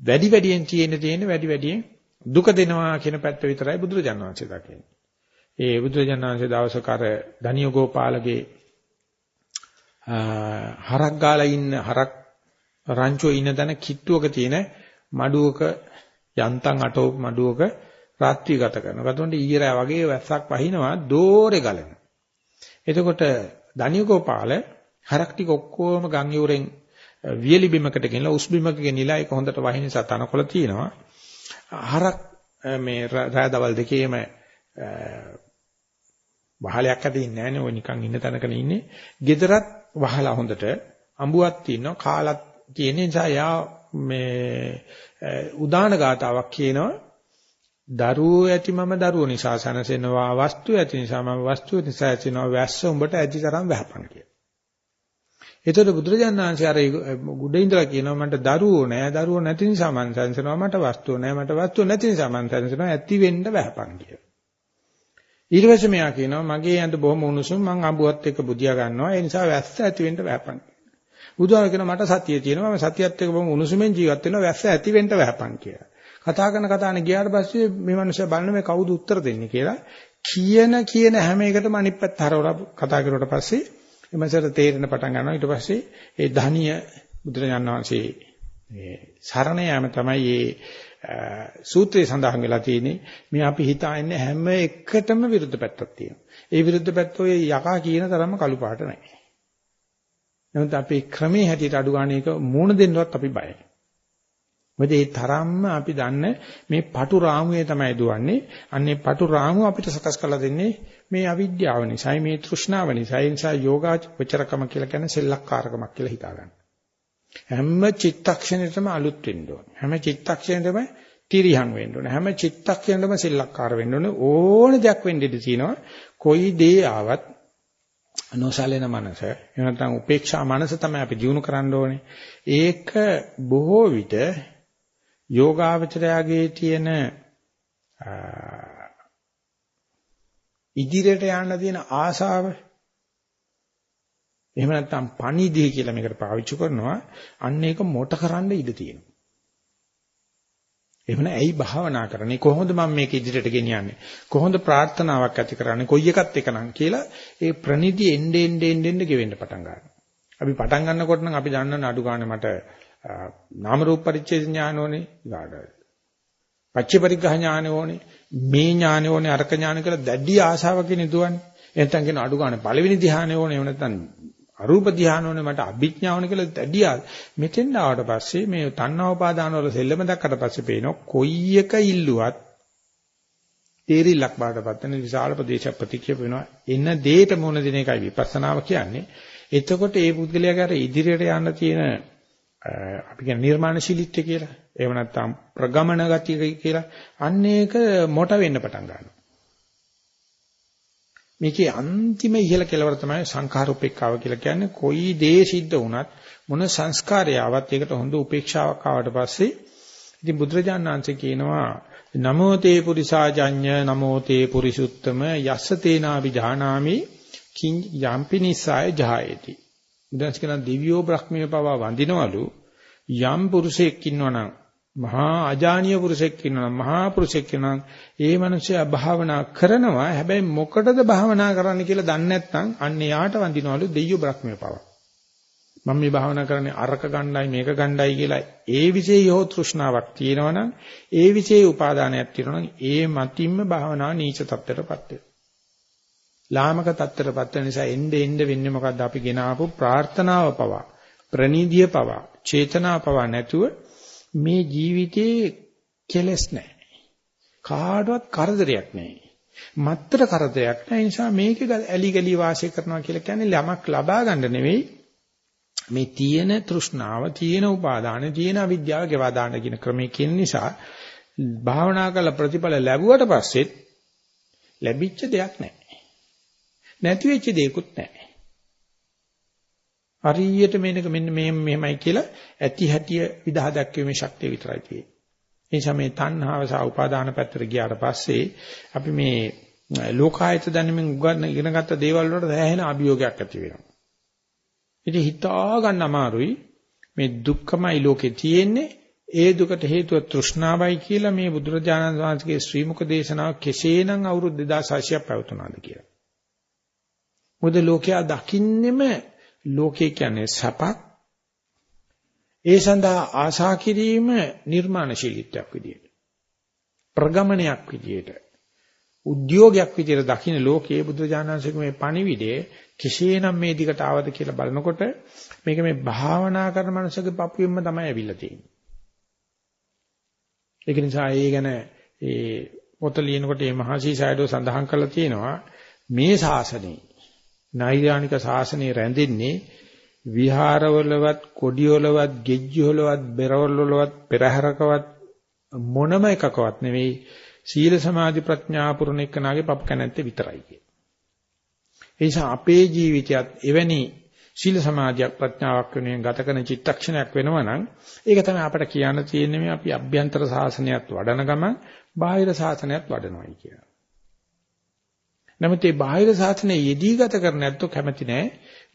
වැඩි වැඩියෙන් තියෙන තියෙන වැඩි වැඩියෙන් දුක දෙනවා කියන පැත්ත විතරයි බුදුරජාණන් වහන්සේ දකින්නේ. ඒ බුදුරජාණන් වහන්සේ දවසක අර දනිය ගෝපාලගේ හරක් ගාලා ඉන්න හරක් රංචුව ඉන්න තැන කිට්ටුවක තියෙන මඩුවක යන්තම් අටෝ මඩුවක රාත්‍රී ගත කරනවා. ගතොන්ට ඊරා වගේ වැස්සක් වහිනවා දෝරේ ගලන. එතකොට දණියකෝපාල හරක් ටික ඔක්කොම ගම් යුරෙන් වියලි බිමකට ගෙනලා උස් බිමක ගෙනිලා ඒක හොඳට වහින නිසා තනකොළ තියෙනවා. හරක් මේ රාය දවල් දෙකේම වහලයක් ඇති ඉන්නේ නැහනේ ඔය නිකන් ඉන්න තැනකනේ ඉන්නේ. gedarat වහලා හොඳට අඹුවක් තියෙනවා කාලක් තියෙන නිසා යා මේ උදාන ගාතාවක් කියනවා දරුවෝ ඇති මම දරුවෝ නිසා සනසෙනවා වස්තු ඇති නිසා මම වස්තුව නිසා ඇතිනවා වැස්ස උඹට ඇති තරම් වැහපන් කියලා. එතකොට බුදුරජාණන් වහන්සේ අර උඩ ඉඳලා කියනවා මන්ට දරුවෝ නෑ දරුවෝ නැති නිසා මං සනසෙනවා මට වස්තුව නෑ මට වස්තුව නැති නිසා මං සනසෙනවා ඇති වෙන්න වැහපන් කියලා. ඊට පස්සේ මෙයා කියනවා මගේ ඇඳ බොහොම උණුසුම් මං අඹුවත් එක්ක බුදියා ගන්නවා ඒ නිසා වැස්ස ඇති වෙන්න වැහපන්. බුදුහාම කියනවා මට සතිය තියෙනවා මම සතියත් එක්ක බොහොම උණුසුමෙන් ජීවත් වෙනවා වැස්ස ඇති වෙන්න වැහපන් කියලා. කතා කරන කතානේ ගියාට පස්සේ මේ මිනිස්සු බලන මේ කවුද උත්තර දෙන්නේ කියලා කියන කියන හැම එකටම අනිත් පැත්ත හරවලා කතා කරුවට පස්සේ එමසට තේරෙන පටන් ගන්නවා ඊට පස්සේ ඒ ධානිය බුදුරජාණන් වහන්සේ මේ සරණ යාම තමයි මේ සූත්‍රයේ සඳහන් වෙලා තියෙන්නේ මේ අපි හිතාන්නේ හැම එකටම විරුද්ධ පැත්තක් තියෙනවා. ඒ විරුද්ධ පැත්ත ඔය යකා කියන තරම්ම කළු පාට නැහැ. නමුත් අපි ක්‍රමයේ හැටියට අඩු ගන්න එක මූණ දෙන්නවත් අපි බයයි. මොකද ඒ තරම්ම අපි දන්න මේ පටු රාමුවේ තමයි දුවන්නේ. අන්නේ පටු රාමුව අපිට සකස් කරලා දෙන්නේ මේ අවිද්‍යාව නිසායි මේ තෘෂ්ණාව නිසායි. ඒ නිසා යෝගාචරකම කියලා කියන්නේ සෙල්ලක්කාරකමක් කියලා හිතා ගන්න. හැම චිත්තක්ෂණයකම අලුත් වෙන්න ඕන. හැම චිත්තක්ෂණයකම තිරියන් වෙන්න ඕන. හැම චිත්තක්ෂණයකම සෙල්ලක්කාර වෙන්න ඕන. ඕන දෙයක් වෙන්න ඉඩ තියෙනවා. කොයි දේ ආවත් නොසලෙන මනස එහෙම නැත්නම් උපේක්ෂා මනස තමයි අපි දිනු කරන්න ඕනේ. ඒක බොහෝ විට යෝගාවචරයාගේ තියෙන ඉදිරියට යන්න තියෙන ආශාව එහෙම නැත්නම් පණිදී කියලා මේකට පාවිච්චි කරනවා අන්න ඒක මොට කරන්න ඉඩ තියෙනවා. එහෙම නැයි භාවනා කරන්නේ කොහොමද මම මේක ඉදිරියට ගෙනියන්නේ කොහොමද ප්‍රාර්ථනාවක් ඇති කරන්නේ කොයි එකත් එකනම් කියලා ඒ ප්‍රනිධි එnde end end end ගෙවෙන්න පටන් ගන්නවා. අපි පටන් ගන්නකොට නම් අපි දන්න නඩු ගන්න මට නාම රූප පරිච්ඡේද ඥාන ඕනේ ඊගාට. පච්ච පරිග්‍රහ ඥාන ඕනේ මේ ඥාන ඕනේ අරක ඥාන කියලා දැඩි ආශාවකින් ඉදුවන්නේ. එහෙනම් කියන අඩු ගන්න පළවෙනි ධ්‍යානෙ ඕනේ එහෙම නැත්නම් අරූප ධ්‍යාන ඕනේ මට අභිඥා ඕනේ කියලා දැඩි මෙතෙන් ආවට පස්සේ මේ තණ්හා උපාදාන වල සෙල්ලම දැක්කට පස්සේ පේනවා කොයි එක ඉල්ලුවත් තේරිලක් බාටපත් වෙන විශාල ප්‍රදේශ ප්‍රතික්‍රිය වෙනවා එන දෙයට මොන දින එකයි විපස්සනාව කියන්නේ එතකොට ඒ පුද්ගලයාගේ අර ඉදිරියට යන්න තියෙන අපි කියන නිර්මාණශීලීත්වය කියලා. එහෙම නැත්නම් ප්‍රගමන ගතිය කියලා. අන්න ඒක මොට වෙන්න පටන් ගන්නවා. මේකේ අන්තිම ඉහළ කෙලවර තමයි සංඛාර උපේක්ඛාව කියලා කියන්නේ. කොයි දේ සිද්ධ වුණත් මොන සංස්කාරය ආවත් ඒකට හොඳ උපේක්ෂාවක් ආවට පස්සේ ඉතින් බුදුරජාණන් වහන්සේ කියනවා නමෝ තේ පුරිසාජඤ්ඤ නමෝ තේ පුරිසුත්තම යස්ස තේනා විජානාමි කිං යම්පි නිසාය ජායති බුදුන්ස් කියන දිව්‍යෝ බ්‍රහ්මිය පවා වඳිනවලු යම් පුරුෂයෙක් ඉන්නවනම් මහා අජානීය පුරුෂයෙක් ඉන්නවනම් මහා පුරුෂයෙක් ඉන්නවනම් ඒ මනුස්සයා භාවනා කරනවා. හැබැයි මොකටද භාවනා කරන්න කියලා දන්නේ නැත්නම් අන්න යාට වඳිනවලු දෙවියෝ බ්‍රහ්මිය පවා. මම මේ භාවනා කරන්නේ අරක ගණ්ඩායි මේක ගණ්ඩායි කියලා ඒ විශේෂ යෝ තෘෂ්ණාවක් තියෙනවනම් ඒ විශේෂ උපාදානයක් තියෙනවනම් ඒ මතින්ම භාවනාව නීච තත්ත්වයටපත් වෙනවා. ලාමක තත්ත්වයටපත් වෙන නිසා එnde එnde වෙන්නේ මොකද්ද? අපි ගෙන ආපු ප්‍රාර්ථනාව පවා ප්‍රනීදිය පවා චේතනා පවා නැතුව මේ ජීවිතේ කෙලස් නැහැ. කාටවත් කරදරයක් නැහැ. මත්තර කරදරයක් නැහැ. නිසා මේක ඇලි ගලි වාසය කරනවා කියලා කියන්නේ ළමක් ලබා ගන්න නෙවෙයි. මේ තියෙන තෘෂ්ණාව තියෙන උපාදාන තියෙන අවිද්‍යාව ගෙවා දාන්න කියන ක්‍රමයේ කියන නිසා භාවනා කළ ප්‍රතිඵල ලැබුවට පස්සෙත් ලැබිච්ච දෙයක් නැහැ. නැති වෙච්ච දෙයක්වත් නැහැ. හරියට මේක මෙන්න මේ මෙහෙමයි කියලා ඇති හැටිය විදහා දැක්වීමේ ශක්තිය විතරයි තියෙන්නේ. ඒ නිසා මේ තණ්හාව සහ උපාදාන පැත්තට ගියාට පස්සේ අපි මේ ලෝකායත දැනුමින් උගන්න ඉගෙනගත්ත දේවල් වලට දැහැහෙන අභියෝගයක් ඇති වෙනවා. ඉතින් හිතා ගන්න අමාරුයි මේ දුක්ඛමයි ලෝකේ තියෙන්නේ ඒ දුකට හේතුව තෘෂ්ණාවයි කියලා මේ බුදුරජාණන් වහන්සේගේ ශ්‍රී මුක දේශනාව කෙසේනම් අවුරුදු 2600ක් පැවතුනාද කියලා. මොකද ලෝකයා දකින්නෙම ලෝකේ කියන්නේ සපක්. ඒ සඳහා ආශා කිරීම නිර්මාණශීලීත්වයක් විදියට. ප්‍රගමනයක් විදියට. උද්‍යෝගයක් විදියට දකින්න ලෝකයේ බුදුජානනාංශික මේ පණිවිඩය කෙසේනම් මේ දිකට ආවද කියලා බලනකොට මේක මේ භාවනා කරන මනුස්සගේ පපුවෙන්ම තමයි ඇවිල්ලා තියෙන්නේ. ඒක නිසා ඒ ගැන ඒ පොත ලියනකොට මේ මහසී සයඩෝ සඳහන් කරලා තියෙනවා මේ ශාසනය නෛර්යානික ශාසනය රැඳෙන්නේ විහාරවලවත් කොඩිවලවත් ගෙජ්ජිවලවත් බෙරවලවත් පෙරහැරකවත් මොනම එකකවත් නෙවෙයි සීල සමාධි ප්‍රඥා පුරුණ එක්කනාගේ පප් කැනැත්තේ විතරයි කිය. ඒ නිසා අපේ ජීවිතයත් එවැනි සීල සමාධියක් ප්‍රඥාවක් වෙනුවෙන් ගත කරන චිත්තක්ෂණයක් වෙනවා නම් ඒක තමයි අපිට කියන්න තියෙන්නේ මේ අපි අභ්‍යන්තර සාසනයත් වඩන ගමන් බාහිර සාසනයත් වඩනවායි කියලා. නමුත් මේ බාහිර සාසනයේ යෙදී ගත කර නැත්තෝ කැමති නැහැ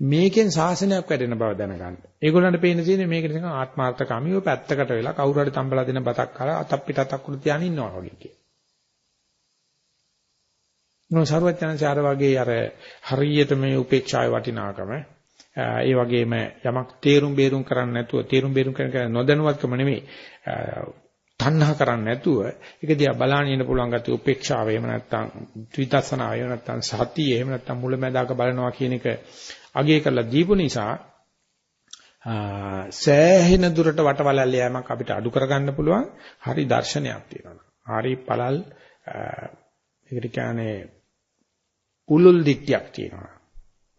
මේකෙන් සාසනයක් වැඩෙන බව දැනගන්න. ඒගොල්ලන්ට පේන තියෙන්නේ මේක නිකන් ආත්මార్థකාමීව පැත්තකට වෙලා කවුරු හරි තම්බලා දෙන බතක් කාලා අතක් පිටක් අකුරු තියාගෙන ඉන්නවා වගේ කියලා. නෝ සර්වඥාන්සේ අර වගේ අර හරියට මේ උපේක්ෂාවේ වටිනාකම ඒ වගේම යමක් තේරුම් බේරුම් කරන්නේ නැතුව තේරුම් බේරුම් කරන නොදැනුවත්කම නෙමෙයි තණ්හා කරන්නේ නැතුව ඒක දිහා බලන්න ඉන්න පුළුවන් ගැති උපේක්ෂාව එහෙම නැත්නම් ත්‍විතසනාව එහෙම නැත්නම් සතිය එහෙම නැත්නම් මුලැමැදාක බලනවා කියන එක අගය කරලා දීපු නිසා සෑහෙන දුරට වටවලල්ල යෑමක් අපිට අඩු කරගන්න පුළුවන් හරි දර්ශනයක් තියෙනවා. හරි පළල් ඒකට කියන්නේ පුලුල් දිට්ටියක් තියෙනවා.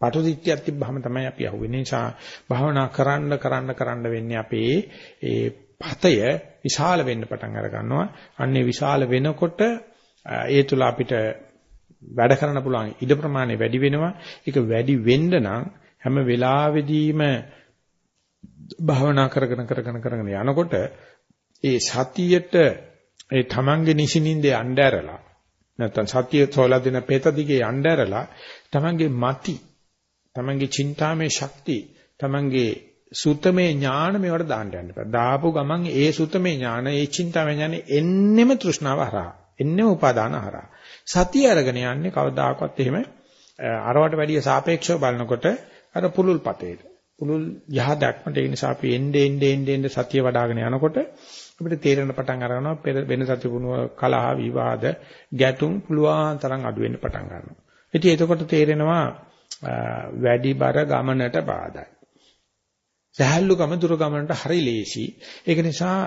පටු දිට්ටියක් තිබ්බහම තමයි අපි අහුවෙන්නේ. නිසා භාවනා කරන්න කරන්න කරන්න වෙන්නේ අපේ ඒ පතය විශාල වෙන්න පටන් අර ගන්නවා. අන්නේ විශාල වෙනකොට ඒ තුල අපිට වැඩ කරන්න පුළුවන් ඉඩ ප්‍රමාණය වැඩි වෙනවා. ඒක වැඩි වෙන්න නම් හැම වෙලාවෙදීම භාවනා කරගෙන කරගෙන කරගෙන යනකොට ඒ සතියට ඒ තමන්ගේ නිසිනින්ද යන්න ඇරලා නැත්නම් සතිය සෝලා දෙන පෙත දිගේ යන්න ඇරලා තමන්ගේ මති තමන්ගේ චින්තාමේ ශක්තිය තමන්ගේ සුතමේ ඥාන මේවට දාන්න යන්න එපා. දාපු ගමන් ඒ සුතමේ ඥාන ඒ චින්තාමේ ඥාන එන්නෙම තෘෂ්ණාව හරහා. එන්නෙම උපාදාන හරහා. සතිය අරගෙන යන්නේ කවදාකවත් එහෙම අරවට වැඩිය සාපේක්ෂව බලනකොට අර පුලුල් පතේට. පුලුල් යහ දක්මට ඒ නිසා අපි එnde ende ende ende සතිය වඩ아가න යනකොට අපිට තේරෙන පටන් අරගනවා වෙන සති පුණුව කලහ විවාද ගැටුම් පුළුවන් තරම් අඩු වෙන්න පටන් ගන්නවා. ඉතින් එතකොට තේරෙනවා වැඩි බර ගමනට බාධායි. සහැල්ලුකම දුර ගමනට හරි ලේසි. ඒක නිසා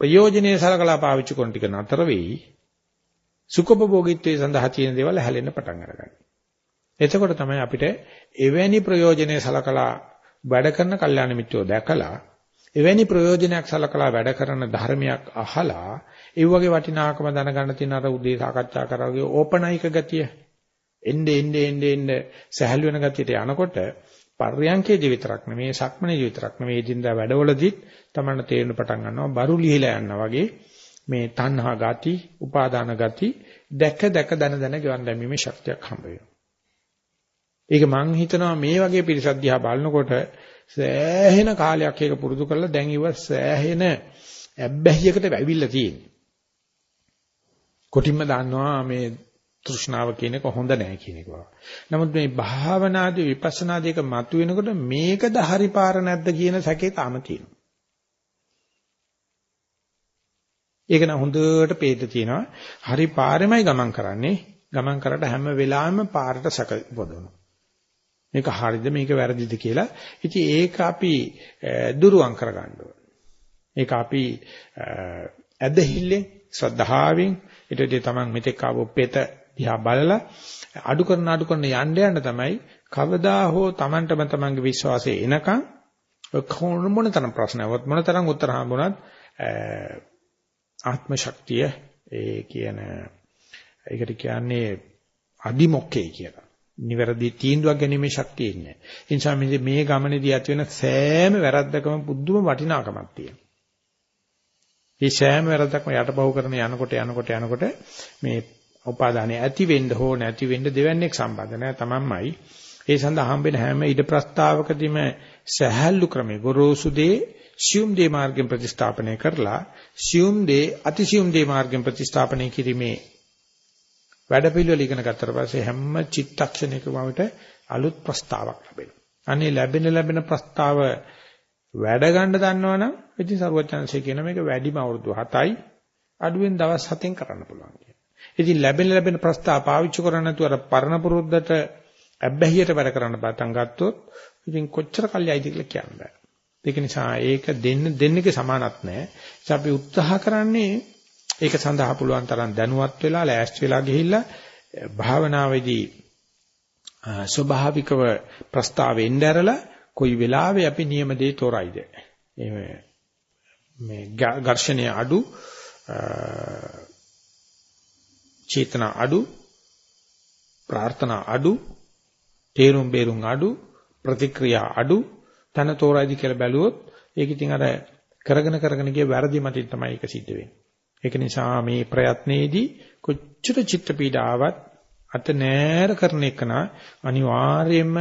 ප්‍රයෝජනේ සලකලා පාවිච්චි කරන ටික නතර වෙයි. සුඛභෝගීත්වයේ සඳහා තියෙන දේවල් හැලෙන්න පටන් අරගන්නවා. එතකොට තමයි අපිට එවැනි ප්‍රයෝජනේ සලකලා වැඩ කරන කල්යාණ මිත්‍රෝ දැකලා එවැනි ප්‍රයෝජනයක් සලකලා වැඩ කරන ධර්මයක් අහලා ඒ වගේ වටිනාකම දැනගන්න තියෙන අර උදේ සාකච්ඡා කරා වගේ ඕපනයික ගතිය එnde ende ende ende සහැල් වෙන ගතියට යනකොට පර්යංකේදී විතරක් නෙමේ සක්මනේදී විතරක් නෙමේ එදින්දා වැඩවලදීත් තමයි තේරෙන පටන් ගන්නවා බරු ලිහිලා යනවා වගේ මේ තණ්හා ගති, උපාදාන ගති දැක දැක දන දන ගෙවන් දැමීමේ ශක්තියක් හම්බ වෙනවා. ඒක මං හිතනවා මේ වගේ පිරිසක් දිහා බලනකොට සෑහෙන කාලයක් ඒක පුරුදු කරලා දැන් ඉව සෑහෙන ඇබ්බැහියකට වැවිලා තියෙන්නේ. කොටින්ම දන්නවා මේ තෘෂ්ණාව කියන එක හොඳ නැහැ කියන එක. නමුත් මේ භාවනාදී විපස්සනාදී එක මතුවෙනකොට මේකද හරි පාර නැද්ද කියන සැකේ තාම තියෙනවා. ඒක නම් හොඳට පේන්න තියෙනවා. හරි පාරෙමයි ගමන් කරන්නේ. ගමන් කරලා හැම වෙලාවෙම පාරට සැක පොදවනවා. මේක හරිද මේක වැරදිද කියලා. ඉතින් ඒක අපි දුරුවන් කරගන්න ඒක අපි ඇදහිල්ලෙන් ශ්‍රද්ධාවෙන් ඊටදී තමන් මෙතෙක් ආවෝ පෙත දිහා බලලා අඩු කරන අඩු කරන යන්න යන්න තමයි කවදා හෝ තමන්ටම තමන්ගේ විශ්වාසය එනකන් කොහොම මොන තරම් ප්‍රශ්නවත් මොන තරම් උත්තර හම්බුණත් ආත්ම ශක්තිය ඒ කියන ඒකට කියන්නේ අදිමොක්කේ කියලා. නිවැරදි තීන්දුවක් ගැනීමේ ශක්තිය ඉන්නේ. ඒ නිසා මේ ගමනේදී ඇති වෙන සෑම වැරද්දකම පුදුම වටිනාකමක් තියෙනවා. මේ සෑම වැරද්දක්ම යටපහුව කරන යනකොට යනකොට යනකොට මේ උපාදානය ඇති වෙන්න හෝ නැති වෙන්න දෙවන්නේක් සම්බන්ධ නැහැ තමන්මයි. ඒ සඳහා හම්බෙන හැම ඉද ප්‍රස්තාවකදීම සහැල්ලු ක්‍රමේ ගොරෝසු දේ සියුම් දේ මාර්ගෙන් ප්‍රතිස්ථාපනය කරලා සියුම් දේ අතිසියුම් දේ මාර්ගෙන් ප්‍රතිස්ථාපනය කිරීමේ වැඩපිළිවෙල ඉගෙන ගත්තට පස්සේ හැම චිත්තක්ෂණයකම අපිට අලුත් ප්‍රස්තාවක් ලැබෙනවා. අනේ ලැබෙන ලැබෙන ප්‍රස්තාව වැඩ ගන්න දන්නවනම් ඉතින් සරුවචනසේ කියන මේක වැඩිම අවුරුදු 7යි අඩුවෙන් දවස් 7න් කරන්න පුළුවන් කියන. ඉතින් ලැබෙන ලැබෙන ප්‍රස්තාව පාවිච්චි කරන්නේ නැතුව අර පරණ පුරුද්දට අබ්බැහියට වැඩ කරන්න පටන් ගත්තොත් ඉතින් කොච්චර කල්යයිද කියලා කියන්න බෑ. ඒක නිසා ඒක දෙන්න දෙන්නගේ සමානක් නැහැ. ඒ අපි උත්සාහ කරන්නේ ඒක සඳහා පුළුවන් තරම් දැනුවත් වෙලා ලෑස්ති වෙලා ගිහිල්ලා භාවනාවේදී ස්වභාවිකව ප්‍රස්තාවෙන්න ඇරලා කොයි වෙලාවෙ අපි නියම දේ තෝරයිද මේ ඝර්ෂණය අඩු චේතනා අඩු ප්‍රාර්ථනා අඩු තේරුම් බේරුම් අඩු ප්‍රතික්‍රියා අඩු තන තෝරයිද කියලා බැලුවොත් ඒක ඉතින් අර කරගෙන කරගෙන ගිය වැරදි මතින් තමයි ඒක සිද්ධ වෙන්නේ. ඒක නිසා මේ ප්‍රයත්නයේදී කොච්චර චිත්ත පීඩාවක් අත නෑර කරන එකන අනිවාර්යයෙන්ම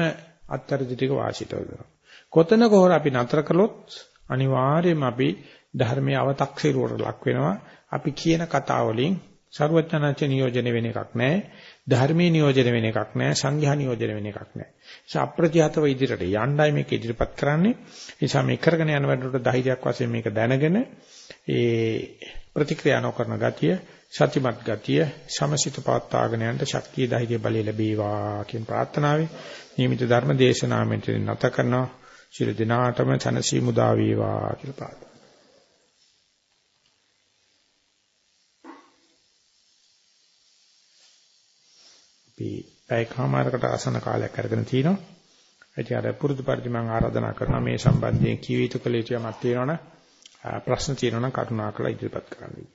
අත්තරදි ටික වාසිත වෙනවා. කොතනක හොර අපි නතර කළොත් අනිවාර්යයෙන්ම අපි ධර්මයේ අව탁සිරුවට ලක් වෙනවා. අපි කියන කතා වලින් ਸਰවඥාච නියෝජනය වෙන එකක් නැහැ. ධර්මයේ නියෝජනය වෙන එකක් නැහැ. සංඝයා නියෝජනය වෙන එකක් නැහැ. ඒ අප්‍රතිහතව ඉදිරියට යන්නයි මේක ඉදිරිපත් කරන්නේ. ඒ නිසා මේ කරගෙන යන වැඩවලට ධෛර්යයක් වශයෙන් මේක දැනගෙන ඒ ප්‍රතික්‍රියා නොකරන ගතිය සතිමත් ගතිය සමසිත පවත්වාගෙන යන්න ශක්තිය ධෛර්ය බලය ලැබේවා කියන ප්‍රාර්ථනාවයි නියමිත ධර්ම දේශනාව මෙතන නැත කරනවා ශිර දිනාටම තනසි මුදා වේවා කියලා ප්‍රාර්ථනා අපි පැයකමාරකට ආසන කාලයක් අරගෙන තිනවා. ඉතින් අර පුරුදු පරිදි මම ආරාධනා කරනවා මේ සම්බන්ධයෙන් කී යුතු කළ යුතු යමක් තියෙනවනම් ප්‍රශ්න තියෙනවනම් කරුණාකරලා ඉදිරිපත් කරන්න.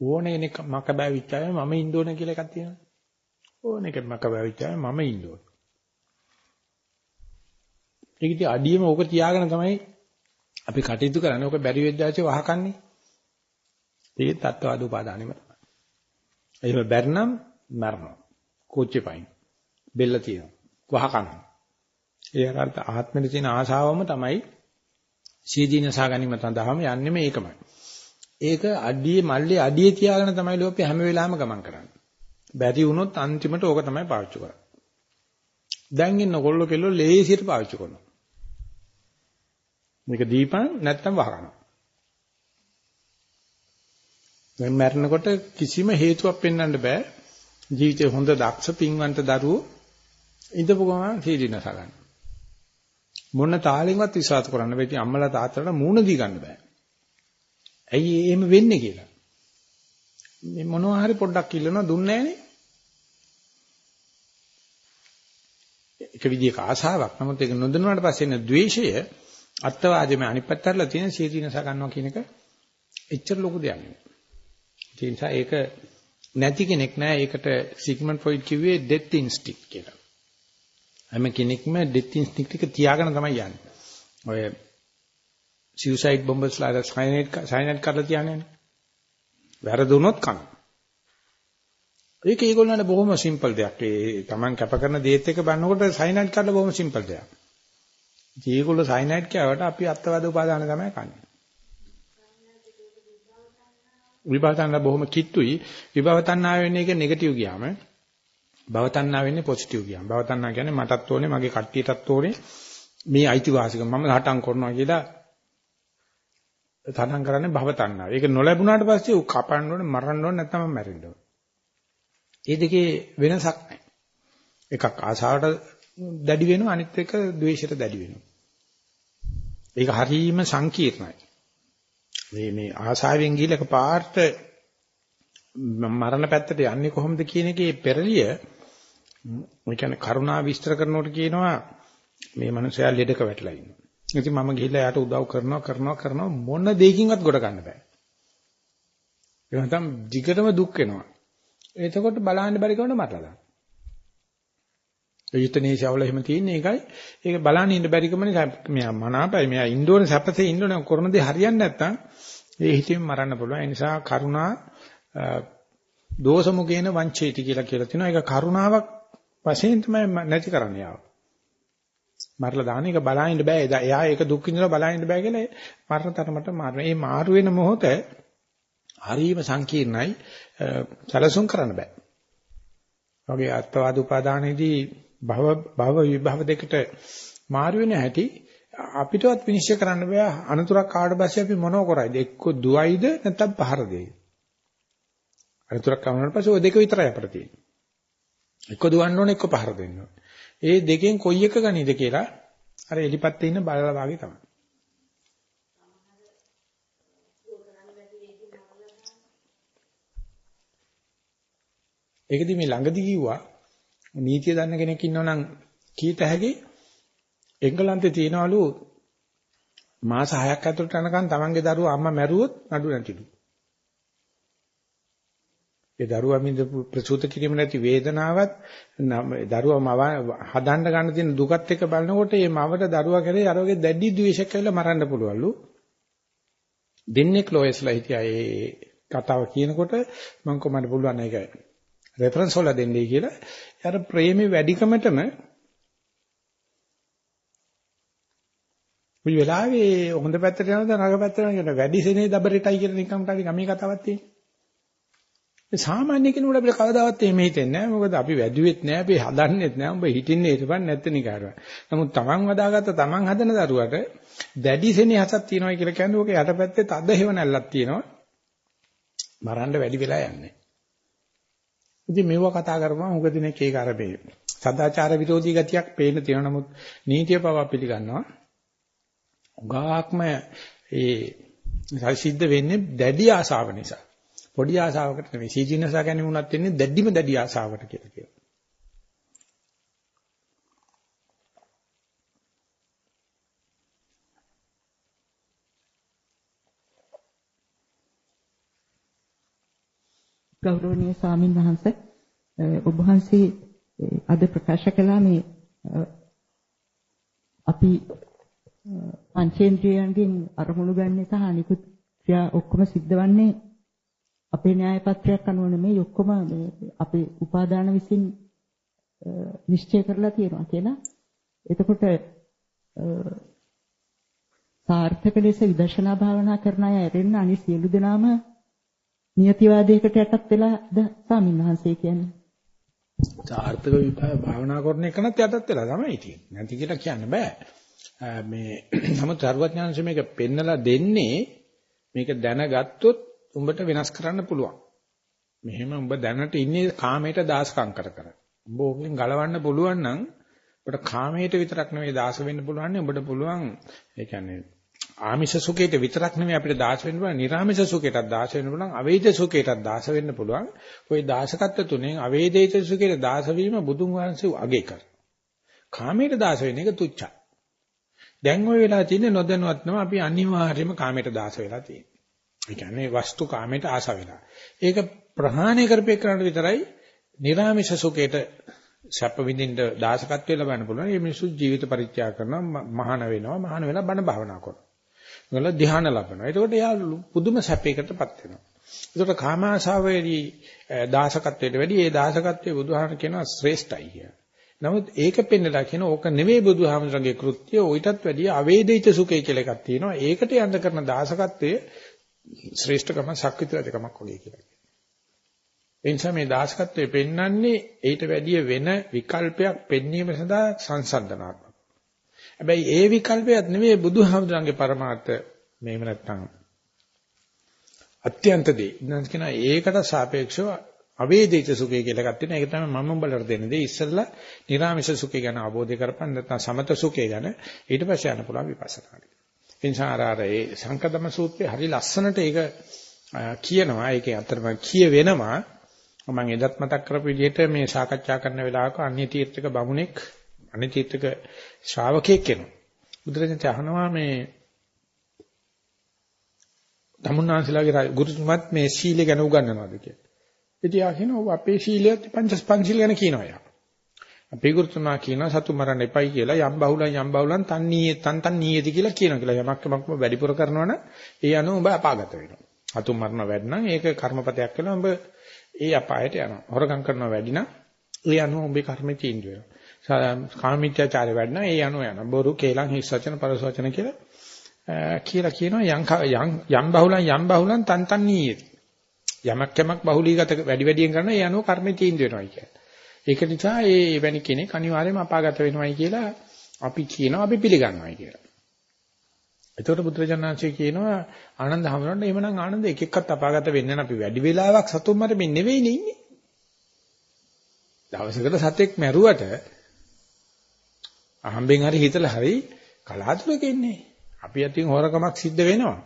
ඕන කෙනෙක් මක බැවිච්චාය මම ඉන්න ඕන කියලා එකක් තියෙනවා. ඕන කෙනෙක් මක බැවිච්චාය මම ඉන්න ඕන. ඒක ඉතින් අඩියම ඕක තියාගෙන තමයි අපි කටයුතු කරන්නේ. ඕක බැරි වෙද්දාචේ වහකන්නේ. ඒක තත්ත්වවාද උපාදානෙම තමයි. එහෙම බැරනම් මරනවා. කෝච්චේ පයින්. බෙල්ල තියෙනවා. වහකනවා. ඒ අර්ථ ආත්මෙට තියෙන ආශාවම තමයි සීදීනසා ගැනීම තඳාම යන්නේ මේකමයි. ඒක අඩියේ මල්ලේ අඩියේ තියාගෙන තමයි ලෝකේ හැම වෙලාවෙම ගමන් කරන්නේ. බැරි වුණොත් අන්තිමට ඕක තමයි පාවිච්චි කරන්නේ. දැන් ඉන්න කොල්ල කෙල්ල ලේසියට පාවිච්චි කරනවා. මේක දීපන් නැත්තම් වහනවා. දැන් මැරෙනකොට කිසිම හේතුවක් පෙන්වන්න බෑ. ජීවිතේ හොඳ දක්ෂ පින්වන්ත දරුවෝ ඉඳපු ගමන් සීදීනස ගන්න. මොන තාලෙන්වත් විශ්වාස කරන්න බැරි ඉතින් අම්මලා තාත්තලා මූණ දී ගන්න බෑ. ඇයි එහෙම වෙන්නේ කියලා. මේ මොනවා හරි පොඩ්ඩක් ඉල්ලනවා දුන්නේ නැහනේ. එක විදිහක ආසාවක්. නමුත් ඒක නොදන්නාට පස්සේ එන ද්වේෂය අත්වාදීම අනිත් පැත්තටලා තියෙන සීදීනස ගන්නවා කියන එක එච්චර ලොකු දෙයක් නෙවෙයි. ඒ නිසා ඒක නැති කෙනෙක් නෑ. ඒකට සිග්මන්ඩ් ෆ්‍රොයිඩ් කිව්වේ ඩෙත් ඉන්ස්ටික්ට් කියලා. හැම කෙනෙක්ම ඩෙත් ඉන්ස්ටික්ට් එක තියාගෙන තමයි යන්නේ. ඔය සියුසයිඩ් බොම්බර්ස්ලා සයිනයිඩ් සයිනයිඩ් කරලා තියන්නේ. වැරදුනොත් කන. ඒක ඒගොල්ලන්ට බොහොම සිම්පල් දෙයක්. ඒ Taman කැප කරන දේත් එක බලනකොට සයිනයිඩ් කරලා බොහොම සිම්පල් දෙයක්. ඉතින් ඒගොල්ලෝ සයිනයිඩ් කෑවට අපි අත්වාද උපාදාන තමයි කන්නේ. විභව තණ්හා බොහොම කිට්ටුයි. විභව තණ්හා වෙන්නේ ඒක නෙගටිව් ගියාම භව තණ්හා වෙන්නේ පොසිටිව් ගියාම. භව තණ්හා කියන්නේ මටත් ඕනේ, මගේ කට්ටියටත් ඕනේ. මේ අයිතිවාසිකම මම හටම් කරනවා කියලා තනං කරන්නේ භව තණ්හාව. ඒක නොලැබුණාට පස්සේ උ කපන්න ඕනේ, මරන්න ඕනේ නැත්නම් මැරෙන්න ඕනේ. මේ දෙකේ වෙනසක් නැහැ. එකක් ආසාවට දැඩි වෙනවා අනිත් එක ද්වේෂයට දැඩි වෙනවා. ඒක හරීම සංකීර්ණයි. මේ මේ ආසාවෙන් ගිහලා එකපාරට මරණ පැත්තට යන්නේ කොහොමද කියන එකේ පෙරලිය මේ කියන්නේ කරුණා විස්තර කරනකොට කියනවා මේ මනුස්සයා ලෙඩක වැටලා ඉන්නවා. ඉතින් මම ගිහිල්ලා යාට උදව් කරනවා කරනවා කරනවා මොන දෙයකින්වත් ගොඩ ගන්න බෑ. ඒ නැත්නම් jigටම දුක් වෙනවා. එතකොට බලන්න බැරි කවුද මරලා දාන්න. යුතනේශවල එහෙම තියෙන එකයි ඒක බලන්න ඉන්න බැරි කම නිසා මෙයා මනාපයි මෙයා ඉන්ඩෝනේ සැපසේ ඉන්නෝනේ කරන දේ හරියන්නේ නැත්නම් ඒ හිතින් මරන්න පුළුවන්. ඒ නිසා කරුණා දෝෂමුකේන වංචේති කියලා කියලා තිනවා. ඒක කරුණාවක් වශයෙන් තමයි නැති කරන්න යාව. මරලා දාන එක බලහින්න බෑ. එයා ඒක දුක් විඳලා බලහින්න බෑ කියලා මරණ තරමට මාරන. මේ මාරු වෙන මොහොත හරීම සංකීර්ණයි. සැලසුම් කරන්න බෑ. වගේ අත්වාද උපාදානයේදී භව භව විභව දෙකට මාරු වෙන හැටි අපිටවත් විනිශ්චය කරන්න බෑ. අනතුරක් ආවට පස්සේ අපි මොනව කරයිද? එක්ක දුවයිද? නැත්නම් පහර දෙයිද? අනතුරක් ආවනට පස්සේ ඔය දෙක විතරයි අපිට තියෙන්නේ. එක්ක දුවන්න ඕනේ එක්ක පහර දෙන්න ඕනේ. ඒ දෙකෙන් කොයි එක ගනීද කියලා අර එලිපත්තේ ඉන්න බලලා වාගේ තමයි. ඒකදී මේ ළඟදී කිව්වා නීතිය දන්න කෙනෙක් ඉන්නවනම් කීත හැකි එංගලන්තේ තියනවලු මාස 6ක් ඇතුළත යනකම් තමන්ගේ දරුවා අම්මා මැරුවොත් නඩු නැතිලු. ඒ දරුවා මින්ද ප්‍රසූත කිරීම නැති වේදනාවත් දරුවා මව හදන්න ගන්න තියෙන දුකත් එක්ක බලනකොට මේ මවට දරුවා කරේ අර වගේ දැඩි ද්වේෂයක් කියලා මරන්න පුළුවන්ලු. දෙන්නේ ක්ලෝයස්ලා හිටියා ඒ කතාව කියනකොට මම කොහමද පුළුවන් ඒක රෙෆරන්ස් වල දෙන්නේ කියලා. අර ප්‍රේමේ වැඩිකමටම මේ වෙලාවේ හොඳ පැත්තට යනවද නරක පැත්තට යනවද වැඩි සෙනේ දබරටයි කියලා නිකම් කාරි ගමේ කතාවක් තියෙන්නේ. සාමාන්‍ය කෙනෙකුට අපිට කවදාවත් එහෙම හිතෙන්නේ නැහැ. මොකද අපි වැදුවෙත් නැහැ, අපි හදන්නෙත් නැහැ. උඹ හිටින්නේ හිටපන් නැත්te නිකාරවා. නමුත් Taman වදාගත්ත Taman හදන දරුවට දැඩි සෙනේ හසක් තියෙනවා කියලා කියන්නේ ඕක යටපැත්තේ තද හේව නැල්ලක් තියෙනවා. මරන්න වැඩි වෙලා යන්නේ. ඉතින් මේව කතා කරපුවම මොකද දිනේ කේක අර මේ සදාචාර විරෝධී ගතියක් පේන්න තියෙනවා. නමුත් නීතිය පවා පිළිගන්නවා. උගාක්ම ඒ සිද්ධ වෙන්නේ දැඩි ආශාව නිසා. පොඩි ආශාවකට නෙවෙයි. සීජිනසා ගැනීම උනත් වෙන්නේ දැඩිම දැඩි ආශාවකට කියලා කියනවා. ගෞරවනීය ස්වාමින් වහන්සේ ඔබ වහන්සේ අද ප්‍රකාශ කළා මේ අපි පංචේන්ද්‍රයන්ගෙන් අරමුණු ගන්න එක අනිකුත් ක්‍රියා ඔක්කොම සිද්ධවන්නේ අපේ න්‍යාය පත්‍රයක් අනුව නෙමෙයි ඔක්කොම අපේ උපාදාන විසින් නිශ්චය කරලා තියෙනවා කියලා. එතකොට සාර්ථක ලෙස විදර්ශනා භාවනා කරන අය ඇරෙන්න අනිත් සියලු දෙනාම නියතිවාදයකට යටත් වෙලාද ස්වාමින්වහන්සේ කියන්නේ. සාර්ථක භාවනා කරන එකනත් යටත් වෙලා තමයි තියෙන්නේ. නැති කියලා කියන්න බෑ. මේ නමුත් සර්වඥාන්ස මේක පෙන්නලා දෙන්නේ මේක දැනගත්තොත් උඹට වෙනස් කරන්න පුළුවන්. මෙහෙම උඹ දැනට ඉන්නේ කාමයට දාසකම් කර කර. උඹ ඕකෙන් ගලවන්න පුළුවන් නම් ඔබට කාමයට විතරක් නෙවෙයි දාස වෙන්න පුළුවන් නේ ඔබට පුළුවන් ඒ කියන්නේ ආමිෂ සුඛයට විතරක් නෙවෙයි අපිට දාස වෙන්න පුළුවන් නිර්ආමිෂ සුඛයටත් දාස වෙන්න පුළුවන් අවේද සුඛයටත් දාස වෙන්න පුළුවන් ওই දාසකත්ව තුනෙන් අවේදිත සුඛයට දාස වීම බුදුන් වහන්සේ අගය කර. කාමයට දාස වෙන එක තුච්චයි. දැන් ওই වෙලා තියෙන්නේ නොදැනුවත්වම අපි අනිවාර්යයෙන්ම කාමයට දාස වෙලා තියෙන්නේ. ඒ කියන්නේ වස්තු කාමයට ආස වෙලා. ඒක ප්‍රහාණය කරපේ කරන්න විතරයි නිර්ආමිෂ සුඛයට සැප විඳින්න දාසකත්වය ලබන්න පුළුවන්. මේ මිනිස්සු ජීවිත පරිත්‍යාග කරනවා, මහාන වෙනවා, මහාන වෙලා බණ භාවනා කරනවා. ඒගොල්ල ධ්‍යාන ලබනවා. එතකොට එයා පුදුම සැපයකටපත් වෙනවා. එතකොට කාම ආශාවේදී දාසකත්වයට වැඩි ඒ දාසකත්වයේ බුදුහාම කියනවා ශ්‍රේෂ්ඨයි කියලා. නමුත් ඒක පෙන්නලා කියන ඕක නෙවෙයි බුදුහාමරගේ කෘත්‍ය ඔయితත් වැඩිය අවේදිත සුඛය කියලා එකක් තියෙනවා. ඒකට යන්න කරන දාසකත්වයේ ශ්‍රේෂ්ඨකම ශක්තිත්වයකමක් වගේ කියලා කියනවා. ඒ නිසා මේ දාසකත්වයේ පෙන්වන්නේ ඊට වැඩිය වෙන විකල්පයක් පෙන්වීම සඳහා සංසන්දනාත්මක. හැබැයි ඒ විකල්පයක් නෙවෙයි බුදුහාමරගේ પરමාර්ථ මේව නැත්තම් අත්‍යන්ත දේ. ඉන්නස් කියන ඒකට සාපේක්ෂව අවේදිත සුඛය කියලා එකක් තියෙනවා. ඒක තමයි මම උඹලට දෙන දේ. ඉස්සෙල්ලා නිර්ාමිෂ සුඛය ගැන අවබෝධ කරපන් නැත්නම් සමත සුඛය ගැන ඊට පස්සේ යන්න පුළුවන් විපස්සනාට. එනිසා අර ඒ සංකදම සූත්‍රයේ හරි ලස්සනට ඒක කියනවා. ඒකේ අතරම කියවෙනවා. මම එදත් මතක් කරපු විදිහට මේ සාකච්ඡා කරන වෙලාවක අන්‍ය තීර්ථක බමුණෙක් අන්‍ය තීර්ථක ශ්‍රාවකෙක් කෙනෙක්. බුදුරජාණන් අහනවා මේ ධම්මනාන්සලාගේ ගුරුතුමත් මේ සීලය ගැන උගන්වනවාද කියලා. ඉතින් යා කියනවා අපේ ශීලයත් පංච පංචිල් ගැන කියනවා යා. අපේ ගුරුතුමා කියනවා සතු මරන්න එපයි කියලා යම් බහුලන් යම් බහුලන් තන්නීය තන් තන්නීයද කියලා කියනවා කියලා. යමක් යමක්ම වැඩිපුර කරනවා නම් ඒ අනුව ඔබ අපාගත වෙනවා. සතු මරණ වැඩ නම් ඒක කර්මපතයක් කියලා ඔබ ඒ අපායට යනවා. හොරගම් කරනවා වැඩි නම් ඒ අනුව ඔබේ කර්මෙ තීන්දුව වෙනවා. කාමීත්‍යාචාරය වැඩ නම් ඒ අනුව යනවා. බොරු කේලම් හිස් වචන පරස වචන කියලා කියලා කියනවා යම් යම් බහුලන් යම් බහුලන් තන් තන්නීයද යමක් යමක් බහුලීගත වැඩි වැඩියෙන් කරන ඒ අනුව කර්මෙ තීන්දුව වෙනවා කියන්නේ. ඒක නිසා ඒ වැනි කෙනෙක් අනිවාර්යයෙන්ම අපාගත වෙනවයි කියලා අපි කියනවා අපි පිළිගන්නවයි කියලා. එතකොට බුදුරජාණන්සේ කියනවා ආනන්ද හැමෝටම එහෙමනම් ආනන්ද එක එක්කත් අපාගත වෙන්නේ නැහැ අපි වැඩි වෙලාවක් සතුන් මරමින් නෙවෙයිනේ ඉන්නේ. දවසකට සතෙක් මැරුවට අහම්බෙන් හරි හිතලා හරි කලාතුරක ඉන්නේ. අපි අතින් හොරකමක් සිද්ධ වෙනවා.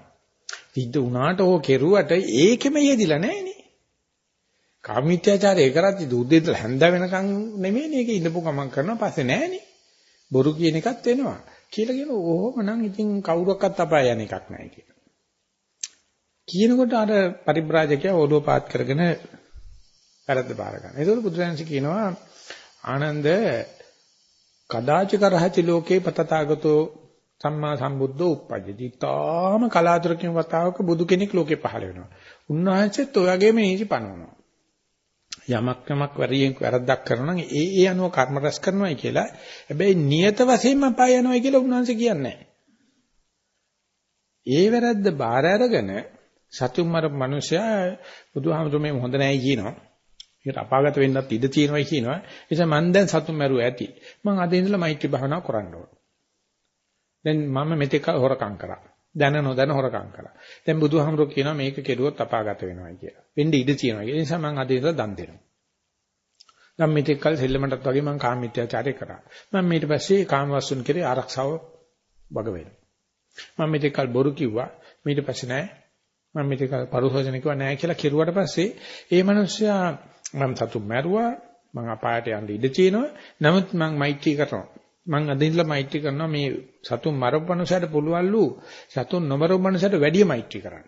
සිද්ධ වුණාට ඕක කෙරුවට ඒකෙම යෙදිලා නැහනේ. කාමීත්‍යාචාරය කරද්දි දුද්දේ ඉඳලා හැන්ද වෙනකන් නෙමෙයිනේ ඒක ඉඳපු ගමන් කරනවා පස්සේ නැහනේ. බොරු කියන එකත් වෙනවා. කියලා කියන ඕම නම් ඉතින් කවුරක්වත් අපාය යන එකක් නැහැ කියලා. කියනකොට අර පරිබ්‍රාජකයා ඔළුව පාත් කරගෙන වැරද්ද බාර ගන්න. ඒකෝල බුදුරජාණන් කියනවා ආනන්ද කදාච කරහති ලෝකේ පතතාගතෝ සම්මා සම්බුද්ධෝ උප්පජ්ජති. තාම කලාතුරකින් වතාවක බුදු කෙනෙක් ලෝකේ පහළ වෙනවා. උන්වහන්සේත් ඔය වගේම නීති පනවනවා. යමක් යමක් වැරියෙන් වැරද්දක් කරනවා නම් ඒ ඒ අනුව කර්ම රැස් කරනවායි කියලා. හැබැයි නියත වශයෙන්ම අපාය යනවායි කියලා උන්වහන්සේ කියන්නේ ඒ වැරද්ද බාර අරගෙන සතුම් මර මිනිසයා බුදුහාමුදුරුවෝ මේ හොඳ නැහැ කියනවා. ඒකට අපාගත වෙන්නත් ඉඩ තියෙනවා කියනවා. ඒ නිසා මම දැන් සතුම් මරුව ඇති. මම අද ඉඳලා මෛත්‍රී භාවනාව කරන්න ඕන. දැන් මම මෙතෙක් හොරකම් කරා. දැන නොදැන හොරකම් කරා. දැන් බුදුහාමුදුරුවෝ කියනවා මේක කෙරුවොත් අපාගත වෙනවා කියලා. වෙන්න ඉඩ තියෙනවා. ඒ නිසා මම අද ඉඳලා දන් දෙනවා. දැන් මෙතෙක් කල සෙල්ලමටත් වගේ මම කාම මිත්‍යාචාරය කරා. මම ඊට පස්සේ කාම වස්තුන් කෙරේ ආරක්ෂාව වග වෙනවා. මම මෙතෙක් කල බොරු කිව්වා. ඊට පස්සේ නෑ. මම මෙතෙක් කල පරුසවචන කිව්වා නෑ කියලා කෙරුවට පස්සේ ඒ මනුස්සයා මම සතු මැරුවා. මම අපායට යන්න ඉඩ තියෙනවා. නමුත් මම මෛත්‍රී කරනවා. මං අද ඉඳලා මෛත්‍රී කරනවා මේ සතුන් මරපු මනුස්සයට පුළුවන්ලු සතුන් නොමරපු මනුස්සයට වැඩිය මෛත්‍රී කරන්න.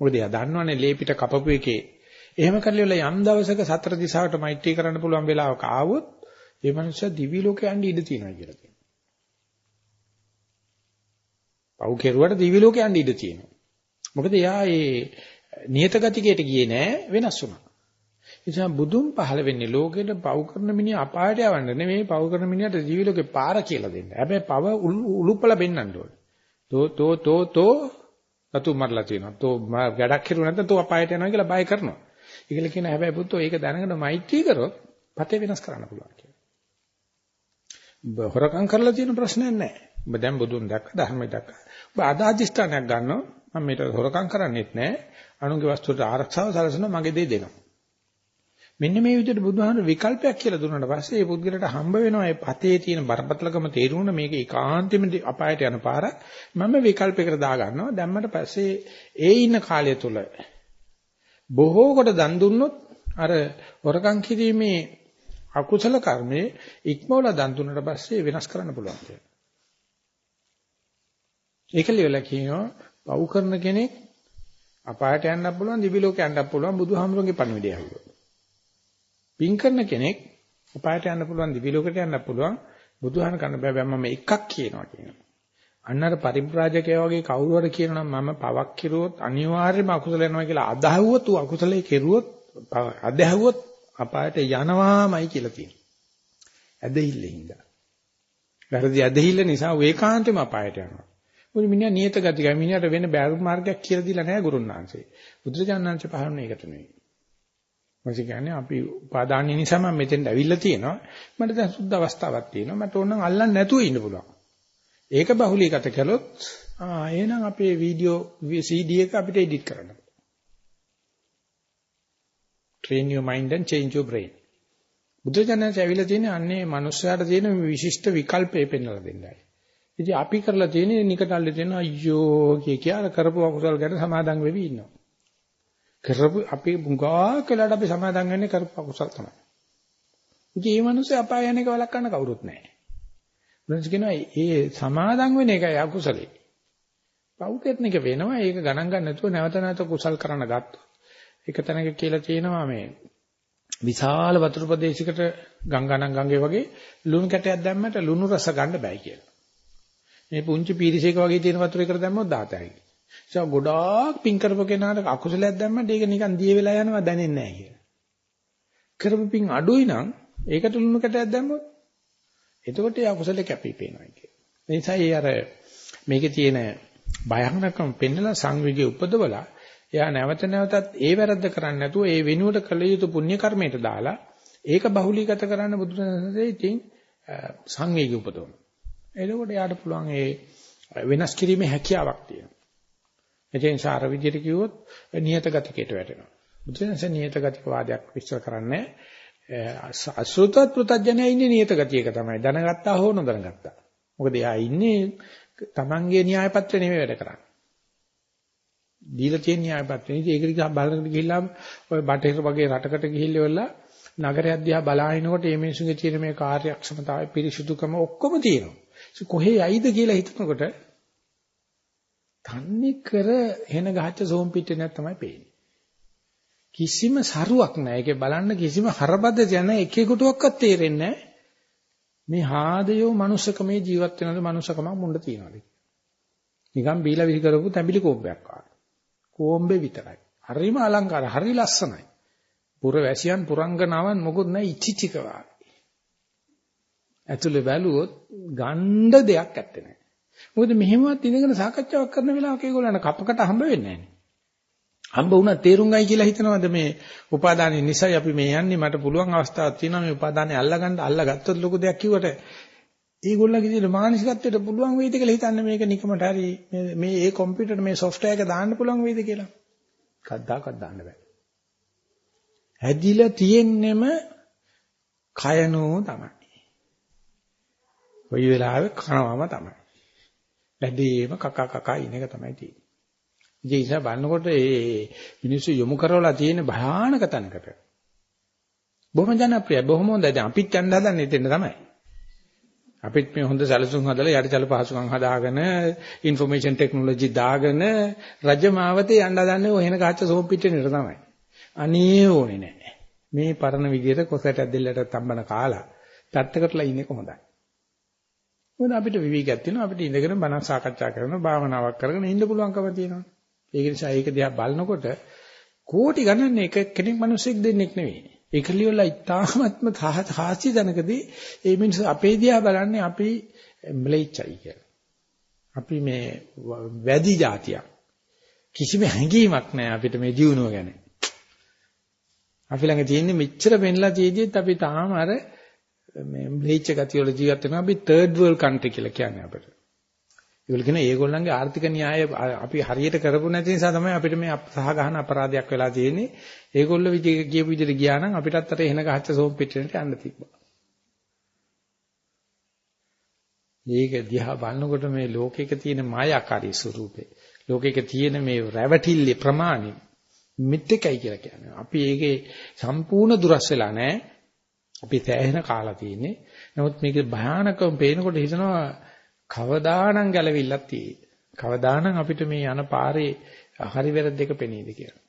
මොකද එයා දන්නවනේ ලේ පිට කපපු එකේ. එහෙම කරලා යම් දවසක සතර දිශාවට මෛත්‍රී කරන්න පුළුවන් වෙලාවක ආවොත් ඒ මනුස්සයා දිවි ලෝකේ යන්න ඉඩ තියෙනවා කියලා කියනවා. පව් කෙරුවට දිවි ලෝකේ යන්න ඉඩ තියෙනවා. මොකද එයා ඒ නියත ගතිකයට ගියේ නෑ වෙනස් වුණා. නිසා බුදුන් පහළ වෙන්නේ ලෝකෙට පව් කරන මිනිහ අපායට යවන්න නෙමෙයි පව් කරන මිනිහට ජීවි ලෝකේ පාර කියලා දෙන්න. හැබැයි පව උලුප්පල බෙන්නන්න ඕනේ. තෝ තෝ තෝ තෝ අතු මරලා තියෙනවා. තෝ වැඩක් කෙරුව නැත්නම් තෝ අපායට යනවා කියලා බය කරනවා. ඒකල කියන හැබැයි පුතෝ ඒක දැනගෙන මෛත්‍රී කරොත් පතේ වෙනස් කරන්න පුළුවන් කියලා. හොරකම් කරලා තියෙන ප්‍රශ්නයක් නැහැ. ඔබ දැන් බුදුන් දැක්ක ධර්මය දැක්ක. ඔබ ආදාදිෂ්ඨානයක් ගන්නවා. මම මේක හොරකම් කරන්නේත් නැහැ. අනුන්ගේ වස්තුවට ආරක්ෂාව සැලසෙනවා මගේ දේ දෙනවා. මෙන්න මේ විදිහට බුදුහාමර විකල්පයක් කියලා දුන්නාට පස්සේ ඒ පුද්ගලට හම්බ වෙනවා ඒ පතේ තියෙන බරපතලකම තේරුණ මේක ඒකාන්තෙම අපායට යන පාර මම විකල්පයකට දා ගන්නවා දැම්මට පස්සේ ඒ ඉන්න කාලය තුල බොහෝ කොට දන් දුන්නොත් අර වරකම් කිරීමේ අකුසල කර්මයේ ඉක්මවල දන් දුන්නාට පස්සේ වෙනස් කරන්න පුළුවන් කියලා. ඒක liwala කියනවා පව් කරන කෙනෙක් අපායට යන්නත් පුළුවන් දිවි ලෝකයට යන්නත් පුළුවන් බුදුහාමුදුරන්ගේ පණිවිඩය අහුවොත්. පින් කරන කෙනෙක් උපායට යන්න පුළුවන් දිවි ලෝකයට යන්න පුළුවන් බුදුහාම කරන්න බෑ මම එකක් කියනවා කියනවා. අන්නර පරිබ්‍රාජකයා වගේ කවුරු හරි කියනවා මම පවක් කිරුවොත් අනිවාර්යයෙන්ම අකුසල යනවා කියලා අදහුවොත් ඌ අකුසලයේ කෙරුවොත් අදහුවොත් අපායට යනවාමයි කියලා තියෙනවා. ඇදහිල්ලින්ද. වැරදි ඇදහිල්ල නිසා ඌ ඒකාන්තෙම අපායට යනවා. මොකද මිනිහා නියත ගතිය මිනිහට වෙන බැරු මාර්ගයක් කියලා දීලා නැහැ ගුරුන්නාංශේ. බුදුරජාණන්සේ පහරන්නේ ඒකට නෙවෙයි. මොකද කියන්නේ අපි උපාදානිය නිසා මම මෙතෙන්ට ඇවිල්ලා තියෙනවා. මට දැන් සුද්ධ අවස්ථාවක් තියෙනවා. මට ඕනනම් අල්ලන්න නැතුව ඉන්න පුළුවන්. ඒක බහුලීගත කළොත් ආ එහෙනම් අපේ වීඩියෝ CD එක අපිට එඩිට් කරන්න. train your mind and change your brain. බුදුජානක ඇවිල්ලා තියෙන්නේ අන්නේ මනුස්සයාට තියෙන විශිෂ්ට විකල්පේ පෙන්වලා දෙන්නයි. ඉතින් අපි කරලා තියෙන්නේ නිකටල්ලේ තියෙන අයියෝ කිය කිය කරපු අකුසල් ගැන සමාදම් වෙවි ඉන්නවා. කරපු අපි මුගා කළාට අපි සමාදම් වෙන්නේ කරපු අකුසල් තමයි. ඉතින් මේ මිනිස්සු අපාය යන එක වළක්වන්න කවුරුත් නැහැ. බුදුන්ස කියනවා ඒ සමාදම් වෙන එකයි අකුසලේ. පව් කරන එක වෙනවා ඒක ගණන් ගන්න නැතුව නැවත නැවත කුසල් කරන්න ගත්තොත්. එක තැනක කියලා තියෙනවා මේ විශාල වතුර ප්‍රදේශයකට ගංගානම් ගංගේ වගේ ලුණු කැටයක් දැම්මට ලුණු රස ගන්න බෑ කියලා. මේ පුංචි පීරිසයක වගේ තියෙන වතුරයකට දැම්මොත් දාතයි. ඒක ගොඩාක් පින් කරපු කෙනාට අකුසලයක් දැම්මම ඒක නිකන් දිය වෙලා යනවා දැනෙන්නේ නැහැ කියලා. කරපු පින් අඩුයි නම් ඒකට ලුණු කැටයක් දැම්මොත් එතකොට ඒ අකුසලේ කැපී පේනවා කියලා. ඒ නිසා ඒ අර මේකේ තියෙන භයානකම පෙන්නලා සංවේගයේ උපදවලා එයා නැවත නැවතත් ඒ වැරද්ද කරන්නේ නැතුව ඒ වෙනුවට කළ යුතු පුණ්‍ය කර්මයට දාලා ඒක බහුලීගත කරන්න බුදුරජාණන්සේ ඉතින් සංවේගී උපදවන. එතකොට යාට පුළුවන් ඒ වෙනස් කිරීමේ හැකියාවක් තියෙනවා. ඒ නිසා අර විදිහට කිව්වොත් නියත ගතිකයට වැටෙනවා. බුදුරජාණන්සේ නියත ගතික වාදයක් විස්තර කරන්නේ අසෘතවත් පුතඥය ඉන්නේ නියත ගතියක තමයි. දැනගත්තා හෝ නොදැනගත්තා. මොකද එයා ඉන්නේ තමන්ගේ න්‍යාය පත්‍රය නෙමෙයි වැඩ කරන්නේ. දීලා තියෙන න්‍යාය පත්‍රය. ඉතින් ඒක දිහා බලනකොට ගිහිල්ලා ඔය බටහිර වගේ රටකට ගිහිල්ලා නගරයක් දිහා බලාහිනකොට මේ මිනිස්සුගේ තියෙන මේ කාර්යක්ෂමතාවය පිරිසුදුකම ඔක්කොම තියෙනවා. ඒක කොහේ යයිද කියලා හිතනකොට තන්නේ කර හෙන ගහච්ච සෝම් පිටේ තමයි පේන්නේ. කිසිම සරුවක් නැහැ. ඒකේ බලන්න කිසිම හරබද්දයක් නැහැ. එකෙකුටවත් තේරෙන්නේ නැහැ. මේ හාදයෝ මනුස්සකමේ ජීවත් වෙනවද මනුස්සකමක් මුණ්ඩ තියනවාද නිකන් බීලා විහි කරපු තැඹිලි කෝම්බයක් වගේ. කෝම්බේ විතරයි. හරිම අලංකාර, හරි ලස්සනයි. පුර වැසියන් පුරංගනාවන් මොකුත් නැහැ ඉචිචික වගේ. ඇතුලේ බැලුවොත් ගණ්ඩ දෙයක් ඇත්තේ නැහැ. මොකද මෙහෙමවත් ඉඳගෙන සාකච්ඡාවක් කරන වෙලාවක ඒගොල්ලන්ට කපකට හම්බ වෙන්නේ නැහැ. හම්බ වුණා තේරුම් ගයි කියලා හිතනවාද මේ උපාදානයේ නිසයි අපි මේ යන්නේ? මට පුළුවන් අවස්ථාවක් තියෙනවා මේ උපාදානය අල්ලගන්න අල්ලගත්තොත් ලොකු දෙයක් කිව්වට. ඒගොල්ලන්ගේ තියෙන මානසිකත්වයට පුළුවන් වෙයිද කියලා හිතන්න මේක නිකමට හරි මේ ඒ කම්පියුටර් මේ සොෆ්ට්වෙයාර් එක දාන්න පුළුවන් වෙයිද කියලා? කද්දාකත් දාන්න බෑ. හැදිලා තියෙන්නෙම කයනෝ තමයි. කොයි වෙලාවෙ කනවම තමයි බැඳීම කකා කකා ඉන එක තමයි තියෙන්නේ. ඒ නිසා බලනකොට ඒ මිනිස්සු යොමු කරවලා තියෙන භයානක තැනකට. බොහොම ජනප්‍රිය බොහොම හොඳයි. දැන් අපිත් යන්න හදන්නේ එතන තමයි. අපිත් මේ හොඳ සැලසුම් හදලා යටිතල පහසුකම් හදාගෙන ইনফরমේෂන් ටෙක්නොලොජි දාගෙන රජමාවතේ යන්න හදන්නේ ඔය වෙන කාච්ච සෝම් පිටිනේට තමයි. අනේ ඕනේ නැහැ. මේ පරණ විදියට කොසට ඇදෙල්ලට තම්බන කාලා පැත්තකටලා ඉන්නේ කොහොමදයි. මොකද අපිට විවේකයක් තියෙනවා අපිට ඉඳගෙන බණ සාකච්ඡා කරන භාවනාවක් කරගෙන ඉන්න පුළුවන්කම තියෙනවා. ඒක නිසා ඒක දිහා බලනකොට කෝටි ගණන් එක කෙනෙක් මිනිස්සෙක් දෙන්නෙක් නෙවෙයි. ඒක ලියවලා ඉතාමත්ම හාස්‍ය දනකදී ඒ මිනිස්සු අපේ දිහා බලන්නේ අපි ම්ලේච්චයි කියලා. අපි මේ වැඩි જાතියක්. කිසිම හැඟීමක් නැහැ අපිට මේ ජීවණුව ගැන. අපි ළඟ තියෙන්නේ මෙච්චර වෙන්නලා තියෙද්දිත් අපි තාම අර මේ ම්ලේච්ච ගතිය වල ජීවත් වෙනවා අපි third world country කියලා කියන්නේ අපිට. ඒගොල්ලෝ කියන ඒගොල්ලන්ගේ ආර්ථික න්‍යාය අපි හරියට කරපු නැති නිසා තමයි අපිට මේ සහ ගහන අපරාධයක් වෙලා තියෙන්නේ. ඒගොල්ලෝ කියපු විදිහට ගියා නම් අපිටත් අර එන ගහච්ච සෝම් පිටිනට යන්න තිබ්බා. මේක දිහා බලනකොට මේ ලෝකෙක තියෙන මායාකාරී ස්වරූපේ ලෝකෙක තියෙන මේ රැවටිල්ල ප්‍රමාණය මිත්‍යකයි කියලා කියන්නේ. අපි ඒකේ සම්පූර්ණ දුරස් වෙලා නැහැ. අපි සෑහෙන කාලා තියෙන්නේ. නමුත් මේක භයානකව පේනකොට හිතනවා කවදානම් ගැලවිල්ලක් තියෙයි. කවදානම් අපිට මේ යන පාරේ හරි වැරද්ද දෙක පෙනීද කියලා.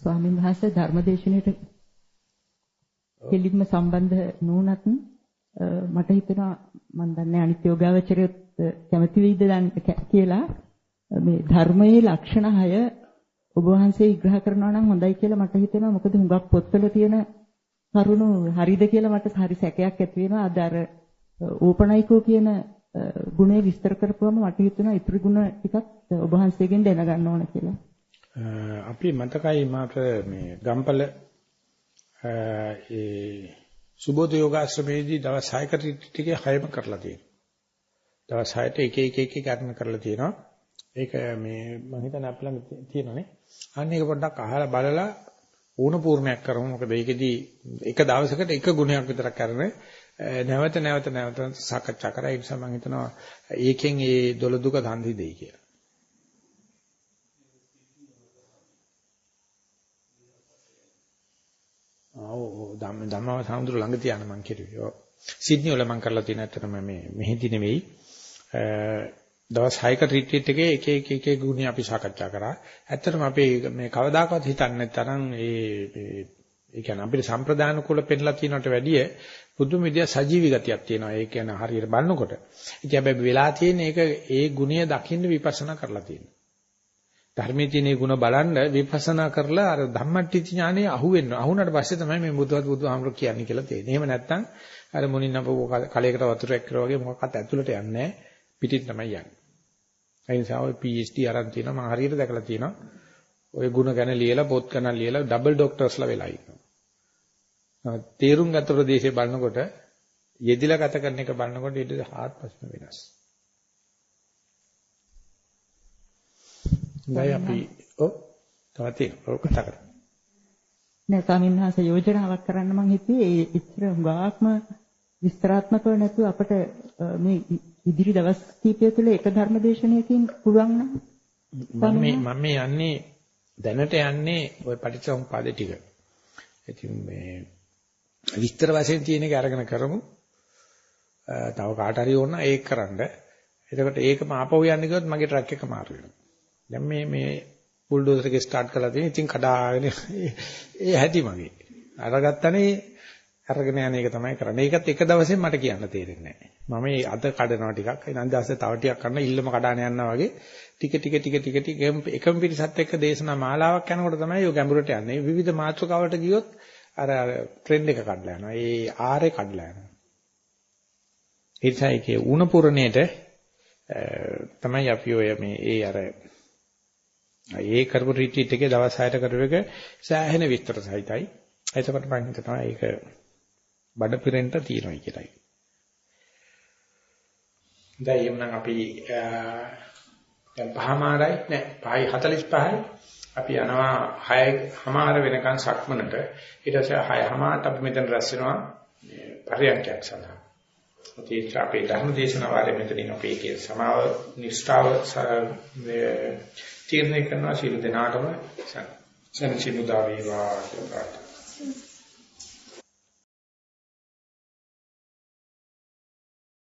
ස්වාමීන් වහන්සේ ධර්මදේශනයට කෙලින්ම සම්බන්ධ නොවුනත් මට හිතෙනවා මම දන්නේ අනිත් යෝගාවචරයත් කැමති වෙයිද කියලා මේ ධර්මයේ ලක්ෂණ 6 ඔබ වහන්සේ විග්‍රහ කරනවා නම් හොඳයි කියලා මට හිතෙනවා මොකද හුඟක් පොත්වල තියෙන කරුණු හරිද කියලා මට හරි සැකයක් ඇති වෙනවා. අද අර ඕපනයිකෝ කියන ගුණය විස්තර කරපුවම මට හිතුණා ඉතුරු ගුණ ටිකක් ඔබ වහන්සේගෙන් දැනගන්න ඕන කියලා. අපි මතකයි මාත මේ ගම්පල ඒ සුබෝධ යෝගාශ්‍රමයේදී දවස් 6කට ටිකේ 6ම කරලා තියෙනවා. දවස් 6ට එක එක එක එක කරන කරලා තියෙනවා. ඒක මේ මම හිතන්නේ අපි ළඟ තියෙනනේ. අන්න ඒක පොඩ්ඩක් අහලා බලලා ඌණ පූර්ණයක් කරමු. මොකද ඒකෙදී එක දවසකට එක ගුණයක් විතරක් කරන නැවත නැවත නැවත සාකච්ඡා කරා. ඒ නිසා මම හිතනවා ඒකෙන් ඒ දොළ දුක සංදි දෙයි කියලා. ආවෝ ධම්ම ධම්මව සාමුදුර ළඟ තියාන මං කිරුවේ. ඔව්. සිඩ්නි වල මං කරලා තියෙන ඇත්තටම මේ මෙහෙදි නෙවෙයි. දවස් 6ක රිට්‍රීට් එකේ එක එක එක එක ගුණ අපි සාකච්ඡා කරා. ඇත්තටම අපි මේ කවදාකවත් හිතන්නේ තරම් ඒ ඒ කියන්නේ අපිට සම්ප්‍රදාන කුල පෙන්ලා තියෙනවට වැඩිය පුදුම විදිය සජීවී ගතියක් තියෙනවා. ඒ කියන්නේ හරියට බලනකොට. ඉතින් හැබැයි වෙලා තියෙන එක ඒ ගුණය දකින්න විපස්සනා කරලා තියෙනවා. ධර්මයේ තියෙන ගුණ බලන්න විපස්සනා කරලා අර ධම්මට්ටි ඥානෙ අහුවෙන්න. අහුණාට පස්සේ තමයි මේ බුදුවත් බුදුහාමර කියන්නේ කියලා තේරෙන්නේ. එහෙම නැත්නම් අර මුනින් අපෝ කලයකට වතුරක් කරා වගේ මොකක්වත් ඇතුළට යන්නේ නැහැ. පිටින් තමයි යන්නේ. ඒ නිසා ඔය PhD අරන් තියෙනවා මම හරියට දැකලා තියෙනවා. ඔය ಗುಣ ගැන ලියලා පොත් ගැන ලියලා ඩබල් ડોක්ටර්ස්ලා වෙලා ඉන්නවා. තේරුම් ගත ප්‍රදේශේ බලනකොට යෙදිලා ගත කරන එක බලනකොට ඊට හාත්පසම වෙනස්. දැන් අපි ඔව් තව තියෙනවා ඔව් කතා කරමු. නෑ ස්වාමීන් වහන්සේ යෝජනාවක් කරන්න මං හිතුවේ ඒ ඉතර හුඟාක්ම විස්තරාත්මකව නැතුව අපිට මේ ඉදිරි දවස් කීපය තුළ එක ධර්මදේශනයකින් පුළුවන් නම් මම මේ මම යන්නේ දැනට යන්නේ ওই පටිච්චසමුපාදේ ටික. ඉතින් මේ විස්තර වශයෙන් තියෙන එක අරගෙන කරමු. තව කාට හරි ඕන ඒක කරන්න. එතකොට ඒකම ආපහු යන්න ගියොත් මගේ ට්‍රක් එක මාරු වෙනවා. දැන් මේ මේ බුල්ඩෝසර් එක ස්ටාර්ට් කරලා තියෙන. ඉතින් කඩාගෙන ඒ හැටි මගේ. අරගත්තනේ අරගෙන යන එක තමයි කරන්නේ. ඒකත් එක දවසෙන් මට කියන්න තේරෙන්නේ නැහැ. මම මේ අද කඩනවා ටිකක්. ඊළඟ දවසේ තව ටිකක් කරන ඉල්ලම කඩාන යනවා වගේ ටික ටික ටික ටික ටික එකම පිරිසත් එක්ක දේශනා මාලාවක් යනකොට තමයි ඔය ගැඹුරට යන්නේ. විවිධ මාතෘකාවලට ගියොත් අර අර ට්‍රෙන්ඩ් එක කඩලා යනවා. ඒ ආරේ කඩලා යනවා. ඒ නිසා ඒකේ උණ පුරණේට තමයි අපි ඔය මේ ඒ අර ඒ කරපු රිට්‍රීට් එකේ දවස් 6ට කරපු එක සෑහෙන විස්තර සහිතයි. එතකොට මම හිතනවා ඒක බඩ පිරෙන්න තියෙනවා කියලායි. දැන් එම්නම් අපි දැන් පහමාරයි නෑ 5:45යි අපි යනවා 6:00මාර වෙනකන් සක්මනට ඊට පස්සේ 6:00මාට අපි මෙතන රැස් වෙනවා පරියන්කයක් සඳහා. ඒ අපේ ධර්ම දේශනාව ආරම්භ මෙතනින් අපේ කේ සමාව නිෂ්ඨාව තීරණය කරනවා ශීල දෙනාටම සනසිමුදා වේවා කියලා